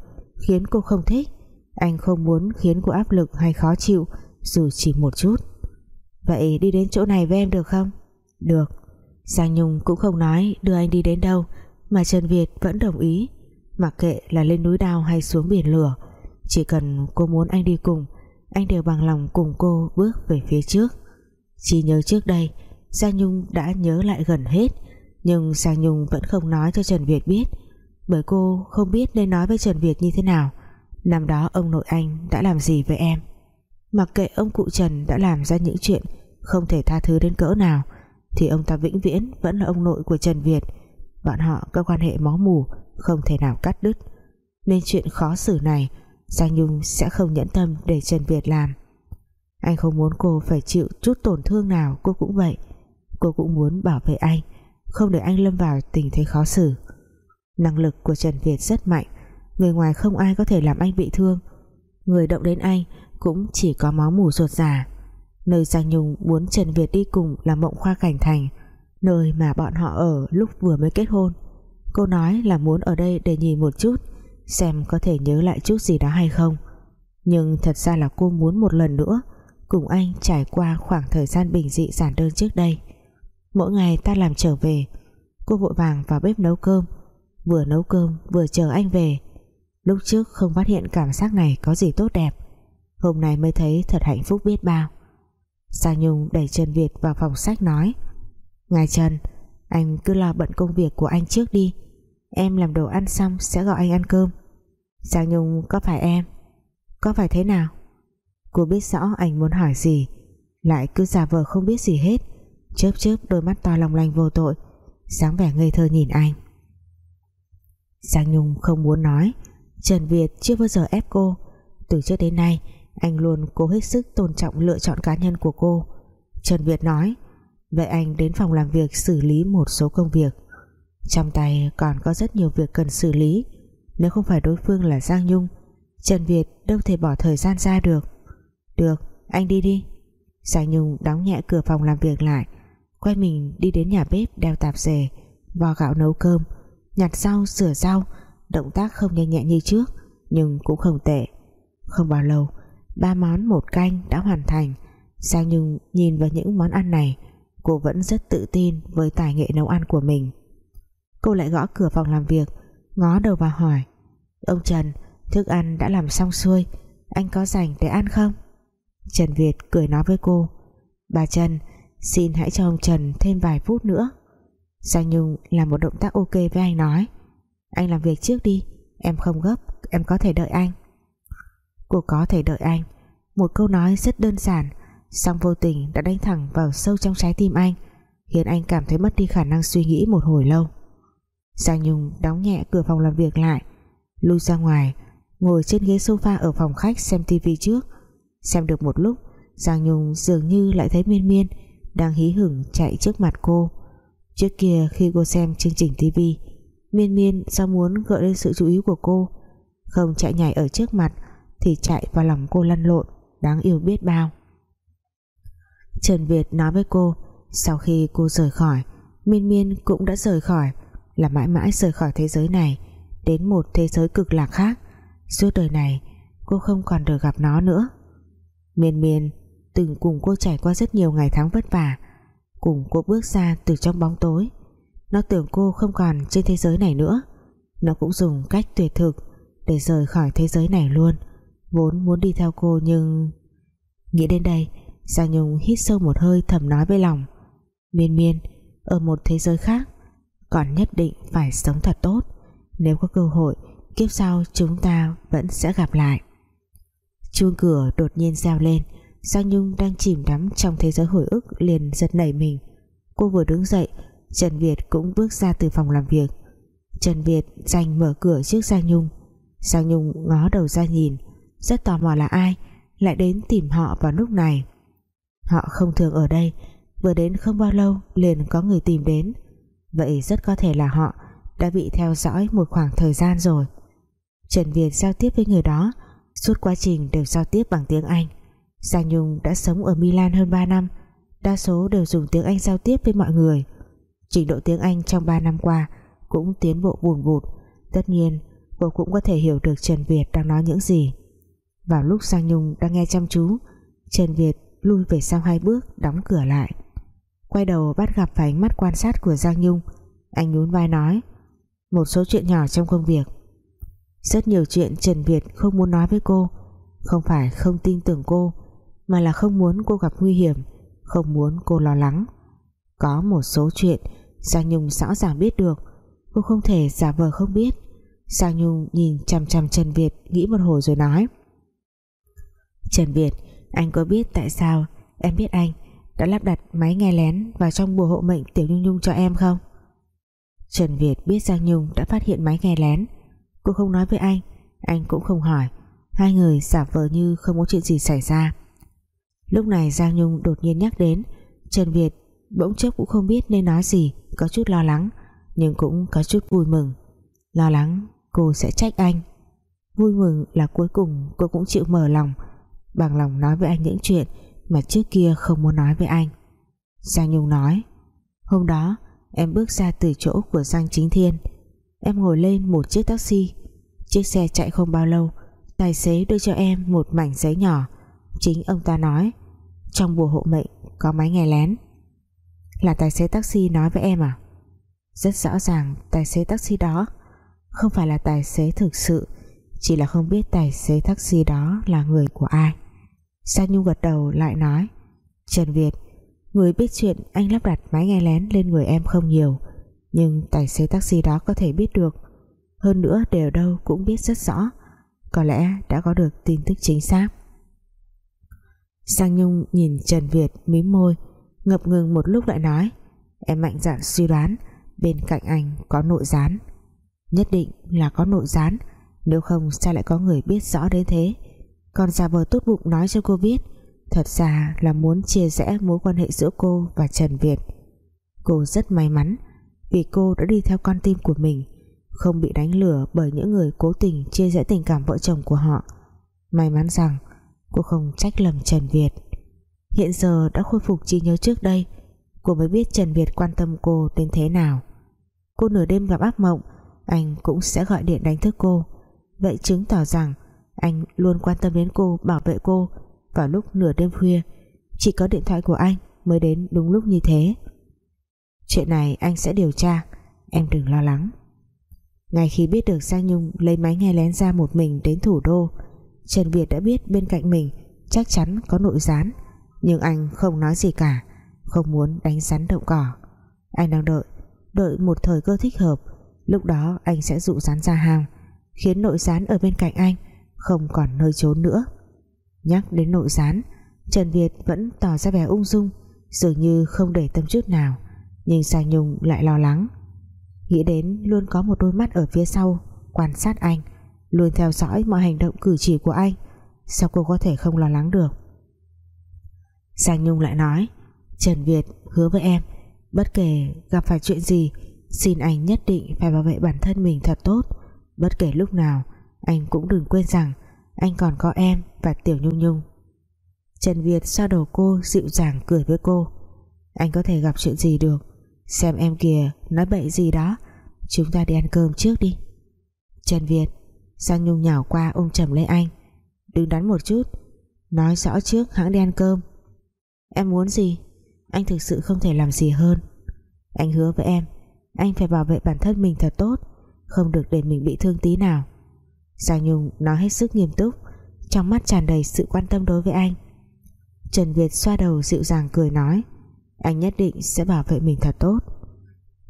Khiến cô không thích. Anh không muốn khiến cô áp lực hay khó chịu dù chỉ một chút. Vậy đi đến chỗ này với em được không? Được. Giang Nhung cũng không nói đưa anh đi đến đâu, Mà Trần Việt vẫn đồng ý. Mặc kệ là lên núi đao hay xuống biển lửa, Chỉ cần cô muốn anh đi cùng, anh đều bằng lòng cùng cô bước về phía trước. Chỉ nhớ trước đây, Giang Nhung đã nhớ lại gần hết, nhưng Giang Nhung vẫn không nói cho Trần Việt biết, bởi cô không biết nên nói với Trần Việt như thế nào. Năm đó ông nội anh đã làm gì với em? Mặc kệ ông cụ Trần đã làm ra những chuyện không thể tha thứ đến cỡ nào, thì ông ta vĩnh viễn vẫn là ông nội của Trần Việt. Bọn họ có quan hệ máu mù không thể nào cắt đứt. Nên chuyện khó xử này, Giang Nhung sẽ không nhẫn tâm để Trần Việt làm. Anh không muốn cô phải chịu chút tổn thương nào, cô cũng vậy. Cô cũng muốn bảo vệ anh, không để anh lâm vào tình thế khó xử. Năng lực của Trần Việt rất mạnh, người ngoài không ai có thể làm anh bị thương. Người động đến anh cũng chỉ có máu mủ ruột già. Nơi Giang Nhung muốn Trần Việt đi cùng là Mộng Khoa Cảnh Thành, nơi mà bọn họ ở lúc vừa mới kết hôn. Cô nói là muốn ở đây để nhìn một chút, xem có thể nhớ lại chút gì đó hay không. Nhưng thật ra là cô muốn một lần nữa, cùng anh trải qua khoảng thời gian bình dị giản đơn trước đây. Mỗi ngày ta làm trở về, cô vội vàng vào bếp nấu cơm. Vừa nấu cơm, vừa chờ anh về. Lúc trước không phát hiện cảm giác này có gì tốt đẹp hôm nay mới thấy thật hạnh phúc biết bao. Giang Nhung đẩy Trần Việt vào phòng sách nói, Ngài Trần, Anh cứ lo bận công việc của anh trước đi. Em làm đồ ăn xong sẽ gọi anh ăn cơm. Giang Nhung, có phải em? Có phải thế nào? Cô biết rõ anh muốn hỏi gì, Lại cứ giả vờ không biết gì hết. Chớp chớp đôi mắt to long lanh vô tội sáng vẻ ngây thơ nhìn anh. Giang Nhung không muốn nói. Trần Việt chưa bao giờ ép cô. Từ trước đến nay anh luôn cố hết sức tôn trọng lựa chọn cá nhân của cô. Trần Việt nói Vậy anh đến phòng làm việc xử lý một số công việc. Trong tay còn có rất nhiều việc cần xử lý. Nếu không phải đối phương là Giang Nhung Trần Việt đâu thể bỏ thời gian ra được. Được, anh đi đi. Giang Nhung đóng nhẹ cửa phòng làm việc lại Quay mình đi đến nhà bếp đeo tạp dề bò gạo nấu cơm Nhặt rau, sửa rau Động tác không nhanh nhẹn như trước Nhưng cũng không tệ. Không bao lâu Ba món một canh đã hoàn thành. Sao Nhung nhìn vào những món ăn này, Cô vẫn rất tự tin với tài nghệ nấu ăn của mình. Cô lại gõ cửa phòng làm việc, Ngó đầu vào hỏi, Ông Trần, Thức ăn đã làm xong xuôi, Anh có rảnh để ăn không? Trần Việt cười nói với cô, Bà Trần, Xin hãy cho ông Trần thêm vài phút nữa. Giang Nhung làm một động tác ok với anh nói, Anh làm việc trước đi, Em không gấp, Em có thể đợi anh. Cô có thể đợi anh. Một câu nói rất đơn giản, song vô tình đã đánh thẳng vào sâu trong trái tim anh, khiến anh cảm thấy mất đi khả năng suy nghĩ một hồi lâu. Giang Nhung đóng nhẹ cửa phòng làm việc lại, lui ra ngoài, ngồi trên ghế sofa ở phòng khách xem tivi trước. Xem được một lúc, Giang Nhung dường như lại thấy miên miên đang hí hửng chạy trước mặt cô. Trước kia khi cô xem chương trình tivi miên miên do muốn gợi lên sự chú ý của cô, không chạy nhảy ở trước mặt thì chạy vào lòng cô lăn lộn, đáng yêu biết bao. Trần Việt nói với cô, sau khi cô rời khỏi, Miên Miên cũng đã rời khỏi, là mãi mãi rời khỏi thế giới này, đến một thế giới cực lạc khác. Suốt đời này, cô không còn được gặp nó nữa. Miên Miên từng cùng cô trải qua rất nhiều ngày tháng vất vả, cùng cô bước ra từ trong bóng tối. Nó tưởng cô không còn trên thế giới này nữa. Nó cũng dùng cách tuyệt thực để rời khỏi thế giới này luôn vốn muốn đi theo cô nhưng nghĩ đến đây, Giang Nhung hít sâu một hơi thầm nói với lòng. Miên miên, Ở một thế giới khác, Còn nhất định phải sống thật tốt. Nếu có cơ hội, Kiếp sau chúng ta vẫn sẽ gặp lại. Chuông cửa đột nhiên reo lên. Giang Nhung đang chìm đắm Trong thế giới hồi ức liền giật nảy mình. Cô vừa đứng dậy, Trần Việt cũng bước ra từ phòng làm việc. Trần Việt giành mở cửa trước Giang Nhung. Giang Nhung ngó đầu ra nhìn. Rất tò mò là ai Lại đến tìm họ vào lúc này. Họ không thường ở đây, Vừa đến không bao lâu liền có người tìm đến. Vậy rất có thể là họ Đã bị theo dõi một khoảng thời gian rồi. Trần Việt giao tiếp với người đó, Suốt quá trình đều giao tiếp bằng tiếng Anh. Giang Nhung đã sống ở Milan hơn 3 năm, Đa số đều dùng tiếng Anh giao tiếp với mọi người. Trình độ tiếng Anh trong 3 năm qua Cũng tiến bộ buồn vụt Tất nhiên, cô cũng có thể hiểu được Trần Việt đang nói những gì. Vào lúc Giang Nhung đang nghe chăm chú, Trần Việt lui về sau hai bước, đóng cửa lại. Quay đầu bắt gặp phải ánh mắt quan sát của Giang Nhung. Anh nhún vai nói, một số chuyện nhỏ trong công việc. Rất nhiều chuyện Trần Việt không muốn nói với cô. Không phải không tin tưởng cô, mà là không muốn cô gặp nguy hiểm, không muốn cô lo lắng. Có một số chuyện Giang Nhung rõ ràng biết được, cô không thể giả vờ không biết. Giang Nhung nhìn chằm chằm Trần Việt nghĩ một hồi rồi nói Trần Việt, anh có biết tại sao em biết anh đã lắp đặt máy nghe lén vào trong bùa hộ mệnh Tiểu Nhung Nhung cho em không? Trần Việt biết Giang Nhung đã phát hiện máy nghe lén. Cô không nói với anh Anh cũng không hỏi. Hai người giả vờ như không có chuyện gì xảy ra. Lúc này Giang Nhung đột nhiên nhắc đến, Trần Việt bỗng chốc cũng không biết nên nói gì, Có chút lo lắng, Nhưng cũng có chút vui mừng. Lo lắng cô sẽ trách anh. Vui mừng là cuối cùng cô cũng chịu mở lòng bằng lòng nói với anh những chuyện mà trước kia không muốn nói với anh. Giang Nhung nói, hôm đó, em bước ra từ chỗ của Giang Chính Thiên. Em ngồi lên một chiếc taxi. Chiếc xe chạy không bao lâu, tài xế đưa cho em một mảnh giấy nhỏ. Chính ông ta nói, trong bùa hộ mệnh, có máy nghe lén. Là tài xế taxi nói với em à? Rất rõ ràng, tài xế taxi đó không phải là tài xế thực sự chỉ là không biết tài xế taxi đó là người của ai. Sa Nhung gật đầu lại nói, Trần Việt, Người biết chuyện anh lắp đặt máy nghe lén lên người em không nhiều, Nhưng tài xế taxi đó có thể biết được. Hơn nữa đều đâu cũng biết rất rõ, Có lẽ đã có được tin tức chính xác. Sang Nhung nhìn Trần Việt mím môi, Ngập ngừng một lúc lại nói, Em mạnh dạn suy đoán, Bên cạnh anh có nội gián. Nhất định là có nội gián nếu không, sao lại có người biết rõ đến thế? Còn giả vờ tốt bụng nói cho cô biết, Thật ra là muốn chia rẽ mối quan hệ giữa cô và Trần Việt. Cô rất may mắn, Vì cô đã đi theo con tim của mình, Không bị đánh lừa bởi những người cố tình chia rẽ tình cảm vợ chồng của họ. May mắn rằng, Cô không trách lầm Trần Việt. Hiện giờ đã khôi phục trí nhớ trước đây, Cô mới biết Trần Việt quan tâm cô đến thế nào. Cô nửa đêm gặp ác mộng, Anh cũng sẽ gọi điện đánh thức cô. Vậy chứng tỏ rằng Anh luôn quan tâm đến cô, bảo vệ cô. Vào lúc nửa đêm khuya Chỉ có điện thoại của anh mới đến đúng lúc như thế. Chuyện này anh sẽ điều tra Em đừng lo lắng. Ngay khi biết được Giang Nhung lấy máy nghe lén ra một mình đến thủ đô Trần Việt đã biết bên cạnh mình chắc chắn có nội gián nhưng anh không nói gì cả không muốn đánh rắn động cỏ. Anh đang đợi đợi một thời cơ thích hợp lúc đó anh sẽ dụ rắn ra hàng khiến nội gián ở bên cạnh anh không còn nơi trốn nữa. Nhắc đến nội gián, Trần Việt vẫn tỏ ra vẻ ung dung, dường như không để tâm chút nào, nhưng Sa Nhung lại lo lắng. Nghĩ đến luôn có một đôi mắt ở phía sau, quan sát anh, luôn theo dõi mọi hành động cử chỉ của anh, sao cô có thể không lo lắng được? Giang Nhung lại nói, Trần Việt, hứa với em, bất kể gặp phải chuyện gì, xin anh nhất định phải bảo vệ bản thân mình thật tốt bất kể lúc nào, anh cũng đừng quên rằng anh còn có em và Tiểu Nhung Nhung. Trần Việt xoa đầu cô dịu dàng cười với cô. Anh có thể gặp chuyện gì được? Xem em kìa, nói bậy gì đó. Chúng ta đi ăn cơm trước đi. Trần Việt, Giang Nhung nhào qua ôm chầm lấy anh. Đừng đắn một chút. Nói rõ trước hãng đi ăn cơm. Em muốn gì? Anh thực sự không thể làm gì hơn. Anh hứa với em, Anh phải bảo vệ bản thân mình thật tốt. Không được để mình bị thương tí nào. Giang Nhung nói hết sức nghiêm túc, Trong mắt tràn đầy sự quan tâm đối với anh. Trần Việt xoa đầu dịu dàng cười nói, Anh nhất định sẽ bảo vệ mình thật tốt.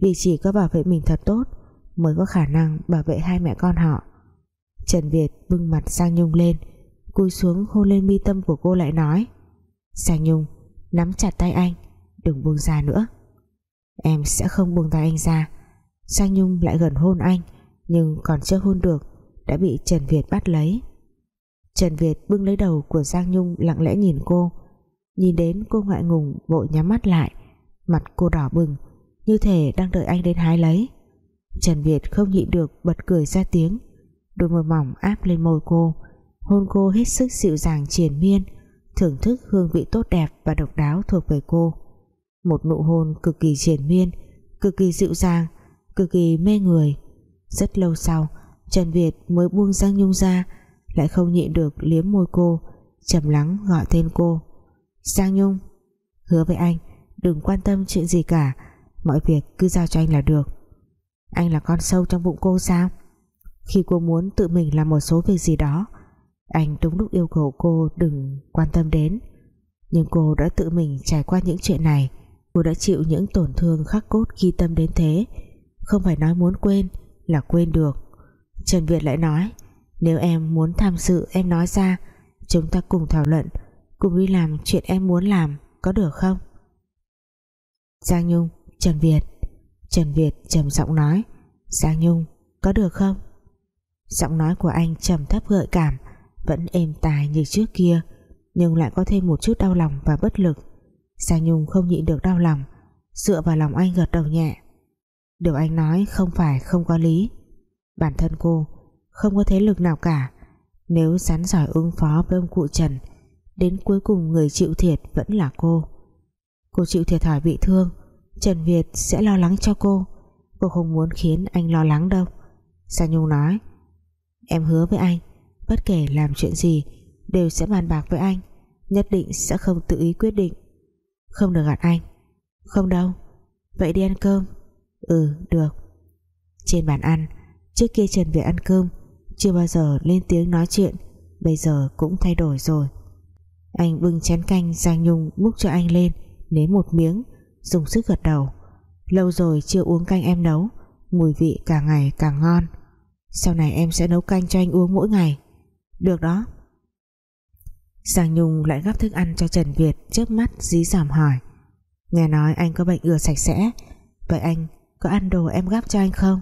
Vì chỉ có bảo vệ mình thật tốt Mới có khả năng bảo vệ hai mẹ con họ. Trần Việt bưng mặt Giang Nhung lên, cúi xuống hôn lên mi tâm của cô lại nói, Giang Nhung, nắm chặt tay anh, đừng buông ra nữa. Em sẽ không buông tay anh ra. Giang Nhung lại gần hôn anh, nhưng còn chưa hôn được, đã bị Trần Việt bắt lấy. Trần Việt bưng lấy đầu của Giang Nhung lặng lẽ nhìn cô. Nhìn đến cô ngại ngùng, vội nhắm mắt lại, mặt cô đỏ bừng, như thể đang đợi anh đến hái lấy. Trần Việt không nhịn được bật cười ra tiếng, đôi môi mỏng áp lên môi cô, hôn cô hết sức dịu dàng triền miên, thưởng thức hương vị tốt đẹp và độc đáo thuộc về cô. Một nụ hôn cực kỳ triền miên, cực kỳ dịu dàng cực kỳ mê người. Rất lâu sau, Trần Việt mới buông Giang Nhung ra, lại không nhịn được liếm môi cô, trầm lắng gọi tên cô. Giang Nhung, hứa với anh, đừng quan tâm chuyện gì cả, mọi việc cứ giao cho anh là được. Anh là con sâu trong bụng cô sao? Khi cô muốn tự mình làm một số việc gì đó, anh đúng lúc yêu cầu cô đừng quan tâm đến. Nhưng cô đã tự mình trải qua những chuyện này, cô đã chịu những tổn thương khắc cốt khi tâm đến thế không phải nói muốn quên, là quên được. Trần Việt lại nói, nếu em muốn tham dự em nói ra. Chúng ta cùng thảo luận, cùng đi làm chuyện em muốn làm, có được không? Giang Nhung, Trần Việt. Trần Việt trầm giọng nói, Giang Nhung, có được không? Giọng nói của anh trầm thấp gợi cảm, vẫn êm tài như trước kia, nhưng lại có thêm một chút đau lòng và bất lực. Giang Nhung không nhịn được đau lòng, dựa vào lòng anh gật đầu nhẹ điều anh nói không phải không có lý. Bản thân cô không có thế lực nào cả. Nếu sắn giỏi ứng phó với ông cụ Trần, đến cuối cùng người chịu thiệt vẫn là cô. Cô chịu thiệt thòi bị thương, Trần Việt sẽ lo lắng cho cô. Cô không muốn khiến anh lo lắng đâu. Sa Nhung nói, Em hứa với anh, Bất kể làm chuyện gì Đều sẽ bàn bạc với anh, Nhất định sẽ không tự ý quyết định. Không được gạt anh. Không đâu. Vậy đi ăn cơm. Ừ được. Trên bàn ăn, Trước kia Trần về ăn cơm, chưa bao giờ lên tiếng nói chuyện, bây giờ cũng thay đổi rồi. Anh bưng chén canh Giang Nhung múc cho anh lên, nếm một miếng, dùng sức gật đầu. Lâu rồi chưa uống canh em nấu, mùi vị càng ngày càng ngon. Sau này em sẽ nấu canh cho anh uống mỗi ngày. Được đó. Giang Nhung lại gắp thức ăn cho Trần Việt chớp mắt, dí dỏm hỏi. Nghe nói anh có bệnh ưa sạch sẽ, vậy anh có ăn đồ em gắp cho anh không?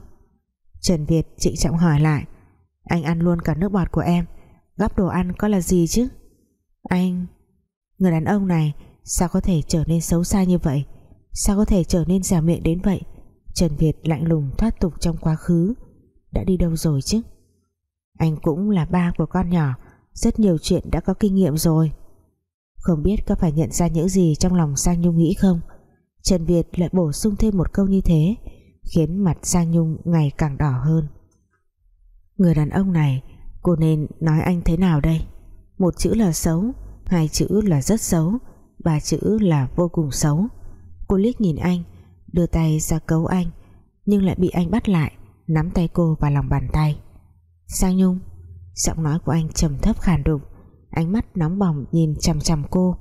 Trần Việt trịnh trọng hỏi lại. Anh ăn luôn cả nước bọt của em. Gắp đồ ăn có là gì chứ? Anh, người đàn ông này, sao có thể trở nên xấu xa như vậy? Sao có thể trở nên giả miệng đến vậy? Trần Việt lạnh lùng thoát tục trong quá khứ. Đã đi đâu rồi chứ? Anh cũng là ba của con nhỏ. Rất nhiều chuyện đã có kinh nghiệm rồi. Không biết có phải nhận ra những gì trong lòng Sang Nhung nghĩ không? Trần Việt lại bổ sung thêm một câu như thế, khiến mặt Giang Nhung ngày càng đỏ hơn. Người đàn ông này, cô nên nói anh thế nào đây? Một chữ là xấu, hai chữ là rất xấu, ba chữ là vô cùng xấu. Cô liếc nhìn anh, đưa tay ra cấu anh, nhưng lại bị anh bắt lại, nắm tay cô vào lòng bàn tay. Giang Nhung, giọng nói của anh trầm thấp khàn đục, ánh mắt nóng bỏng nhìn chằm chằm cô,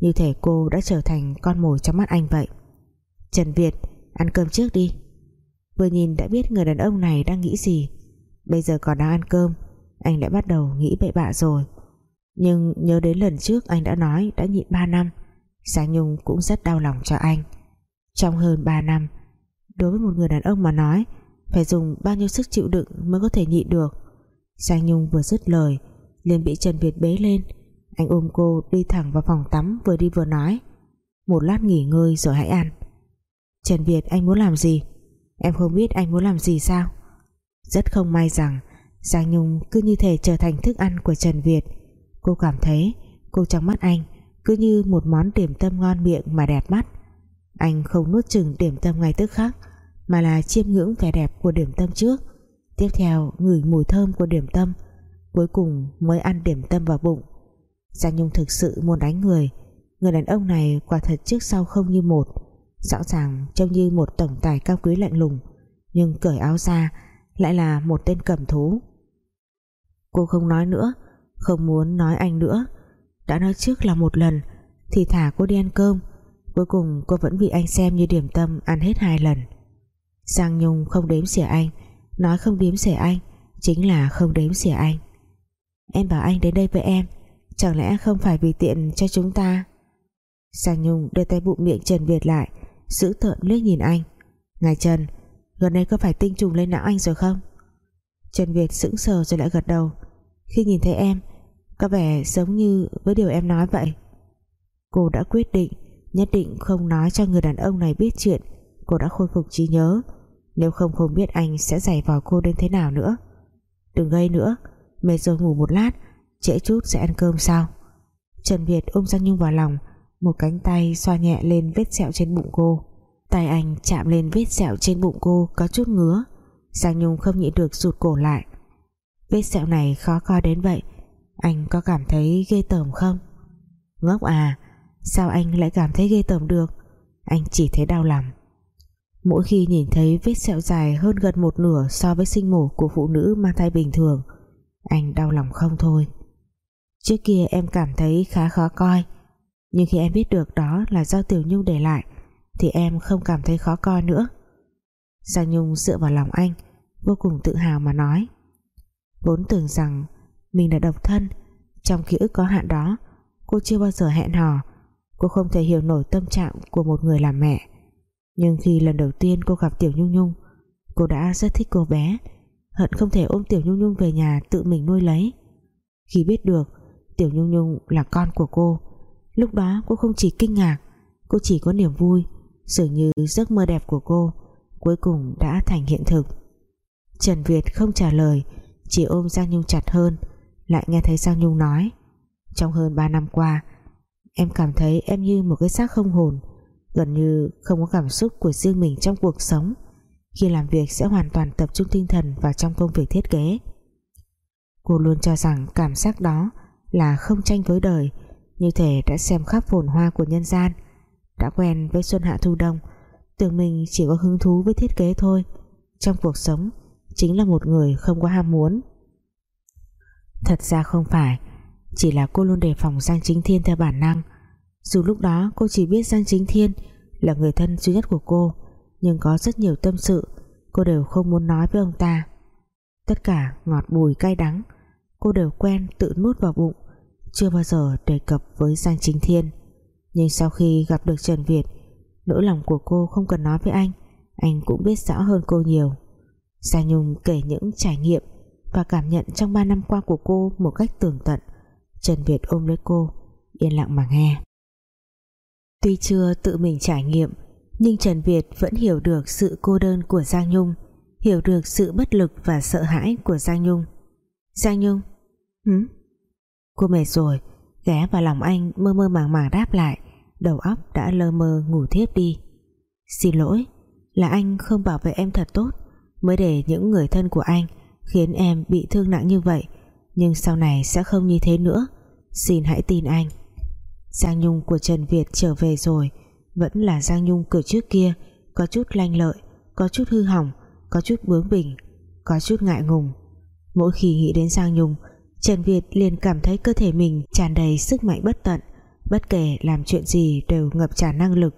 như thể cô đã trở thành con mồi trong mắt anh vậy. Trần Việt, ăn cơm trước đi. Vừa nhìn đã biết người đàn ông này đang nghĩ gì. Bây giờ còn đang ăn cơm, anh đã bắt đầu nghĩ bậy bạ rồi. Nhưng nhớ đến lần trước anh đã nói đã nhịn 3 năm, Giang Nhung cũng rất đau lòng cho anh. Trong hơn 3 năm, đối với một người đàn ông mà nói, phải dùng bao nhiêu sức chịu đựng mới có thể nhịn được? Giang Nhung vừa dứt lời, liền bị Trần Việt bế lên. Anh ôm cô đi thẳng vào phòng tắm vừa đi vừa nói, một lát nghỉ ngơi rồi hãy ăn. Trần Việt, anh muốn làm gì? Em không biết anh muốn làm gì sao? Rất không may rằng, Giang Nhung cứ như thể trở thành thức ăn của Trần Việt. Cô cảm thấy, cô trong mắt anh cứ như một món điểm tâm ngon miệng mà đẹp mắt. Anh không nuốt chừng điểm tâm ngay tức khắc, mà là chiêm ngưỡng vẻ đẹp của điểm tâm trước. Tiếp theo, ngửi mùi thơm của điểm tâm, cuối cùng mới ăn điểm tâm vào bụng. Giang Nhung thực sự muốn đánh người. Người đàn ông này quả thật trước sau không như một rõ ràng trông như một tổng tài cao quý lạnh lùng, nhưng cởi áo ra lại là một tên cầm thú. Cô không nói nữa, không muốn nói anh nữa. Đã nói trước là một lần, thì thả cô đi ăn cơm. Cuối cùng cô vẫn bị anh xem như điểm tâm ăn hết hai lần. Giang Nhung không đếm xỉa anh, nói không đếm xỉa anh, chính là không đếm xỉa anh. Em bảo anh đến đây với em, chẳng lẽ không phải vì tiện cho chúng ta? Giang Nhung đưa tay bụng miệng Trần Việt lại giữ tợn liếc nhìn anh. Ngài Trần, gần đây có phải tinh trùng lên não anh rồi không? Trần Việt sững sờ rồi lại gật đầu. Khi nhìn thấy em, có vẻ giống như với điều em nói vậy. Cô đã quyết định, nhất định không nói cho người đàn ông này biết chuyện. Cô đã khôi phục trí nhớ. Nếu không không biết anh sẽ giày vào cô đến thế nào nữa. Đừng gây nữa, mệt rồi ngủ một lát, trễ chút sẽ ăn cơm sao Trần Việt ôm Giang Nhung vào lòng một cánh tay xoa nhẹ lên vết sẹo trên bụng cô. Tay anh chạm lên vết sẹo trên bụng cô có chút ngứa. Giang Nhung không nhịn được rụt cổ lại. Vết sẹo này khó coi đến vậy. Anh có cảm thấy ghê tởm không? Ngốc à sao anh lại cảm thấy ghê tởm được? Anh chỉ thấy đau lòng. Mỗi khi nhìn thấy vết sẹo dài hơn gần một nửa so với sinh mổ của phụ nữ mang thai bình thường, anh đau lòng không thôi. Trước kia em cảm thấy khá khó coi nhưng khi em biết được đó là do Tiểu Nhung để lại, thì em không cảm thấy khó coi nữa. Giang Nhung dựa vào lòng anh, vô cùng tự hào mà nói. Vốn tưởng rằng mình là độc thân, trong ký ức có hạn đó, cô chưa bao giờ hẹn hò. Cô không thể hiểu nổi tâm trạng của một người làm mẹ. Nhưng khi lần đầu tiên cô gặp Tiểu Nhung Nhung, cô đã rất thích cô bé, hận không thể ôm Tiểu Nhung Nhung về nhà tự mình nuôi lấy. Khi biết được Tiểu Nhung Nhung là con của cô lúc đó cô không chỉ kinh ngạc, cô chỉ có niềm vui, dường như giấc mơ đẹp của cô cuối cùng đã thành hiện thực. Trần Việt không trả lời, chỉ ôm Giang Nhung chặt hơn, lại nghe thấy Giang Nhung nói, trong hơn 3 năm qua, em cảm thấy em như một cái xác không hồn, gần như không có cảm xúc của riêng mình trong cuộc sống. Khi làm việc sẽ hoàn toàn tập trung tinh thần vào trong công việc thiết kế. Cô luôn cho rằng cảm giác đó là không tranh với đời như thể đã xem khắp phồn hoa của nhân gian, đã quen với xuân hạ thu đông, tưởng mình chỉ có hứng thú với thiết kế thôi. Trong cuộc sống, chính là một người không có ham muốn. Thật ra không phải, Chỉ là cô luôn đề phòng Giang Chính Thiên theo bản năng. Dù lúc đó cô chỉ biết Giang Chính Thiên Là người thân duy nhất của cô, Nhưng có rất nhiều tâm sự Cô đều không muốn nói với ông ta. Tất cả ngọt bùi cay đắng, Cô đều quen tự nuốt vào bụng. Chưa bao giờ đề cập với Giang Chính Thiên. Nhưng sau khi gặp được Trần Việt, Nỗi lòng của cô không cần nói với anh Anh cũng biết rõ hơn cô nhiều. Giang Nhung kể những trải nghiệm Và cảm nhận trong 3 năm qua của cô Một cách tường tận. Trần Việt ôm lấy cô, Yên lặng mà nghe. Tuy chưa tự mình trải nghiệm, Nhưng Trần Việt vẫn hiểu được sự cô đơn của Giang Nhung, Hiểu được sự bất lực và sợ hãi của Giang Nhung. Giang Nhung, Hử? Cô mệt rồi, Ghé vào lòng anh mơ mơ màng màng đáp lại, Đầu óc đã lơ mơ ngủ thiếp đi. Xin lỗi, Là anh không bảo vệ em thật tốt, Mới để những người thân của anh Khiến em bị thương nặng như vậy, Nhưng sau này sẽ không như thế nữa. Xin hãy tin anh. Giang Nhung của Trần Việt trở về rồi, Vẫn là Giang Nhung cửa trước kia, Có chút lanh lợi, Có chút hư hỏng, Có chút bướng bỉnh, Có chút ngại ngùng. Mỗi khi nghĩ đến Giang Nhung Trần Việt liền cảm thấy cơ thể mình tràn đầy sức mạnh bất tận, bất kể làm chuyện gì đều ngập tràn năng lực.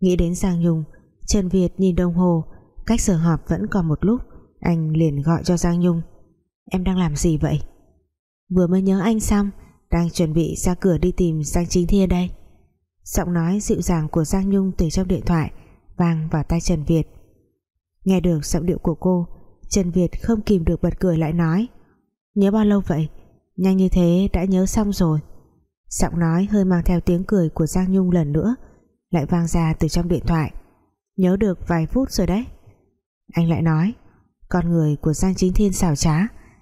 Nghĩ đến Giang Nhung, Trần Việt nhìn đồng hồ, cách giờ họp vẫn còn một lúc, anh liền gọi cho Giang Nhung. Em đang làm gì vậy? Vừa mới nhớ anh xong, đang chuẩn bị ra cửa đi tìm Giang Chính Thiên đây. Giọng nói dịu dàng của Giang Nhung từ trong điện thoại vang vào tay Trần Việt. Nghe được giọng điệu của cô, Trần Việt không kìm được bật cười lại nói, nhớ bao lâu vậy? Nhanh như thế đã nhớ xong rồi. Giọng nói hơi mang theo tiếng cười của Giang Nhung lần nữa, lại vang ra từ trong điện thoại. Nhớ được vài phút rồi đấy. Anh lại nói, con người của Giang Chính Thiên xảo trá,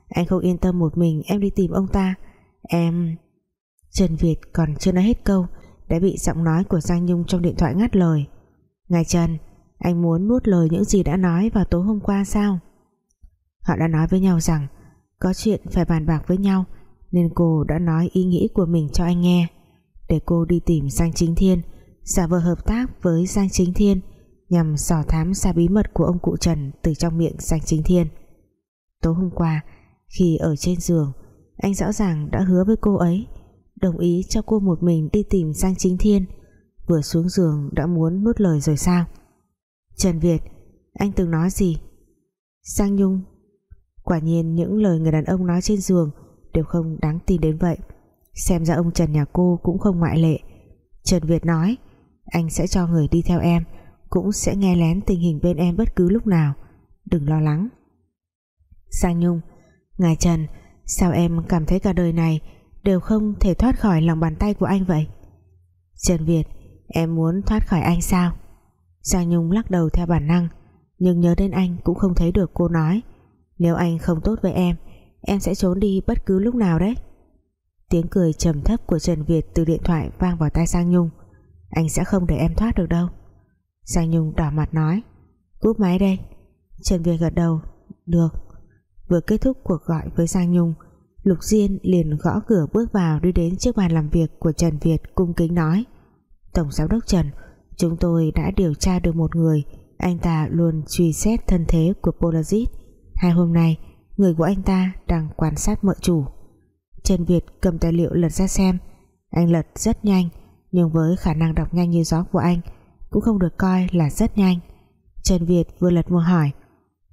anh không yên tâm một mình em đi tìm ông ta. Em Trần Việt còn chưa nói hết câu, đã bị giọng nói của Giang Nhung trong điện thoại ngắt lời. Ngài Trần, anh muốn nuốt lời những gì đã nói vào tối hôm qua sao? Họ đã nói với nhau rằng, có chuyện phải bàn bạc với nhau nên cô đã nói ý nghĩ của mình cho anh nghe. Để cô đi tìm Giang Chính Thiên, giả vờ hợp tác với Giang Chính Thiên nhằm dò thám ra bí mật của ông cụ Trần từ trong miệng Giang Chính Thiên. Tối hôm qua, khi ở trên giường, anh rõ ràng đã hứa với cô ấy, đồng ý cho cô một mình đi tìm Giang Chính Thiên. Vừa xuống giường đã muốn nuốt lời rồi sao? Trần Việt, anh từng nói gì? Giang Nhung. Quả nhiên những lời người đàn ông nói trên giường đều không đáng tin đến vậy. Xem ra ông Trần nhà cô cũng không ngoại lệ. Trần Việt nói, anh sẽ cho người đi theo em, cũng sẽ nghe lén tình hình bên em bất cứ lúc nào. Đừng lo lắng. Sang Nhung, Ngài Trần, sao em cảm thấy cả đời này đều không thể thoát khỏi lòng bàn tay của anh vậy? Trần Việt, em muốn thoát khỏi anh sao? Giang Nhung lắc đầu theo bản năng, nhưng nhớ đến anh cũng không thấy được cô nói, nếu anh không tốt với em em sẽ trốn đi bất cứ lúc nào đấy. Tiếng cười trầm thấp của Trần Việt từ điện thoại vang vào tai Sang Nhung. Anh sẽ không để em thoát được đâu. Sang Nhung đỏ mặt nói, cúp máy đây. Trần Việt gật đầu, được. Vừa kết thúc cuộc gọi với Sang Nhung, Lục Diên liền gõ cửa bước vào đi đến trước bàn làm việc của Trần Việt cung kính nói, Tổng Giám đốc Trần, chúng tôi đã điều tra được một người. Anh ta luôn truy xét thân thế của Polaris hai hôm nay người của anh ta đang quan sát mợ chủ. Trần Việt cầm tài liệu lật ra xem. Anh lật rất nhanh, nhưng với khả năng đọc nhanh như gió của anh, cũng không được coi là rất nhanh. Trần Việt vừa lật vừa hỏi,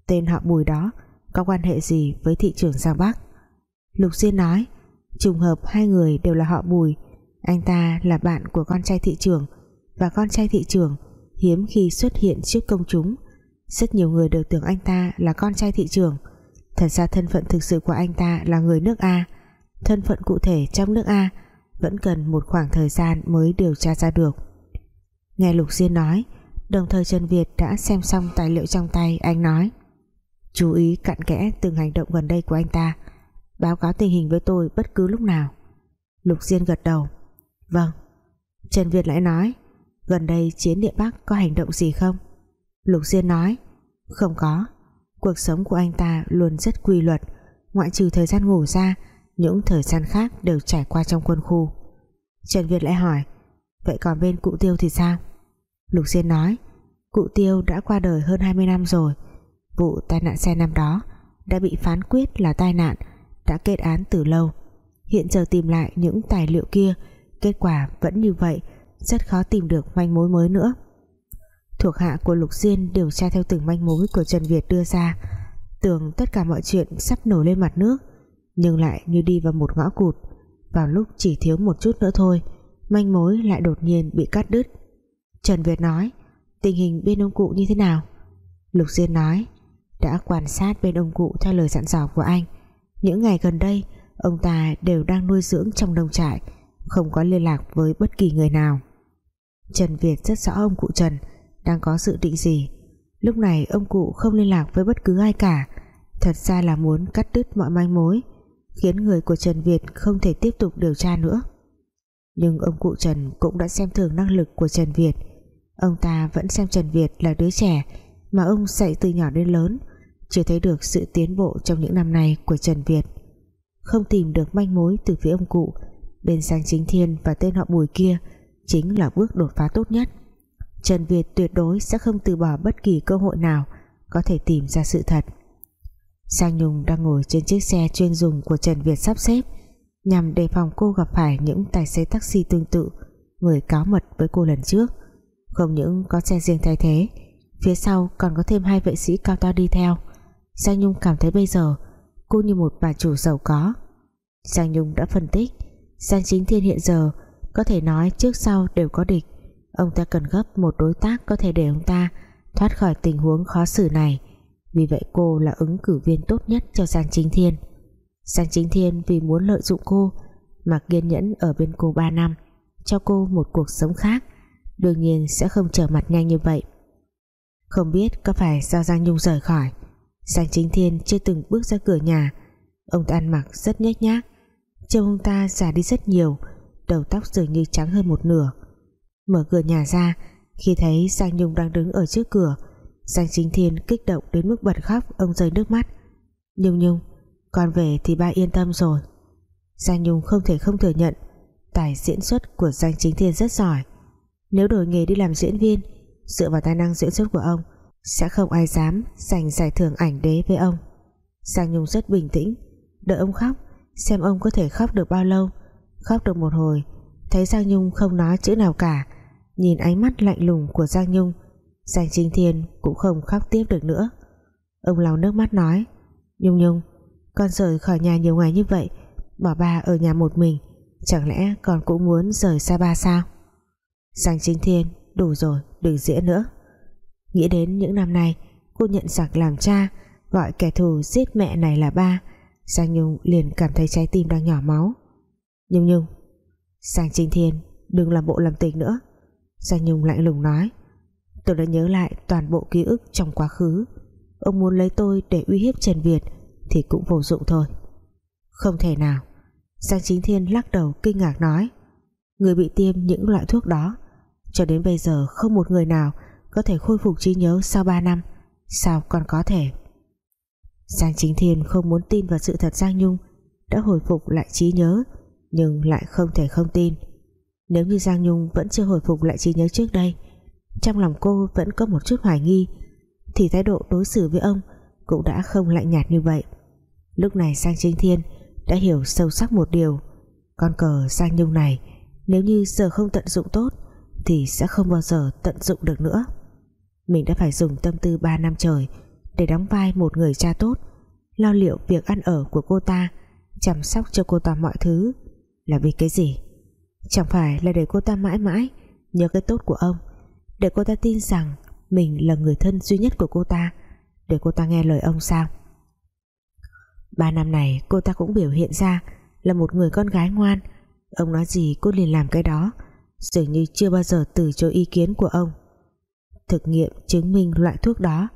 tên họ Bùi đó có quan hệ gì với thị trường Giang Bắc? Lục Diên nói, trùng hợp hai người đều là họ Bùi, anh ta là bạn của con trai thị trường và con trai thị trường hiếm khi xuất hiện trước công chúng. Rất nhiều người đều tưởng anh ta là con trai thị trường thật ra thân phận thực sự của anh ta là người nước A. Thân phận cụ thể trong nước A vẫn cần một khoảng thời gian mới điều tra ra được. Nghe Lục Diên nói, đồng thời Trần Việt đã xem xong tài liệu trong tay anh nói, chú ý cặn kẽ từng hành động gần đây của anh ta, báo cáo tình hình với tôi bất cứ lúc nào. Lục Diên gật đầu vâng. Trần Việt lại nói, gần đây chiến địa Bắc có hành động gì không? Lục Diên nói, không có cuộc sống của anh ta luôn rất quy luật. Ngoại trừ thời gian ngủ ra, những thời gian khác đều trải qua trong quân khu. Trần Việt lại hỏi, vậy còn bên cụ tiêu thì sao? Lục Diên nói, cụ tiêu đã qua đời hơn 20 năm rồi. Vụ tai nạn xe năm đó đã bị phán quyết là tai nạn, đã kết án từ lâu. Hiện giờ tìm lại những tài liệu kia, kết quả vẫn như vậy, rất khó tìm được manh mối mới nữa thuộc hạ của Lục Diên điều tra theo từng manh mối của Trần Việt đưa ra. Tưởng tất cả mọi chuyện sắp nổi lên mặt nước, nhưng lại như đi vào một ngõ cụt. Vào lúc chỉ thiếu một chút nữa thôi, manh mối lại đột nhiên bị cắt đứt. Trần Việt nói, tình hình bên ông cụ như thế nào? Lục Diên nói, đã quan sát bên ông cụ theo lời dặn dò của anh. Những ngày gần đây, ông ta đều đang nuôi dưỡng trong nông trại, không có liên lạc với bất kỳ người nào. Trần Việt rất rõ ông cụ Trần đang có dự định gì. Lúc này, ông cụ không liên lạc với bất cứ ai cả. Thật ra là muốn cắt đứt mọi manh mối, khiến người của Trần Việt không thể tiếp tục điều tra nữa. Nhưng ông cụ Trần cũng đã xem thường năng lực của Trần Việt. Ông ta vẫn xem Trần Việt là đứa trẻ mà ông dạy từ nhỏ đến lớn, chưa thấy được sự tiến bộ trong những năm này của Trần Việt. Không tìm được manh mối từ phía ông cụ bên sang chính thiên và tên họ bùi kia chính là bước đột phá tốt nhất. Trần Việt tuyệt đối sẽ không từ bỏ bất kỳ cơ hội nào có thể tìm ra sự thật. Sang Nhung đang ngồi trên chiếc xe chuyên dùng của Trần Việt sắp xếp, nhằm đề phòng cô gặp phải những tài xế taxi tương tự, người cáo mật với cô lần trước. Không những có xe riêng thay thế, phía sau còn có thêm hai vệ sĩ cao to đi theo. Giang Nhung cảm thấy bây giờ, cô như một bà chủ giàu có. Giang Nhung đã phân tích, Giang Chính Thiên hiện giờ có thể nói trước sau đều có địch ông ta cần gấp một đối tác có thể để ông ta thoát khỏi tình huống khó xử này. Vì vậy cô là ứng cử viên tốt nhất cho Giang Chính Thiên. Giang Chính Thiên vì muốn lợi dụng cô mà kiên nhẫn ở bên cô 3 năm, cho cô một cuộc sống khác, đương nhiên sẽ không trở mặt nhanh như vậy. Không biết có phải do Giang Nhung rời khỏi, Giang Chính Thiên chưa từng bước ra cửa nhà. Ông ta ăn mặc rất nhếch nhác, trông ông ta già đi rất nhiều, đầu tóc dường như trắng hơn một nửa mở cửa nhà ra, khi thấy Giang Nhung đang đứng ở trước cửa, Giang Chính Thiên kích động đến mức bật khóc, ông rơi nước mắt. Nhung Nhung, con về thì ba yên tâm rồi. Giang Nhung không thể không thừa nhận, tài diễn xuất của Giang Chính Thiên rất giỏi. Nếu đổi nghề đi làm diễn viên, dựa vào tài năng diễn xuất của ông, sẽ không ai dám giành giải thưởng ảnh đế với ông. Giang Nhung rất bình tĩnh, đợi ông khóc, xem ông có thể khóc được bao lâu. Khóc được một hồi thấy Giang Nhung không nói chữ nào cả. Nhìn ánh mắt lạnh lùng của Giang Nhung, Giang Trinh Thiên cũng không khóc tiếp được nữa. Ông lau nước mắt nói, Nhung Nhung, con rời khỏi nhà nhiều ngày như vậy, bỏ ba ở nhà một mình, chẳng lẽ con cũng muốn rời xa ba sao? Giang Trinh Thiên, đủ rồi, đừng diễn nữa. Nghĩ đến những năm nay, cô nhận giặc làm cha, gọi kẻ thù giết mẹ này là ba, Giang Nhung liền cảm thấy trái tim đang nhỏ máu. Nhung Nhung Giang Chính Thiên, đừng làm bộ làm tình nữa. Giang Nhung lạnh lùng nói. Tôi đã nhớ lại toàn bộ ký ức trong quá khứ. Ông muốn lấy tôi để uy hiếp Trần Việt thì cũng vô dụng thôi. Không thể nào. Giang Chính Thiên lắc đầu kinh ngạc nói. Người bị tiêm những loại thuốc đó, cho đến bây giờ không một người nào có thể khôi phục trí nhớ sau 3 năm. Sao còn có thể? Giang Chính Thiên không muốn tin vào sự thật Giang Nhung đã hồi phục lại trí nhớ nhưng lại không thể không tin. Nếu như Giang Nhung vẫn chưa hồi phục lại trí nhớ trước đây, trong lòng cô vẫn có một chút hoài nghi, thì thái độ đối xử với ông cũng đã không lạnh nhạt như vậy. Lúc này Giang Chính Thiên đã hiểu sâu sắc một điều, con cờ Giang Nhung này nếu như giờ không tận dụng tốt thì sẽ không bao giờ tận dụng được nữa. Mình đã phải dùng tâm tư 3 năm trời để đóng vai một người cha tốt, lo liệu việc ăn ở của cô ta, chăm sóc cho cô ta mọi thứ là vì cái gì? Chẳng phải là để cô ta mãi mãi nhớ cái tốt của ông, để cô ta tin rằng mình là người thân duy nhất của cô ta, để cô ta nghe lời ông sao? Ba năm này, cô ta cũng biểu hiện ra là một người con gái ngoan. Ông nói gì cô liền làm cái đó, dường như chưa bao giờ từ chối ý kiến của ông. Thực nghiệm chứng minh loại thuốc đó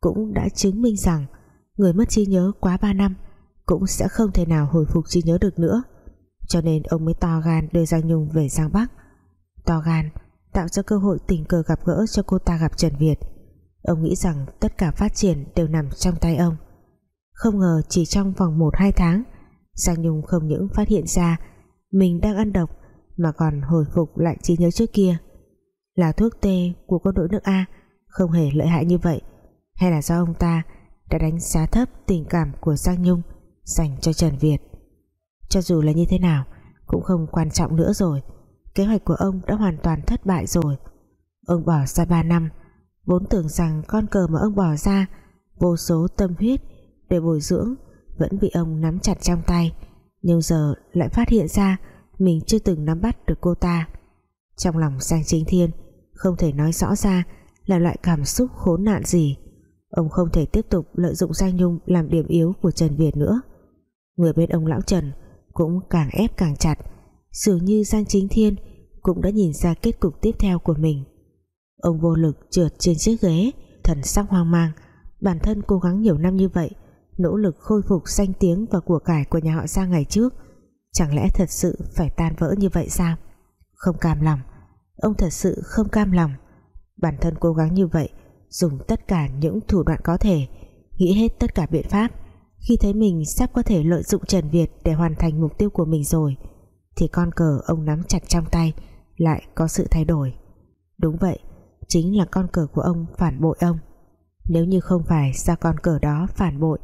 cũng đã chứng minh rằng người mất trí nhớ quá 3 năm cũng sẽ không thể nào hồi phục trí nhớ được nữa cho nên ông mới to gan đưa Giang Nhung về Giang Bắc. To gan, tạo ra cơ hội tình cờ gặp gỡ cho cô ta gặp Trần Việt. Ông nghĩ rằng tất cả phát triển đều nằm trong tay ông. Không ngờ chỉ trong vòng 1-2 tháng, Giang Nhung không những phát hiện ra mình đang ăn độc mà còn hồi phục lại trí nhớ trước kia. Là thuốc tê của quân đội nước A, không hề lợi hại như vậy. Hay là do ông ta đã đánh giá thấp tình cảm của Giang Nhung dành cho Trần Việt? Cho dù là như thế nào, cũng không quan trọng nữa rồi. Kế hoạch của ông đã hoàn toàn thất bại rồi. Ông bỏ ra 3 năm, vốn tưởng rằng con cờ mà ông bỏ ra, vô số tâm huyết để bồi dưỡng vẫn bị ông nắm chặt trong tay, nhưng giờ lại phát hiện ra mình chưa từng nắm bắt được cô ta. Trong lòng Giang Chính Thiên, không thể nói rõ ra là loại cảm xúc khốn nạn gì. Ông không thể tiếp tục lợi dụng Giang Nhung làm điểm yếu của Trần Việt nữa. Người bên ông lão Trần cũng càng ép càng chặt. Dường như Giang Chính Thiên cũng đã nhìn ra kết cục tiếp theo của mình. Ông vô lực trượt trên chiếc ghế, thần sắc hoang mang. Bản thân cố gắng nhiều năm như vậy, nỗ lực khôi phục danh tiếng và của cải của nhà họ Giang ngày trước, chẳng lẽ thật sự phải tan vỡ như vậy sao? Không cam lòng. Ông thật sự không cam lòng. Bản thân cố gắng như vậy, dùng tất cả những thủ đoạn có thể, nghĩ hết tất cả biện pháp khi thấy mình sắp có thể lợi dụng Trần Việt để hoàn thành mục tiêu của mình rồi, thì con cờ ông nắm chặt trong tay, lại có sự thay đổi. Đúng vậy, chính là con cờ của ông phản bội ông. Nếu như không phải do con cờ đó phản bội,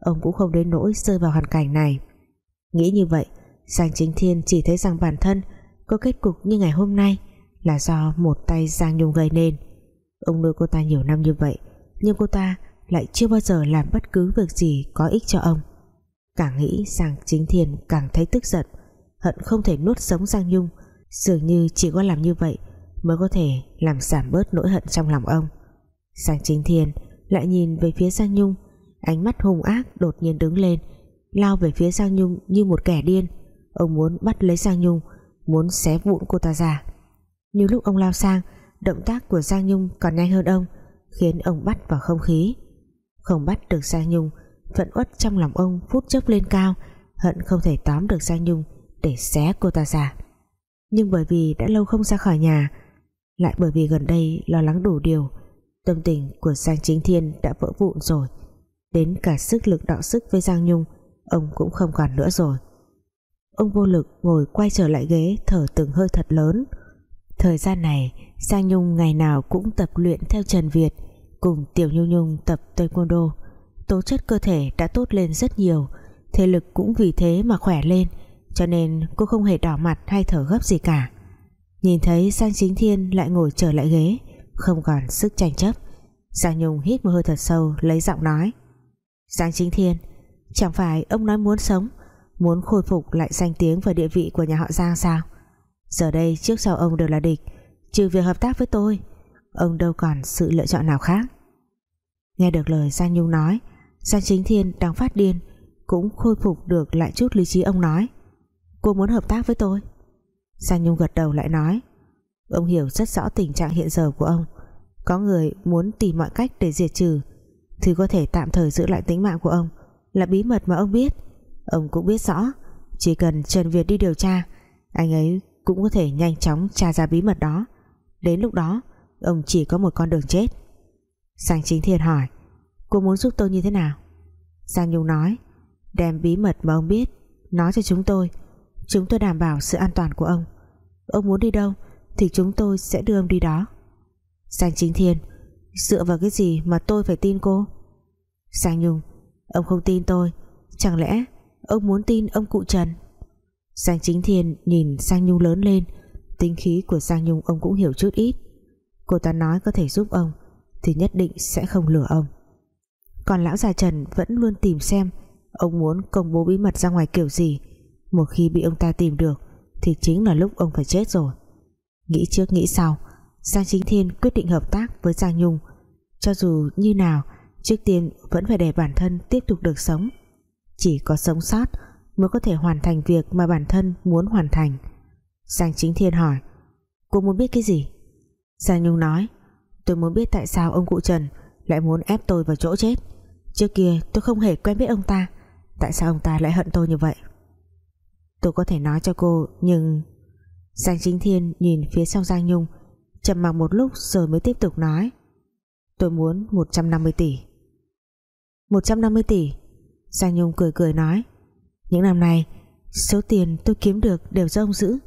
ông cũng không đến nỗi rơi vào hoàn cảnh này. Nghĩ như vậy, Giang Chính Thiên chỉ thấy rằng bản thân có kết cục như ngày hôm nay là do một tay Giang Nhung gây nên. Ông nuôi cô ta nhiều năm như vậy, nhưng cô ta lại chưa bao giờ làm bất cứ việc gì có ích cho ông. Càng nghĩ Giang Chính Thiên càng thấy tức giận, hận không thể nuốt sống Giang Nhung, dường như chỉ có làm như vậy mới có thể làm giảm bớt nỗi hận trong lòng ông. Giang Chính Thiên lại nhìn về phía Giang Nhung, ánh mắt hung ác đột nhiên đứng lên, lao về phía Giang Nhung như một kẻ điên. Ông muốn bắt lấy Giang Nhung, muốn xé vụn cô ta ra. Như lúc ông lao sang, động tác của Giang Nhung còn nhanh hơn ông, khiến ông bắt vào không khí không bắt được Giang Nhung phận uất trong lòng ông phút chốc lên cao, hận không thể tóm được Giang Nhung để xé cô ta ra. Nhưng bởi vì đã lâu không ra khỏi nhà, lại bởi vì gần đây lo lắng đủ điều, tâm tình của Giang Chính Thiên đã vỡ vụn rồi. Đến cả sức lực đọ sức với Giang Nhung, ông cũng không còn nữa rồi. Ông vô lực ngồi quay trở lại ghế thở từng hơi thật lớn. Thời gian này, Giang Nhung ngày nào cũng tập luyện theo Trần Việt cùng Tiểu Nhung Nhung tập taekwondo, tố chất cơ thể đã tốt lên rất nhiều, thể lực cũng vì thế mà khỏe lên, cho nên cô không hề đỏ mặt hay thở gấp gì cả. Nhìn thấy Giang Chính Thiên lại ngồi trở lại ghế, không còn sức tranh chấp, Giang Nhung hít một hơi thật sâu, lấy giọng nói. Giang Chính Thiên, chẳng phải ông nói muốn sống, muốn khôi phục lại danh tiếng và địa vị của nhà họ Giang sao? Giờ đây trước sau ông đều là địch, trừ việc hợp tác với tôi ông đâu còn sự lựa chọn nào khác. Nghe được lời Giang Nhung nói, Giang Chính Thiên đang phát điên, cũng khôi phục được lại chút lý trí ông nói. Cô muốn hợp tác với tôi. Giang Nhung gật đầu lại nói, ông hiểu rất rõ tình trạng hiện giờ của ông. Có người muốn tìm mọi cách để diệt trừ, thì có thể tạm thời giữ lại tính mạng của ông là bí mật mà ông biết. Ông cũng biết rõ, chỉ cần Trần Việt đi điều tra, anh ấy cũng có thể nhanh chóng tra ra bí mật đó. Đến lúc đó ông chỉ có một con đường chết. Giang Chính Thiên hỏi, cô muốn giúp tôi như thế nào? Giang Nhung nói, đem bí mật mà ông biết nói cho chúng tôi. Chúng tôi đảm bảo sự an toàn của ông. Ông muốn đi đâu thì chúng tôi sẽ đưa ông đi đó. Giang Chính Thiên, dựa vào cái gì mà tôi phải tin cô? Giang Nhung, ông không tin tôi. Chẳng lẽ ông muốn tin ông cụ Trần? Giang Chính Thiên nhìn Giang Nhung lớn lên, tính khí của Giang Nhung ông cũng hiểu chút ít cô ta nói có thể giúp ông, thì nhất định sẽ không lừa ông. Còn lão già Trần vẫn luôn tìm xem ông muốn công bố bí mật ra ngoài kiểu gì. Một khi bị ông ta tìm được, thì chính là lúc ông phải chết rồi. Nghĩ trước nghĩ sau, Giang Chính Thiên quyết định hợp tác với Giang Nhung. Cho dù như nào, trước tiên vẫn phải để bản thân tiếp tục được sống. Chỉ có sống sót mới có thể hoàn thành việc mà bản thân muốn hoàn thành. Giang Chính Thiên hỏi, cô muốn biết cái gì? Giang Nhung nói, tôi muốn biết tại sao ông cụ Trần lại muốn ép tôi vào chỗ chết? Trước kia tôi không hề quen biết ông ta, tại sao ông ta lại hận tôi như vậy? Tôi có thể nói cho cô, nhưng Giang Chính Thiên nhìn phía sau Giang Nhung, trầm mặc một lúc rồi mới tiếp tục nói, tôi muốn 150 tỷ. 150 tỷ? Giang Nhung cười cười nói, những năm nay, số tiền tôi kiếm được đều do ông giữ.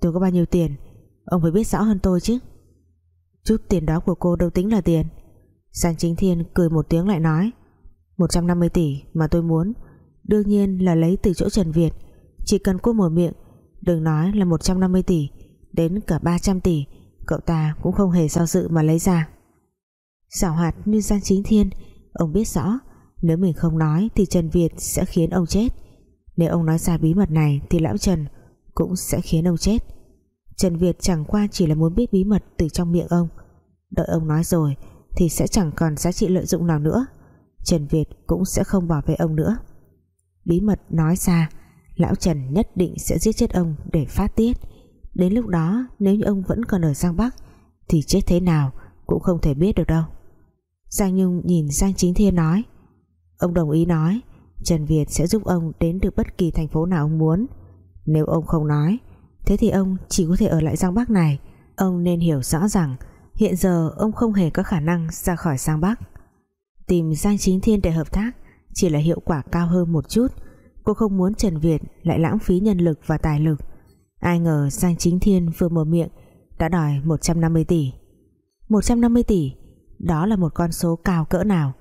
Tôi có bao nhiêu tiền, ông phải biết rõ hơn tôi chứ chút tiền đó của cô đâu tính là tiền. Giang Chính Thiên cười một tiếng lại nói 150 tỷ mà tôi muốn, đương nhiên là lấy từ chỗ Trần Việt. Chỉ cần cô mở miệng, đừng nói là 150 tỷ, đến cả 300 tỷ, cậu ta cũng không hề do dự mà lấy ra. Xảo hoạt như Giang Chính Thiên, ông biết rõ, nếu mình không nói thì Trần Việt sẽ khiến ông chết. Nếu ông nói ra bí mật này thì lão Trần cũng sẽ khiến ông chết. Trần Việt chẳng qua chỉ là muốn biết bí mật từ trong miệng ông. Đợi ông nói rồi thì sẽ chẳng còn giá trị lợi dụng nào nữa. Trần Việt cũng sẽ không bảo vệ ông nữa. Bí mật nói ra, lão Trần nhất định sẽ giết chết ông để phát tiết. Đến lúc đó, nếu như ông vẫn còn ở Giang Bắc, thì chết thế nào cũng không thể biết được đâu. Giang Nhung nhìn Giang Chính Thiên nói, ông đồng ý nói, Trần Việt sẽ giúp ông đến được bất kỳ thành phố nào ông muốn. Nếu ông không nói thế thì ông chỉ có thể ở lại Giang Bắc này. Ông nên hiểu rõ rằng, hiện giờ ông không hề có khả năng ra khỏi Giang Bắc. Tìm Giang Chính Thiên để hợp tác chỉ là hiệu quả cao hơn một chút. Cô không muốn Trần Việt lại lãng phí nhân lực và tài lực. Ai ngờ Giang Chính Thiên vừa mở miệng đã đòi 150 tỷ. 150 tỷ? Đó là một con số cao cỡ nào?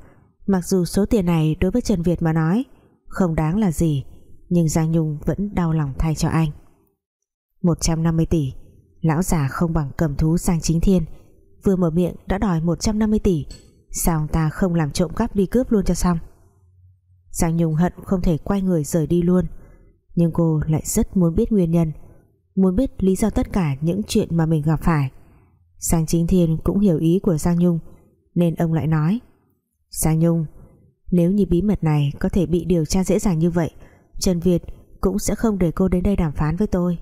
Mặc dù số tiền này đối với Trần Việt mà nói không đáng là gì, nhưng Giang Nhung vẫn đau lòng thay cho anh. 150 tỷ. Lão già không bằng cầm thú Giang Chính Thiên. Vừa mở miệng đã đòi 150 tỷ. Sao ông ta không làm trộm cắp đi cướp luôn cho xong? Giang Nhung hận không thể quay người rời đi luôn. Nhưng cô lại rất muốn biết nguyên nhân. Muốn biết lý do tất cả những chuyện mà mình gặp phải. Giang Chính Thiên cũng hiểu ý của Giang Nhung, nên ông lại nói, Giang Nhung, nếu như bí mật này có thể bị điều tra dễ dàng như vậy, Trần Việt cũng sẽ không để cô đến đây đàm phán với tôi.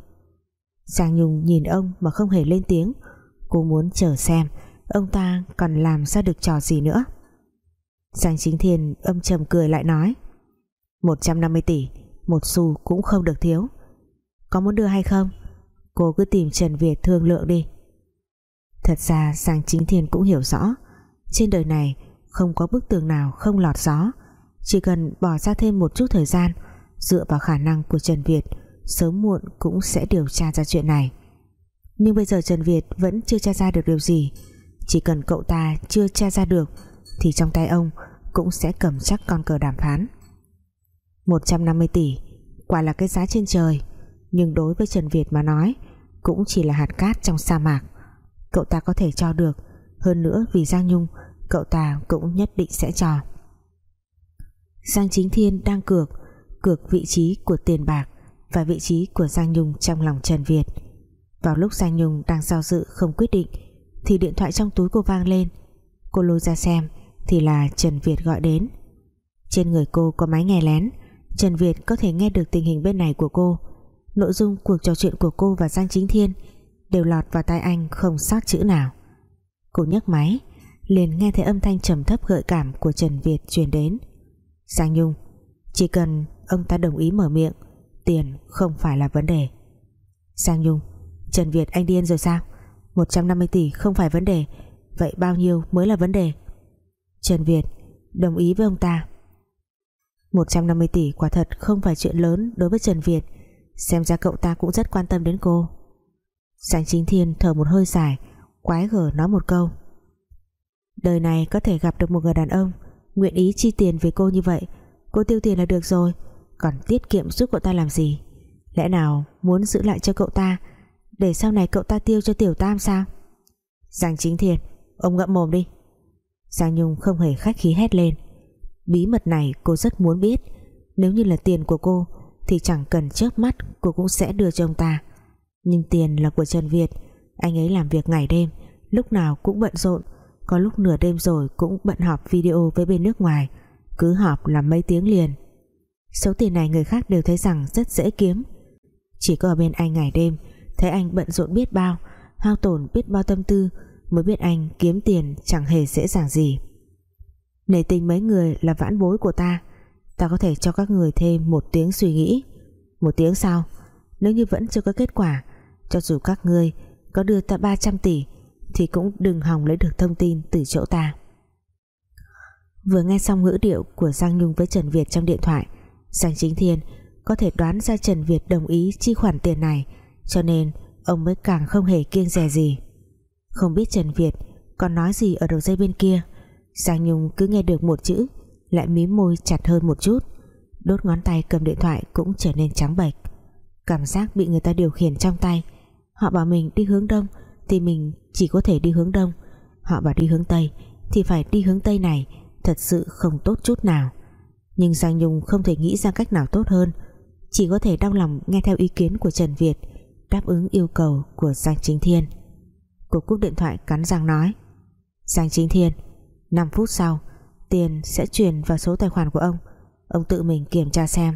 Giang Nhung nhìn ông mà không hề lên tiếng. Cô muốn chờ xem ông ta còn làm ra được trò gì nữa. Giang Chính Thiên âm trầm cười lại nói 150 tỷ, một xu cũng không được thiếu. Có muốn đưa hay không? Cô cứ tìm Trần Việt thương lượng đi. Thật ra Giang Chính Thiên cũng hiểu rõ, trên đời này không có bức tường nào không lọt gió, chỉ cần bỏ ra thêm một chút thời gian dựa vào khả năng của Trần Việt sớm muộn cũng sẽ điều tra ra chuyện này. Nhưng bây giờ Trần Việt vẫn chưa tra ra được điều gì. Chỉ cần cậu ta chưa tra ra được, thì trong tay ông cũng sẽ cầm chắc con cờ đàm phán. 150 tỷ, quả là cái giá trên trời. Nhưng đối với Trần Việt mà nói, cũng chỉ là hạt cát trong sa mạc. Cậu ta có thể cho được, hơn nữa vì Giang Nhung, cậu ta cũng nhất định sẽ cho. Giang Chính Thiên đang cược cược vị trí của tiền bạc và vị trí của Giang Nhung trong lòng Trần Việt. Vào lúc Giang Nhung đang do dự không quyết định, thì điện thoại trong túi cô vang lên. Cô lôi ra xem, thì là Trần Việt gọi đến. Trên người cô có máy nghe lén. Trần Việt có thể nghe được tình hình bên này của cô. Nội dung cuộc trò chuyện của cô và Giang Chính Thiên đều lọt vào tai anh không sót chữ nào. Cô nhấc máy, liền nghe thấy âm thanh trầm thấp gợi cảm của Trần Việt truyền đến. Giang Nhung, chỉ cần ông ta đồng ý mở miệng tiền không phải là vấn đề. Giang Nhung, Trần Việt anh điên rồi sao? 150 tỷ không phải vấn đề, vậy bao nhiêu mới là vấn đề? Trần Việt, đồng ý với ông ta. 150 tỷ quả thật không phải chuyện lớn đối với Trần Việt, xem ra cậu ta cũng rất quan tâm đến cô. Giang Chính Thiên thở một hơi dài, quái gở nói một câu. Đời này có thể gặp được một người đàn ông nguyện ý chi tiền về cô như vậy, cô tiêu tiền là được rồi còn tiết kiệm giúp cậu ta làm gì? Lẽ nào muốn giữ lại cho cậu ta, để sau này cậu ta tiêu cho tiểu tam sao? Giang Chính Thiên, ông ngậm mồm đi. Giang Nhung không hề khách khí hét lên. Bí mật này cô rất muốn biết. Nếu như là tiền của cô, thì chẳng cần chớp mắt cô cũng sẽ đưa cho ông ta. Nhưng tiền là của Trần Việt, anh ấy làm việc ngày đêm, lúc nào cũng bận rộn. Có lúc nửa đêm rồi cũng bận họp video với bên nước ngoài, cứ họp là mấy tiếng liền số tiền này người khác đều thấy rằng rất dễ kiếm. Chỉ có ở bên anh ngày đêm, thấy anh bận rộn biết bao, hao tổn biết bao tâm tư, mới biết anh kiếm tiền chẳng hề dễ dàng gì. Nể tình mấy người là vãn bối của ta ta có thể cho các người thêm một tiếng suy nghĩ. Một tiếng sau, nếu như vẫn chưa có kết quả, cho dù các ngươi có đưa ta 300 tỷ, thì cũng đừng hòng lấy được thông tin từ chỗ ta. Vừa nghe xong ngữ điệu của Giang Nhung với Trần Việt trong điện thoại Giang Chính Thiên có thể đoán ra Trần Việt đồng ý chi khoản tiền này, cho nên ông mới càng không hề kiêng dè gì. Không biết Trần Việt còn nói gì ở đầu dây bên kia, Giang Nhung cứ nghe được một chữ, lại mím môi chặt hơn một chút. Đốt ngón tay cầm điện thoại cũng trở nên trắng bệch. Cảm giác bị người ta điều khiển trong tay, họ bảo mình đi hướng đông thì mình chỉ có thể đi hướng đông, họ bảo đi hướng tây thì phải đi hướng tây này, thật sự không tốt chút nào nhưng Giang Nhung không thể nghĩ ra cách nào tốt hơn. Chỉ có thể đau lòng nghe theo ý kiến của Trần Việt, đáp ứng yêu cầu của Giang Chính Thiên. Cô cúp điện thoại cắn răng nói, Giang Chính Thiên 5 phút sau, Tiền sẽ chuyển vào số tài khoản của ông. Ông tự mình kiểm tra xem.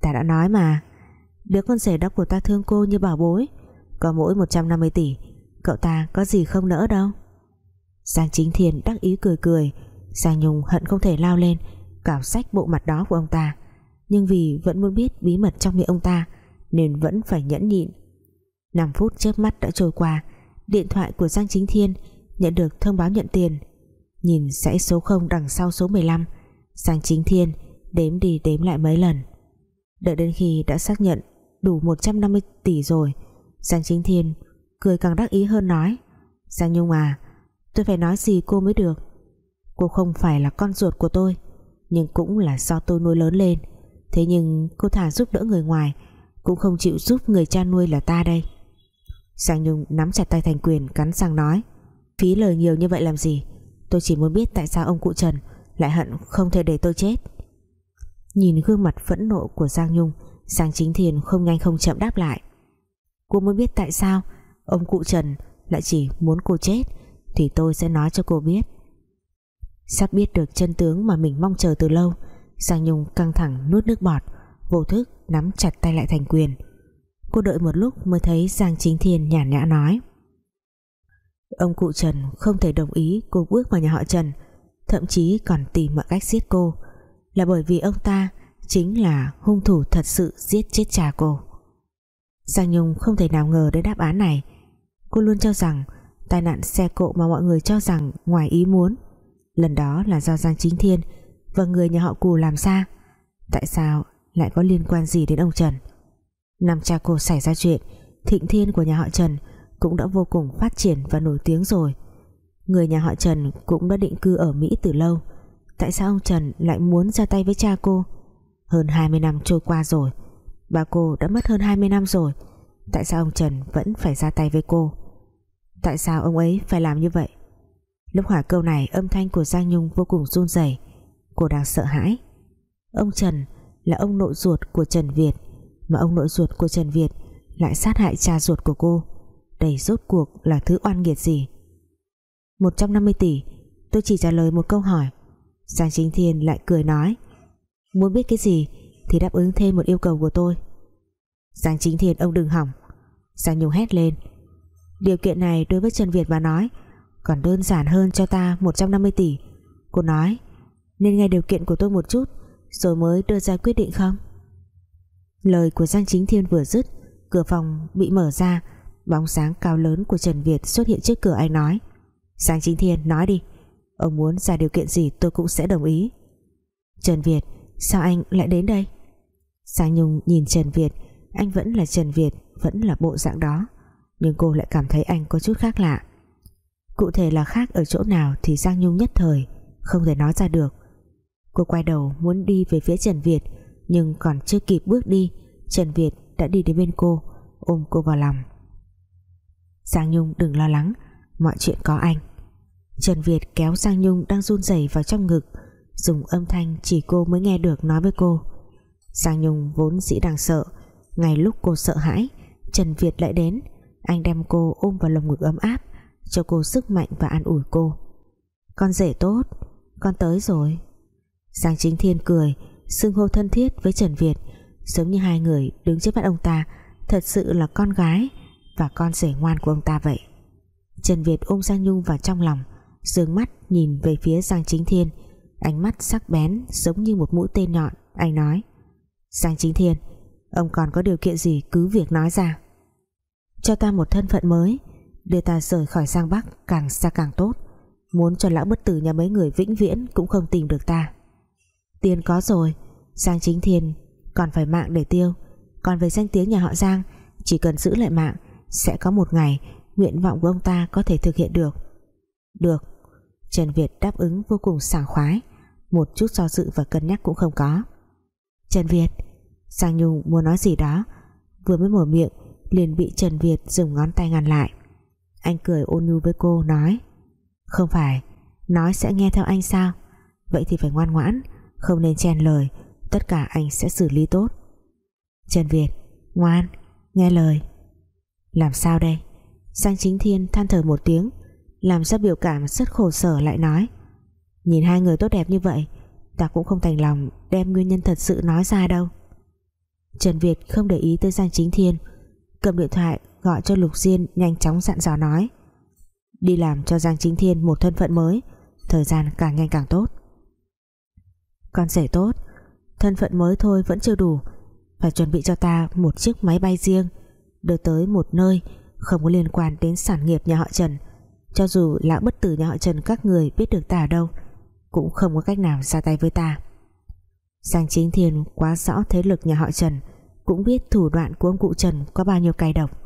Ta đã nói mà. Đứa con rể đó của ta thương cô như bảo bối. Có mỗi 150 tỷ, Cậu ta có gì không nỡ đâu. Giang Chính Thiên đắc ý cười cười. Giang Nhung hận không thể lao lên Cào sách bộ mặt đó của ông ta. Nhưng vì vẫn muốn biết bí mật trong miệng ông ta, Nên vẫn phải nhẫn nhịn. 5 phút chớp mắt đã trôi qua, Điện thoại của Giang Chính Thiên Nhận được thông báo nhận tiền. Nhìn dãy số 0 đằng sau số 15 Giang Chính Thiên đếm đi đếm lại mấy lần. Đợi đến khi đã xác nhận đủ 150 tỷ rồi, Giang Chính Thiên cười càng đắc ý hơn nói, Giang Nhung à tôi phải nói gì cô mới được? Cô không phải là con ruột của tôi nhưng cũng là do tôi nuôi lớn lên. Thế nhưng cô thả giúp đỡ người ngoài, cũng không chịu giúp người cha nuôi là ta đây. Giang Nhung nắm chặt tay Thành Quyền, cắn răng nói, phí lời nhiều như vậy làm gì? Tôi chỉ muốn biết tại sao ông cụ Trần lại hận không thể để tôi chết. Nhìn gương mặt phẫn nộ của Giang Nhung, Giang Chính Thiền không nhanh không chậm đáp lại, cô muốn biết tại sao ông cụ Trần lại chỉ muốn cô chết thì tôi sẽ nói cho cô biết sắp biết được chân tướng mà mình mong chờ từ lâu, Giang Nhung căng thẳng nuốt nước bọt, vô thức nắm chặt tay lại thành quyền. Cô đợi một lúc mới thấy Giang Chính Thiên nhàn nhã nói. Ông cụ Trần không thể đồng ý cô bước vào nhà họ Trần, thậm chí còn tìm mọi cách giết cô. Là bởi vì ông ta chính là hung thủ thật sự giết chết cha cô. Giang Nhung không thể nào ngờ đến đáp án này. Cô luôn cho rằng tai nạn xe cộ mà mọi người cho rằng ngoài ý muốn lần đó là do Giang Chính Thiên và người nhà họ Cù làm ra. Tại sao lại có liên quan gì đến ông Trần? Năm cha cô xảy ra chuyện, thịnh thiên của nhà họ Trần cũng đã vô cùng phát triển và nổi tiếng rồi. Người nhà họ Trần cũng đã định cư ở Mỹ từ lâu. Tại sao ông Trần lại muốn ra tay với cha cô? Hơn 20 năm trôi qua rồi. Bà cô đã mất hơn 20 năm rồi. Tại sao ông Trần vẫn phải ra tay với cô? Tại sao ông ấy phải làm như vậy? Lúc hỏi câu này, âm thanh của Giang Nhung vô cùng run rẩy. Cô đang sợ hãi. Ông Trần là ông nội ruột của Trần Việt, mà ông nội ruột của Trần Việt lại sát hại cha ruột của cô. Đây rốt cuộc là thứ oan nghiệt gì? 150 tỷ, tôi chỉ trả lời một câu hỏi. Giang Chính Thiên lại cười nói, muốn biết cái gì thì đáp ứng thêm một yêu cầu của tôi. Giang Chính Thiên, ông đừng hỏng. Giang Nhung hét lên, điều kiện này đối với Trần Việt mà nói còn đơn giản hơn cho ta 150 tỷ. Cô nói, nên nghe điều kiện của tôi một chút, rồi mới đưa ra quyết định không? Lời của Giang Chính Thiên vừa dứt, cửa phòng bị mở ra, bóng sáng cao lớn của Trần Việt xuất hiện trước cửa anh nói, Giang Chính Thiên, nói đi, ông muốn ra điều kiện gì tôi cũng sẽ đồng ý. Trần Việt, sao anh lại đến đây? Giang Nhung nhìn Trần Việt, anh vẫn là Trần Việt, vẫn là bộ dạng đó, nhưng cô lại cảm thấy anh có chút khác lạ cụ thể là khác ở chỗ nào thì Giang Nhung nhất thời, không thể nói ra được. Cô quay đầu muốn đi về phía Trần Việt, nhưng còn chưa kịp bước đi, Trần Việt đã đi đến bên cô, ôm cô vào lòng. Giang Nhung đừng lo lắng, mọi chuyện có anh. Trần Việt kéo Giang Nhung đang run rẩy vào trong ngực, dùng âm thanh chỉ cô mới nghe được nói với cô. Giang Nhung vốn dĩ đang sợ, ngay lúc cô sợ hãi, Trần Việt lại đến, anh đem cô ôm vào lồng ngực ấm áp cho cô sức mạnh và an ủi cô. Con rể tốt, con tới rồi. Giang Chính Thiên cười, xưng hô thân thiết với Trần Việt, giống như hai người đứng trước mắt ông ta, thật sự là con gái và con rể ngoan của ông ta vậy. Trần Việt ôm Giang Nhung vào trong lòng, dương mắt nhìn về phía Giang Chính Thiên, ánh mắt sắc bén giống như một mũi tên nhọn, anh nói, Giang Chính Thiên, ông còn có điều kiện gì cứ việc nói ra. Cho ta một thân phận mới để ta rời khỏi Giang Bắc càng xa càng tốt. Muốn cho lão bất tử nhà mấy người vĩnh viễn cũng không tìm được ta. Tiền có rồi, Giang Chính Thiên còn phải mạng để tiêu. Còn về danh tiếng nhà họ Giang, chỉ cần giữ lại mạng, sẽ có một ngày nguyện vọng của ông ta có thể thực hiện được. Được, Trần Việt đáp ứng vô cùng sảng khoái. Một chút do dự và cân nhắc cũng không có. Trần Việt, Giang Nhung muốn nói gì đó? Vừa mới mở miệng, liền bị Trần Việt dùng ngón tay ngăn lại. Anh cười ôn nhu với cô, nói, Không phải, Nói sẽ nghe theo anh sao? Vậy thì phải ngoan ngoãn, Không nên chen lời, Tất cả anh sẽ xử lý tốt. Trần Việt, Ngoan, Nghe lời. Làm sao đây? Giang Chính Thiên than thở một tiếng, Làm ra biểu cảm rất khổ sở lại nói, Nhìn hai người tốt đẹp như vậy, Ta cũng không thành lòng đem nguyên nhân thật sự nói ra đâu. Trần Việt không để ý tới Giang Chính Thiên, Cầm điện thoại gọi cho Lục Diên Nhanh chóng dặn dò nói. Đi làm cho Giang Chính Thiên một thân phận mới, Thời gian càng nhanh càng tốt. Con rể tốt, Thân phận mới thôi vẫn chưa đủ, Phải chuẩn bị cho ta một chiếc máy bay riêng, Đưa tới một nơi Không có liên quan đến sản nghiệp nhà họ Trần. Cho dù lão bất tử nhà họ Trần Các người biết được ta ở đâu, Cũng không có cách nào ra tay với ta. Giang Chính Thiên quá rõ thế lực nhà họ Trần, Cũng biết thủ đoạn của ông cụ Trần Có bao nhiêu cay độc.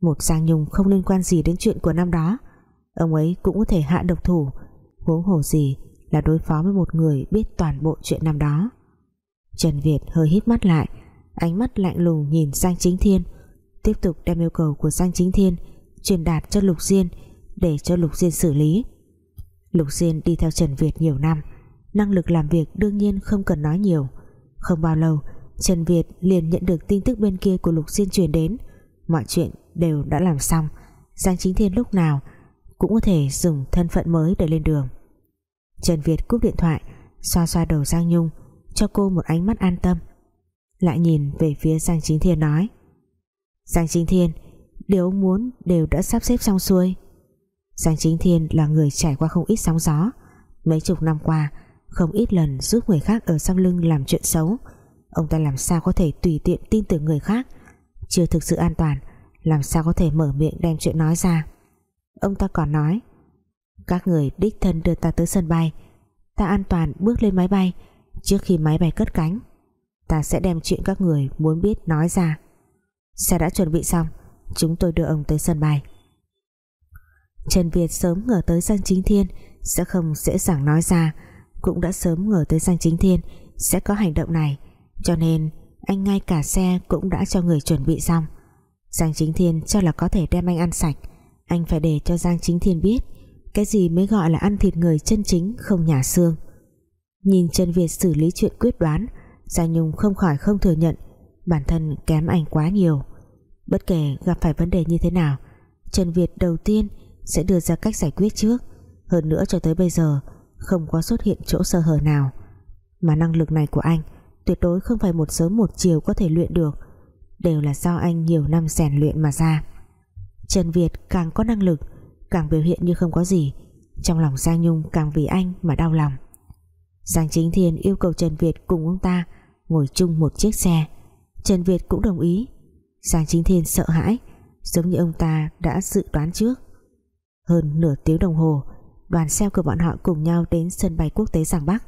Một Giang Nhung không liên quan gì đến chuyện của năm đó. Ông ấy cũng có thể hạ độc thủ, Huống hồ gì là đối phó với một người biết toàn bộ chuyện năm đó. Trần Việt hơi hít mắt lại, Ánh mắt lạnh lùng nhìn Giang Chính Thiên, Tiếp tục đem yêu cầu của Giang Chính Thiên Truyền đạt cho Lục Diên Để cho Lục Diên xử lý. Lục Diên đi theo Trần Việt nhiều năm, Năng lực làm việc đương nhiên không cần nói nhiều. Không bao lâu, Trần Việt liền nhận được tin tức bên kia của Lục Diên truyền đến. Mọi chuyện đều đã làm xong. Giang Chính Thiên lúc nào Cũng có thể dùng thân phận mới để lên đường. Trần Việt cúp điện thoại, Xoa xoa đầu Giang Nhung, Cho cô một ánh mắt an tâm. Lại nhìn về phía Giang Chính Thiên nói, Giang Chính Thiên, Điều ông muốn đều đã sắp xếp xong xuôi. Giang Chính Thiên là người trải qua không ít sóng gió. Mấy chục năm qua, Không ít lần giúp người khác ở sau lưng làm chuyện xấu. Ông ta làm sao có thể tùy tiện tin tưởng người khác? Chưa thực sự an toàn làm sao có thể mở miệng đem chuyện nói ra? Ông ta còn nói, Các người đích thân đưa ta tới sân bay. Ta an toàn bước lên máy bay. Trước khi máy bay cất cánh, Ta sẽ đem chuyện các người muốn biết nói ra. Xe đã chuẩn bị xong. Chúng tôi đưa ông tới sân bay. Trần Việt sớm ngờ tới Giang Chính Thiên Sẽ không dễ dàng nói ra, Cũng đã sớm ngờ tới Giang Chính Thiên Sẽ có hành động này, Cho nên anh ngay cả xe cũng đã cho người chuẩn bị xong. Giang Chính Thiên cho là có thể đem anh ăn sạch. Anh phải để cho Giang Chính Thiên biết, Cái gì mới gọi là ăn thịt người chân chính, Không nhả xương. Nhìn Trần Việt xử lý chuyện quyết đoán, Giang Nhung không khỏi không thừa nhận, Bản thân kém anh quá nhiều. Bất kể gặp phải vấn đề như thế nào, Trần Việt đầu tiên sẽ đưa ra cách giải quyết trước. Hơn nữa cho tới bây giờ, không có xuất hiện chỗ sơ hở nào. Mà năng lực này của anh tuyệt đối không phải một sớm một chiều có thể luyện được đều là do anh nhiều năm rèn luyện mà ra. Trần Việt càng có năng lực, càng biểu hiện như không có gì. Trong lòng Giang Nhung càng vì anh mà đau lòng. Giang Chính Thiên yêu cầu Trần Việt cùng ông ta ngồi chung một chiếc xe. Trần Việt cũng đồng ý. Giang Chính Thiên sợ hãi, giống như ông ta đã dự đoán trước. Hơn nửa tiếng đồng hồ, đoàn xe của bọn họ cùng nhau đến sân bay quốc tế Giang Bắc.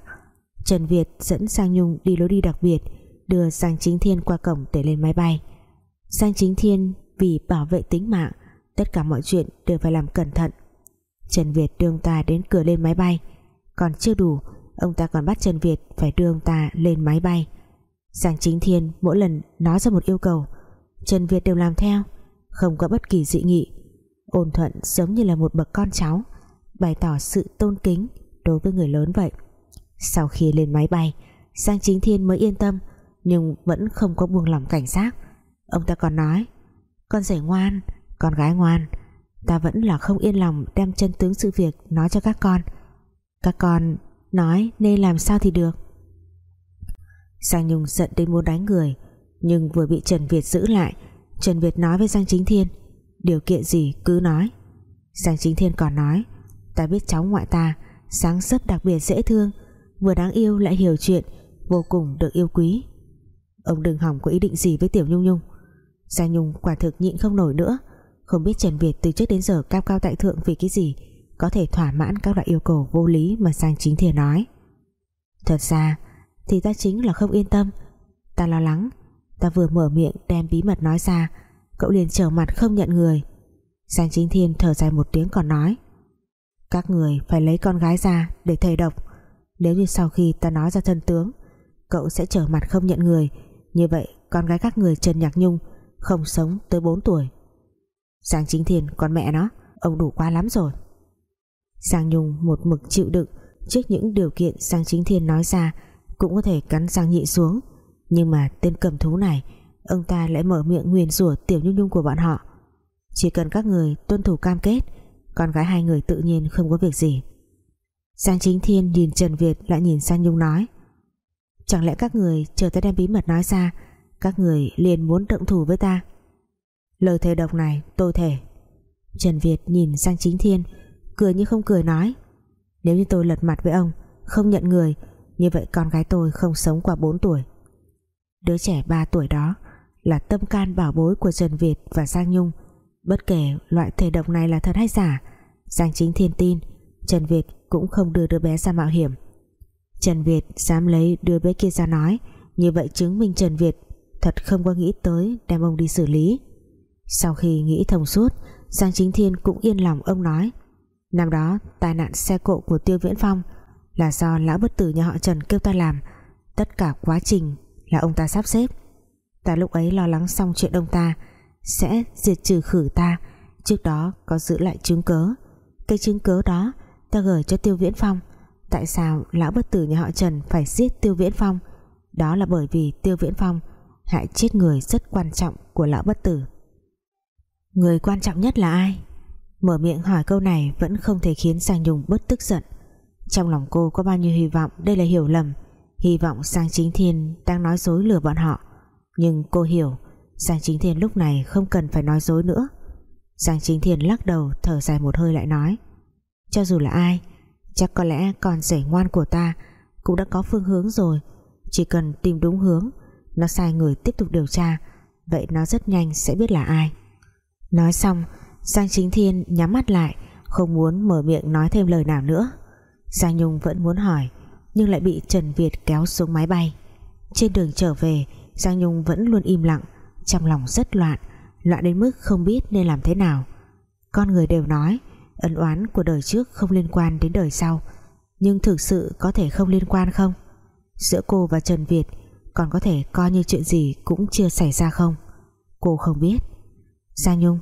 Trần Việt dẫn Giang Nhung đi lối đi đặc biệt đưa Giang Chính Thiên qua cổng để lên máy bay. Giang Chính Thiên vì bảo vệ tính mạng, tất cả mọi chuyện đều phải làm cẩn thận. Trần Việt đưa ông ta đến cửa lên máy bay. Còn chưa đủ, ông ta còn bắt Trần Việt phải đưa ông ta lên máy bay. Giang Chính Thiên mỗi lần nói ra một yêu cầu, Trần Việt đều làm theo, không có bất kỳ dị nghị. Ôn thuận giống như là một bậc con cháu, bày tỏ sự tôn kính đối với người lớn vậy. Sau khi lên máy bay, Giang Chính Thiên mới yên tâm nhưng vẫn không có buông lỏng cảnh giác. Ông ta còn nói, con rể ngoan, con gái ngoan, ta vẫn là không yên lòng đem chân tướng sự việc nói cho các con. Các con nói nên làm sao thì được. Giang Nhung giận đến muốn đánh người, nhưng vừa bị Trần Việt giữ lại, Trần Việt nói với Giang Chính Thiên, Điều kiện gì cứ nói. Giang Chính Thiên còn nói, Ta biết cháu ngoại ta Sáng sấp đặc biệt dễ thương, Vừa đáng yêu lại hiểu chuyện, Vô cùng được yêu quý. Ông đừng hỏng có ý định gì với Tiểu Nhung Nhung. Giang Nhung quả thực nhịn không nổi nữa. Không biết Trần Việt từ trước đến giờ cao cao tại thượng vì cái gì, Có thể thỏa mãn các loại yêu cầu vô lý mà Giang Chính Thiên nói. Thật ra, Thì ta chính là không yên tâm. Ta lo lắng. Ta vừa mở miệng đem bí mật nói ra, Cậu liền trở mặt không nhận người. Giang Chính Thiên thở dài một tiếng còn nói, Các người phải lấy con gái ra Để thầy độc. Nếu như sau khi ta nói ra thân tướng, cậu sẽ trở mặt không nhận người như vậy, con gái các người Trần Nhạc Nhung không sống tới 4 tuổi. Giang Chính Thiên con mẹ nó, ông đủ quá lắm rồi. Giang Nhung một mực chịu đựng trước những điều kiện Giang Chính Thiên nói ra cũng có thể cắn Giang Nhị xuống. Nhưng mà tên cầm thú này, ông ta lại mở miệng nguyền rủa tiểu nhung nhung của bọn họ. Chỉ cần các người tuân thủ cam kết, con gái hai người tự nhiên không có việc gì. Giang Chính Thiên nhìn Trần Việt lại nhìn sang Nhung nói Chẳng lẽ các người chờ ta đem bí mật nói ra? Các người liền muốn động thủ với ta. Lời thề độc này, tôi thể Trần Việt nhìn sang Chính Thiên, Cười như không cười nói. Nếu như tôi lật mặt với ông, Không nhận người, Như vậy con gái tôi không sống qua 4 tuổi. Đứa trẻ 3 tuổi đó Là tâm can bảo bối của Trần Việt và Giang Nhung. Bất kể loại thể độc này là thật hay giả, Giang Chính Thiên tin, Trần Việt cũng không đưa đứa bé ra mạo hiểm. Trần Việt dám lấy đứa bé kia ra nói. Như vậy chứng minh Trần Việt Thật không có nghĩ tới đem ông đi xử lý. Sau khi nghĩ thông suốt, Giang Chính Thiên cũng yên lòng ông nói. Năm đó, tai nạn xe cộ của Tiêu Viễn Phong Là do lão bất tử nhà họ Trần kêu ta làm. Tất cả quá trình là ông ta sắp xếp. Ta lúc ấy lo lắng xong chuyện ông ta Sẽ diệt trừ khử ta. Trước đó có giữ lại chứng cớ Cái chứng cớ đó ta gửi cho Tiêu Viễn Phong tại sao lão bất tử nhà họ Trần phải giết Tiêu Viễn Phong? Đó là bởi vì Tiêu Viễn Phong hại chết người rất quan trọng của lão bất tử. Người quan trọng nhất là ai? Mở miệng hỏi câu này vẫn không thể khiến Sang Nhung bất tức giận. Trong lòng cô có bao nhiêu hy vọng, đây là hiểu lầm. Hy vọng Sang Chính Thiên đang nói dối lừa bọn họ. Nhưng cô hiểu, Sang Chính Thiên lúc này không cần phải nói dối nữa. Sang Chính Thiên lắc đầu, thở dài một hơi lại nói, cho dù là ai Chắc có lẽ con rể ngoan của ta Cũng đã có phương hướng rồi. Chỉ cần tìm đúng hướng, Nó sai người tiếp tục điều tra, Vậy nó rất nhanh sẽ biết là ai. Nói xong, Giang Chính Thiên nhắm mắt lại, Không muốn mở miệng nói thêm lời nào nữa. Giang Nhung vẫn muốn hỏi, Nhưng lại bị Trần Việt kéo xuống máy bay. Trên đường trở về, Giang Nhung vẫn luôn im lặng, Trong lòng rất loạn Loạn đến mức không biết nên làm thế nào. Con người đều nói ân oán của đời trước không liên quan đến đời sau. Nhưng thực sự có thể không liên quan không? Giữa cô và Trần Việt còn có thể coi như chuyện gì cũng chưa xảy ra không? Cô không biết. Giang Nhung,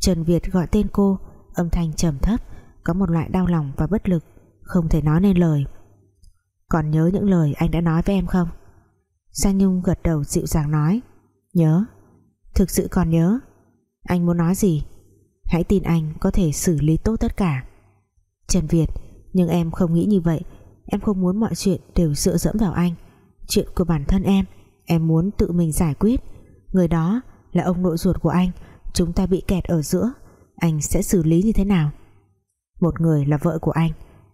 Trần Việt gọi tên cô, âm thanh trầm thấp, có một loại đau lòng và bất lực, không thể nói nên lời. Còn nhớ những lời anh đã nói với em không? Giang Nhung gật đầu dịu dàng nói, nhớ. Thực sự còn nhớ. Anh muốn nói gì? Hãy tin anh có thể xử lý tốt tất cả. Trần Việt, Nhưng em không nghĩ như vậy. Em không muốn mọi chuyện đều dựa dẫm vào anh. Chuyện của bản thân em Em muốn tự mình giải quyết. Người đó là ông nội ruột của anh, Chúng ta bị kẹt ở giữa. Anh sẽ xử lý như thế nào? Một người là vợ của anh,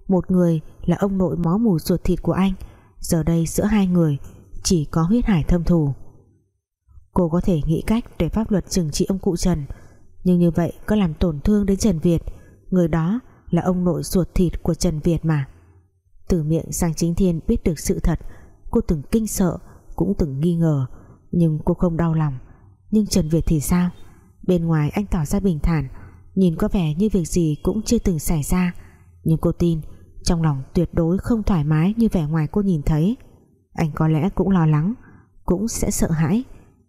Một người là ông nội máu mù ruột thịt của anh. Giờ đây giữa hai người, Chỉ có huyết hải thâm thù. Cô có thể nghĩ cách để pháp luật trừng trị ông cụ Trần nhưng như vậy có làm tổn thương đến Trần Việt. Người đó là ông nội ruột thịt của Trần Việt mà. Từ miệng Giang Chính Thiên biết được sự thật, cô từng kinh sợ, cũng từng nghi ngờ. Nhưng cô không đau lòng. Nhưng Trần Việt thì sao? Bên ngoài anh tỏ ra bình thản, nhìn có vẻ như việc gì cũng chưa từng xảy ra. Nhưng cô tin, trong lòng tuyệt đối không thoải mái như vẻ ngoài cô nhìn thấy. Anh có lẽ cũng lo lắng, cũng sẽ sợ hãi.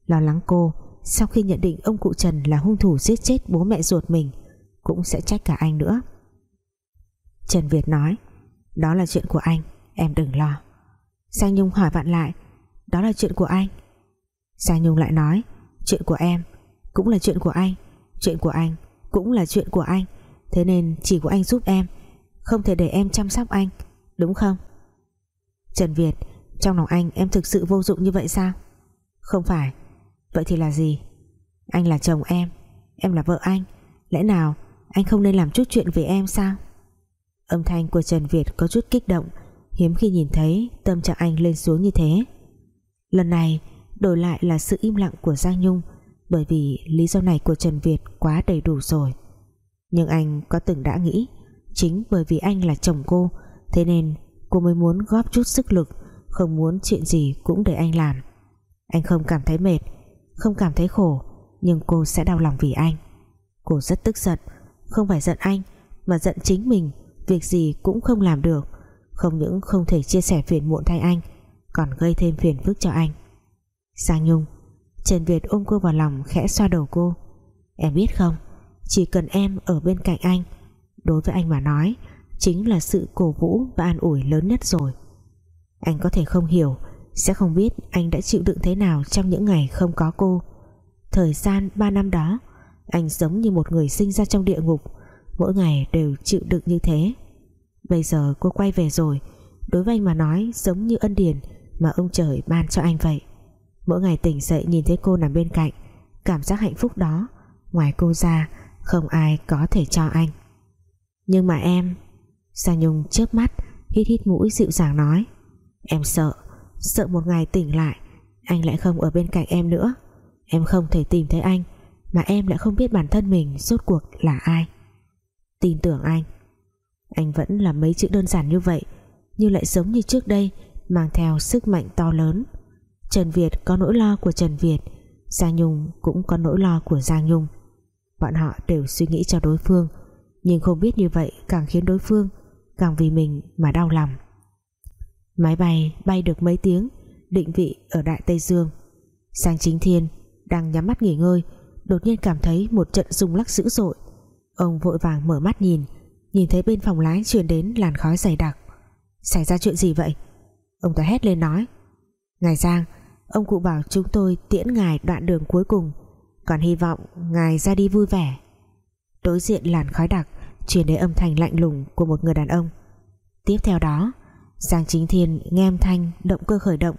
Lo lắng cô sau khi nhận định ông cụ Trần là hung thủ giết chết bố mẹ ruột mình, cũng sẽ trách cả anh nữa. Trần Việt nói, đó là chuyện của anh, em đừng lo. Giang Nhung hỏi vặn lại, đó là chuyện của anh? Giang Nhung lại nói, chuyện của em cũng là chuyện của anh, chuyện của anh cũng là chuyện của anh, thế nên chỉ có anh giúp em, không thể để em chăm sóc anh, đúng không? Trần Việt, trong lòng anh em thực sự vô dụng như vậy sao? Không phải Vậy thì là gì? Anh là chồng em Em là vợ anh. Lẽ nào anh không nên làm chút chuyện về em sao? Âm thanh của Trần Việt có chút kích động, Hiếm khi nhìn thấy tâm trạng anh lên xuống như thế. Lần này, đổi lại là sự im lặng của Giang Nhung, Bởi vì lý do này của Trần Việt quá đầy đủ rồi. Nhưng anh có từng đã nghĩ, Chính bởi vì anh là chồng cô, Thế nên cô mới muốn góp chút sức lực, Không muốn chuyện gì cũng để anh làm. Anh không cảm thấy mệt không cảm thấy khổ, nhưng cô sẽ đau lòng vì anh. Cô rất tức giận, không phải giận anh, mà giận chính mình. Việc gì cũng không làm được, không những không thể chia sẻ phiền muộn thay anh, còn gây thêm phiền phức cho anh. Sang Nhung, Trần Việt ôm cô vào lòng khẽ xoa đầu cô. Em biết không, Chỉ cần em ở bên cạnh anh, Đối với anh mà nói, Chính là sự cổ vũ và an ủi lớn nhất rồi. Anh có thể không hiểu sẽ không biết anh đã chịu đựng thế nào Trong những ngày không có cô. Thời gian 3 năm đó, Anh giống như một người sinh ra trong địa ngục, Mỗi ngày đều chịu đựng như thế. Bây giờ cô quay về rồi, Đối với anh mà nói giống như ân điển Mà ông trời ban cho anh vậy. Mỗi ngày tỉnh dậy nhìn thấy cô nằm bên cạnh, Cảm giác hạnh phúc đó, Ngoài cô ra, Không ai có thể cho anh. Nhưng mà em Sang Nhung chớp mắt, Hít hít mũi dịu dàng nói, Em sợ Sợ một ngày tỉnh lại, Anh lại không ở bên cạnh em nữa. Em không thể tìm thấy anh, Mà em lại không biết bản thân mình Rốt cuộc là ai. Tin tưởng anh. Anh vẫn là mấy chữ đơn giản như vậy, Nhưng lại giống như trước đây, Mang theo sức mạnh to lớn. Trần Việt có nỗi lo của Trần Việt, Giang Nhung cũng có nỗi lo của Giang Nhung. Bọn họ đều suy nghĩ cho đối phương, Nhưng không biết như vậy càng khiến đối phương Càng vì mình mà đau lòng. Máy bay bay được mấy tiếng, Định vị ở Đại Tây Dương. Sang Chính Thiên, Đang nhắm mắt nghỉ ngơi, Đột nhiên cảm thấy một trận rung lắc dữ dội. Ông vội vàng mở mắt nhìn Nhìn thấy bên phòng lái truyền đến làn khói dày đặc. Xảy ra chuyện gì vậy? Ông ta hét lên nói. Ngài Giang, Ông cụ bảo chúng tôi tiễn ngài đoạn đường cuối cùng, Còn hy vọng ngài ra đi vui vẻ. Đối diện làn khói đặc, Truyền đến âm thanh lạnh lùng của một người đàn ông. Tiếp theo đó Giang Chính Thiên nghe âm thanh, động cơ khởi động,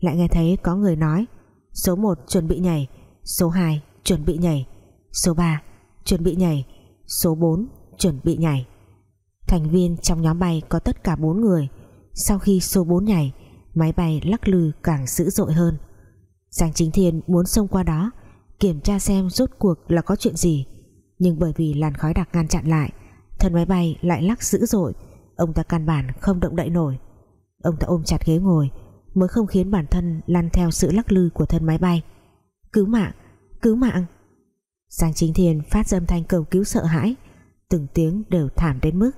Lại nghe thấy có người nói, Số 1 chuẩn bị nhảy, Số 2 chuẩn bị nhảy, Số 3 chuẩn bị nhảy, Số 4 chuẩn bị nhảy. Thành viên trong nhóm bay có tất cả 4 người. Sau khi số 4 nhảy, Máy bay lắc lư càng dữ dội hơn. Giang Chính Thiên muốn xông qua đó, Kiểm tra xem rốt cuộc là có chuyện gì. Nhưng bởi vì làn khói đặc ngăn chặn lại, Thân máy bay lại lắc dữ dội Ông ta căn bản không động đậy nổi. Ông ta ôm chặt ghế ngồi, Mới không khiến bản thân lăn theo sự lắc lư của thân máy bay. Cứu mạng Cứu mạng! Giang Chính Thiên phát ra âm thanh cầu cứu sợ hãi. Từng tiếng đều thảm đến mức,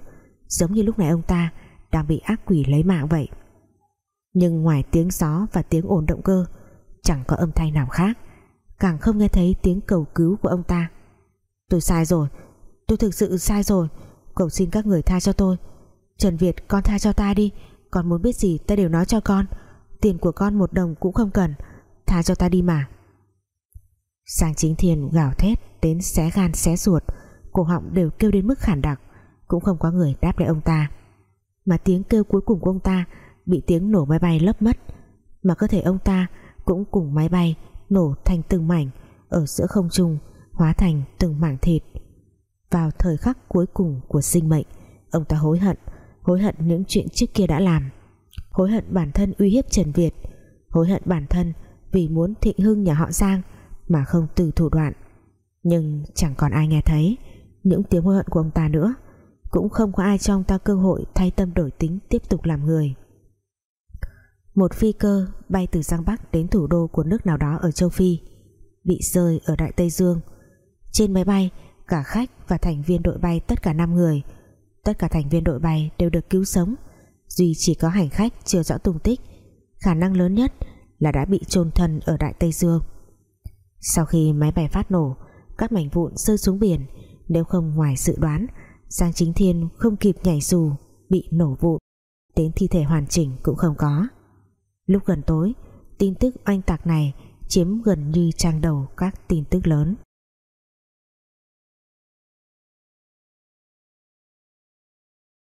Giống như lúc này ông ta Đang bị ác quỷ lấy mạng vậy. Nhưng ngoài tiếng gió và tiếng ồn động cơ, Chẳng có âm thanh nào khác. Càng không nghe thấy tiếng cầu cứu của ông ta. Tôi sai rồi, Tôi thực sự sai rồi. Cầu xin các người tha cho tôi. Trần Việt, con tha cho ta đi. Con muốn biết gì ta đều nói cho con. Tiền của con một đồng cũng không cần. Tha cho ta đi mà. Sang chính thiền gào thét, Đến xé gan, xé ruột. Cổ họng đều kêu đến mức khản đặc. Cũng không có người đáp lại ông ta. Mà tiếng kêu cuối cùng của ông ta Bị tiếng nổ máy bay lấp mất. Mà cơ thể ông ta cũng cùng máy bay Nổ thành từng mảnh, Ở giữa không trung, hóa thành từng mảng thịt. Vào thời khắc cuối cùng của sinh mệnh, ông ta hối hận hối hận những chuyện trước kia đã làm, hối hận bản thân uy hiếp Trần Việt, hối hận bản thân vì muốn thịnh hưng nhà họ Giang mà không từ thủ đoạn. Nhưng chẳng còn ai nghe thấy những tiếng hối hận của ông ta nữa, cũng không có ai cho ông ta cơ hội thay tâm đổi tính tiếp tục làm người. Một phi cơ bay từ Giang Bắc đến thủ đô của nước nào đó ở châu Phi, bị rơi ở Đại Tây Dương. Trên máy bay, cả khách và thành viên đội bay tất cả 5 người tất cả thành viên đội bay đều được cứu sống. Duy chỉ có hành khách chưa rõ tung tích. Khả năng lớn nhất là đã bị chôn thân ở Đại Tây Dương. Sau khi máy bay phát nổ, các mảnh vụn rơi xuống biển. Nếu không ngoài dự đoán, Giang Chính Thiên không kịp nhảy dù, bị nổ vụn. Đến thi thể hoàn chỉnh cũng không có. Lúc gần tối, tin tức oanh tạc này chiếm gần như trang đầu các tin tức lớn.